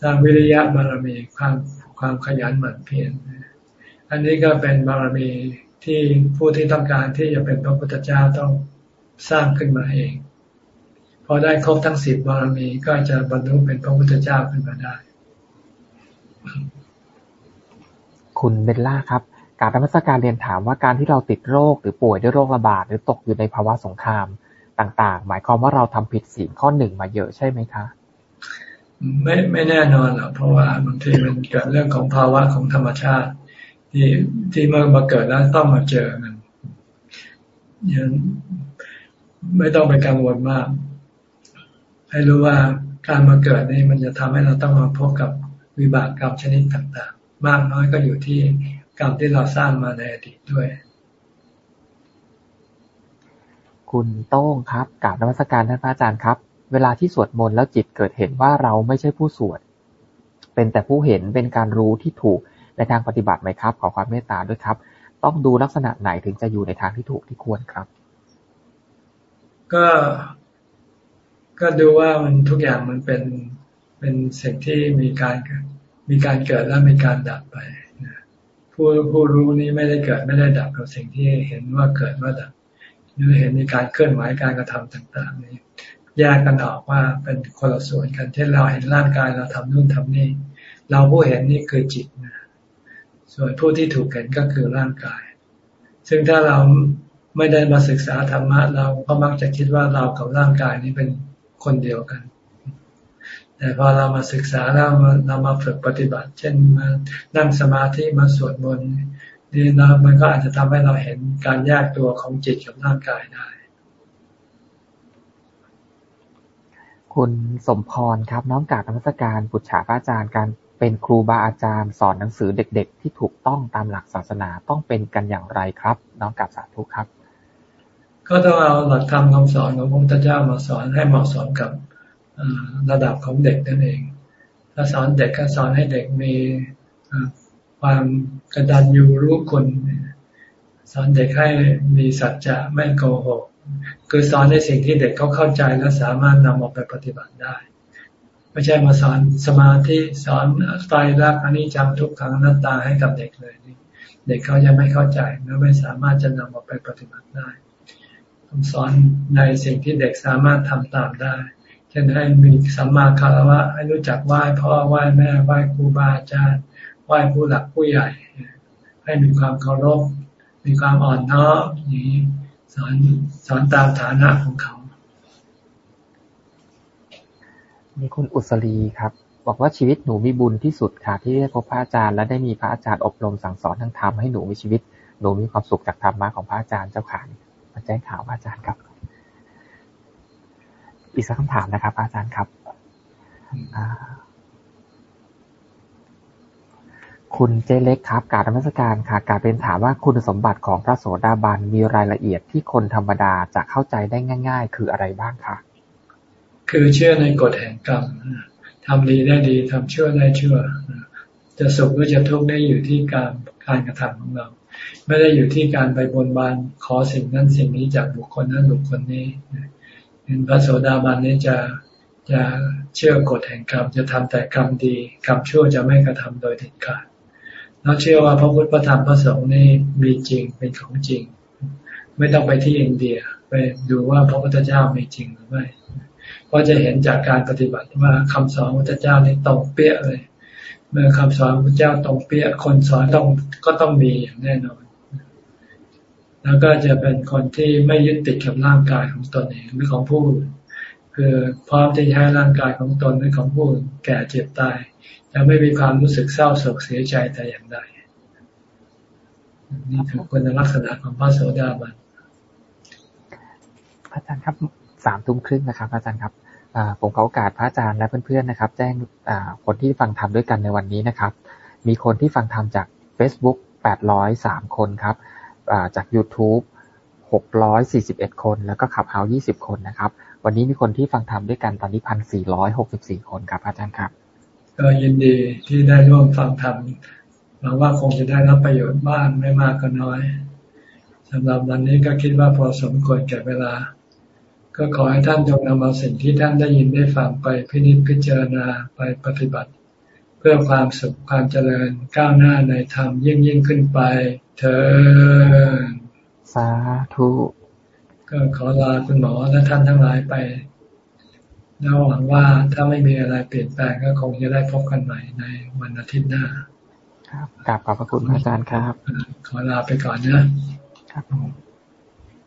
สร้างวิริยะบารมีความความขยันหมั่นเพียรอันนี้ก็เป็นบารมีที่ผู้ที่ต้องการที่จะเป็นพระพุทธเจ้าต้องสร้างขึ้นมาเอง พอได้ครบทั้งสิบบารมีก็จะบรรลุเป็นพระพุทธเจ้าขึ้นมาได้ คุณเบลล่าครับ การธรรมสการเรียนถามว่าการที่เราติดโรคหรือป่วยด้วยโรคระบาดหรือตกอยู่ในภาวะสงครามต่างๆ หมายความว่าเราทำผิดศีลข้อหนึ่งมาเยอะใช่ไหมคะ ไม่ไม่แน่นอนหรอกเพราะว่าบางทีมันเกิดเรื่องของภาวะของธรรมชาติ ที่ที่เมื่อมาเกิดแล้วต้องมาเจอมันยังไม่ต้องไปกังวลมาก ให้รู้ว่าการมาเกิดนี่มันจะทำให้เราต้องมาพบกับวิบากกรรมชนิดต่างๆ มากน้อยก็อยู่ที่กรรมที่เราสร้างมาในอดีตด้วย คุณโต้งครับกราบนวัตการท่านพระอาจารย์ครับ เวลาที่สวดมนต์แล้วจิตเกิดเห็นว่าเราไม่ใช่ผู้สวด เป็นแต่ผู้เห็นเป็นการรู้ที่ถูกในทางปฏิบัติไหมครับ ขอความเมตตาด้วยครับ ต้องดูลักษณะไหนถึงจะอยู่ในทางที่ถูกที่ควรครับ ก็ ก็ดูว่ามันทุกอย่างมันเป็นเป็นสิ่งที่มีการมีการเกิดและมีการดับไปผู้ผู้รู้นี้ไม่ได้เกิดไม่ได้ดับกับสิ่งที่เห็นว่าเกิดว่าดับหรือเห็นมีการเคลื่อนไหวการกระทำต่างๆ นี้แยกกันออกว่าเป็นคนละส่วนกันเช่นเราเห็นร่างกายเราทำนู่นทำนี่ เราผู้เห็นนี่คือจิตนะส่วนผู้ที่ถูกเห็นก็คือร่างกาย ซึ่งถ้าเราไม่ได้มาศึกษาธรรมะเราก็มักจะคิดว่าเรากับร่างกายนี้เป็น คนเดียวกัน แต่พอเรามาศึกษาแล้วเรามาฝึกปฏิบัติ เช่นมานั่งสมาธิมาสวดมนต์นี่นะมันก็อาจจะทำให้เราเห็นการแยกตัวของจิตกับร่างกายได้ คุณสมพรครับ น้อมกราบนมัสการปุจฉาพระอาจารย์การเป็นครูบาอาจารย์สอนหนังสือเด็ก ๆ ที่ถูกต้องตามหลักศาสนาต้องเป็นกันอย่างไรครับ น้อมกราบสาธุครับ ก็ต้องเอาหลักธรรมคำสอนของพระพุทธเจ้ามาสอนให้เหมาะสมกับระดับของเด็กนั่นเอง ถ้าสอนเด็กก็สอนให้เด็กมีความกระดันยูรู้คนสอนเด็กให้มีสัจจะไม่โกหก คือสอนในสิ่งที่เด็กเขาเข้าใจและสามารถนำออกไปปฏิบัติได้ ไม่ใช่มาสอนสมาธิสอนไตรลักษณ์อันนี้จำทุกขังนัตตาให้กับเด็กเลยเด็กเขายังไม่เข้าใจและไม่สามารถจะนำออกไปปฏิบัติได้ ต้องสอนในสิ่งที่เด็กสามารถทำตามได้ เช่นให้มีสัมมาคารวะให้รู้จักไหว้พ่อไหว้แม่ไหว้ครูบาอาจารย์ไหว้ผู้หลักผู้ใหญ่ ให้มีความเคารพมีความอ่อนน้อมนี้สอนสอนตามฐานะของเขา มีคุณอุศรีครับ บอกว่าชีวิตหนูมีบุญที่สุดค่ะ ที่ได้พบพระอาจารย์และได้มีพระอาจารย์อบรมสั่งสอนทั้งธรรมให้หนูมีชีวิต หนูมีความสุขจากธรรมะของพระอาจารย์เจ้าขามา แจ้งข่าวอาจารย์ครับ อีกสักคำถามนะครับ อาจารย์ครับคุณเจเล็กครับ การธรรมสการค่ะการเป็นถามว่าคุณสมบัติของพระโสดาบันมีรายละเอียดที่คนธรรมดาจะเข้าใจได้ง่าย ๆ คืออะไรบ้างคะคือเชื่อในกฎแห่งกรรมทำดีได้ดีทำชั่วได้ชั่วจะสุขหรือจะทุกข์ได้อยู่ที่การการกระทำของเรา ไม่ได้อยู่ที่การไปบนบานขอสิ่งนั้นสิ่งนี้จากบุคคลนั้นบุคคลนี้เป็นพระโสดาบันนี้จะจะเชื่อกฎแห่งกรรมจะทำแต่กรรมดีกรรมชั่วจะไม่กระทำโดยเด็ดขาดเราเชื่อว่าพระพุทธพระธรรมพระสงฆ์นี่มีจริงเป็นของจริง ไม่ต้องไปที่อินเดียไปดูว่าพระพุทธเจ้ามีจริงหรือไม่ก็จะเห็นจากการปฏิบัติว่าคำสอนพระพุทธเจ้านี่ตรงเปี้ยเลย เมื่อคำสอนพระเจ้าตรงเปี้ยคนสอนต้องก็ต้องมีอย่างแน่นอน แล้วก็จะเป็นคนที่ไม่ยึดติดกับร่างกายของตนเองหรือของผู้อื่นคือพร้อมที่จะให้ร่างกายของตนหรือของผู้อื่นแก่เจ็บตายจะไม่มีความรู้สึกเศร้าโศกเสียใจแต่อย่างใดนี่คือคุณลักษณะของพระโสดาบันอาจารย์ครับสามทุ่มครึ่งนะครับอาจารย์ครับผมขอโอกาสพระอาจารย์และเพื่อนๆนะครับ แจ้งคนที่ฟังธรรมด้วยกันในวันนี้นะครับ มีคนที่ฟังธรรมจาก Facebook 803 คนครับ จาก YouTube 641 คน แล้วก็ขับเฮา20 คนนะครับ วันนี้มีคนที่ฟังธรรมด้วยกันตอนนี้ 1,464 คนครับอาจารย์ครับ ก็ยินดีที่ได้ร่วมฟังธรรมหวังว่าคงจะได้รับประโยชน์บ้างไม่มากก็น้อยสำหรับวันนี้ก็คิดว่าพอสมควรแก่เวลา ก็ขอให้ท่านจงนำเอาสิ่งที่ท่านได้ยินได้ฟังไปพินิจพิจารณาไปปฏิบัติ เพื่อความสุขความเจริญก้าวหน้าในธรรมยิ่งยิ่งขึ้นไป เธอสาธุก็ขอลาคุณหมอและท่านทั้งหลายไปแล้วหวังว่าถ้าไม่มีอะไรเปลี่ยนแปลงก็คงจะได้พบกันใหม่ในวันอาทิตย์หน้า ครับกลับขอบพระคุณอาจารย์ครับ ขอลาไปก่อนนะครับ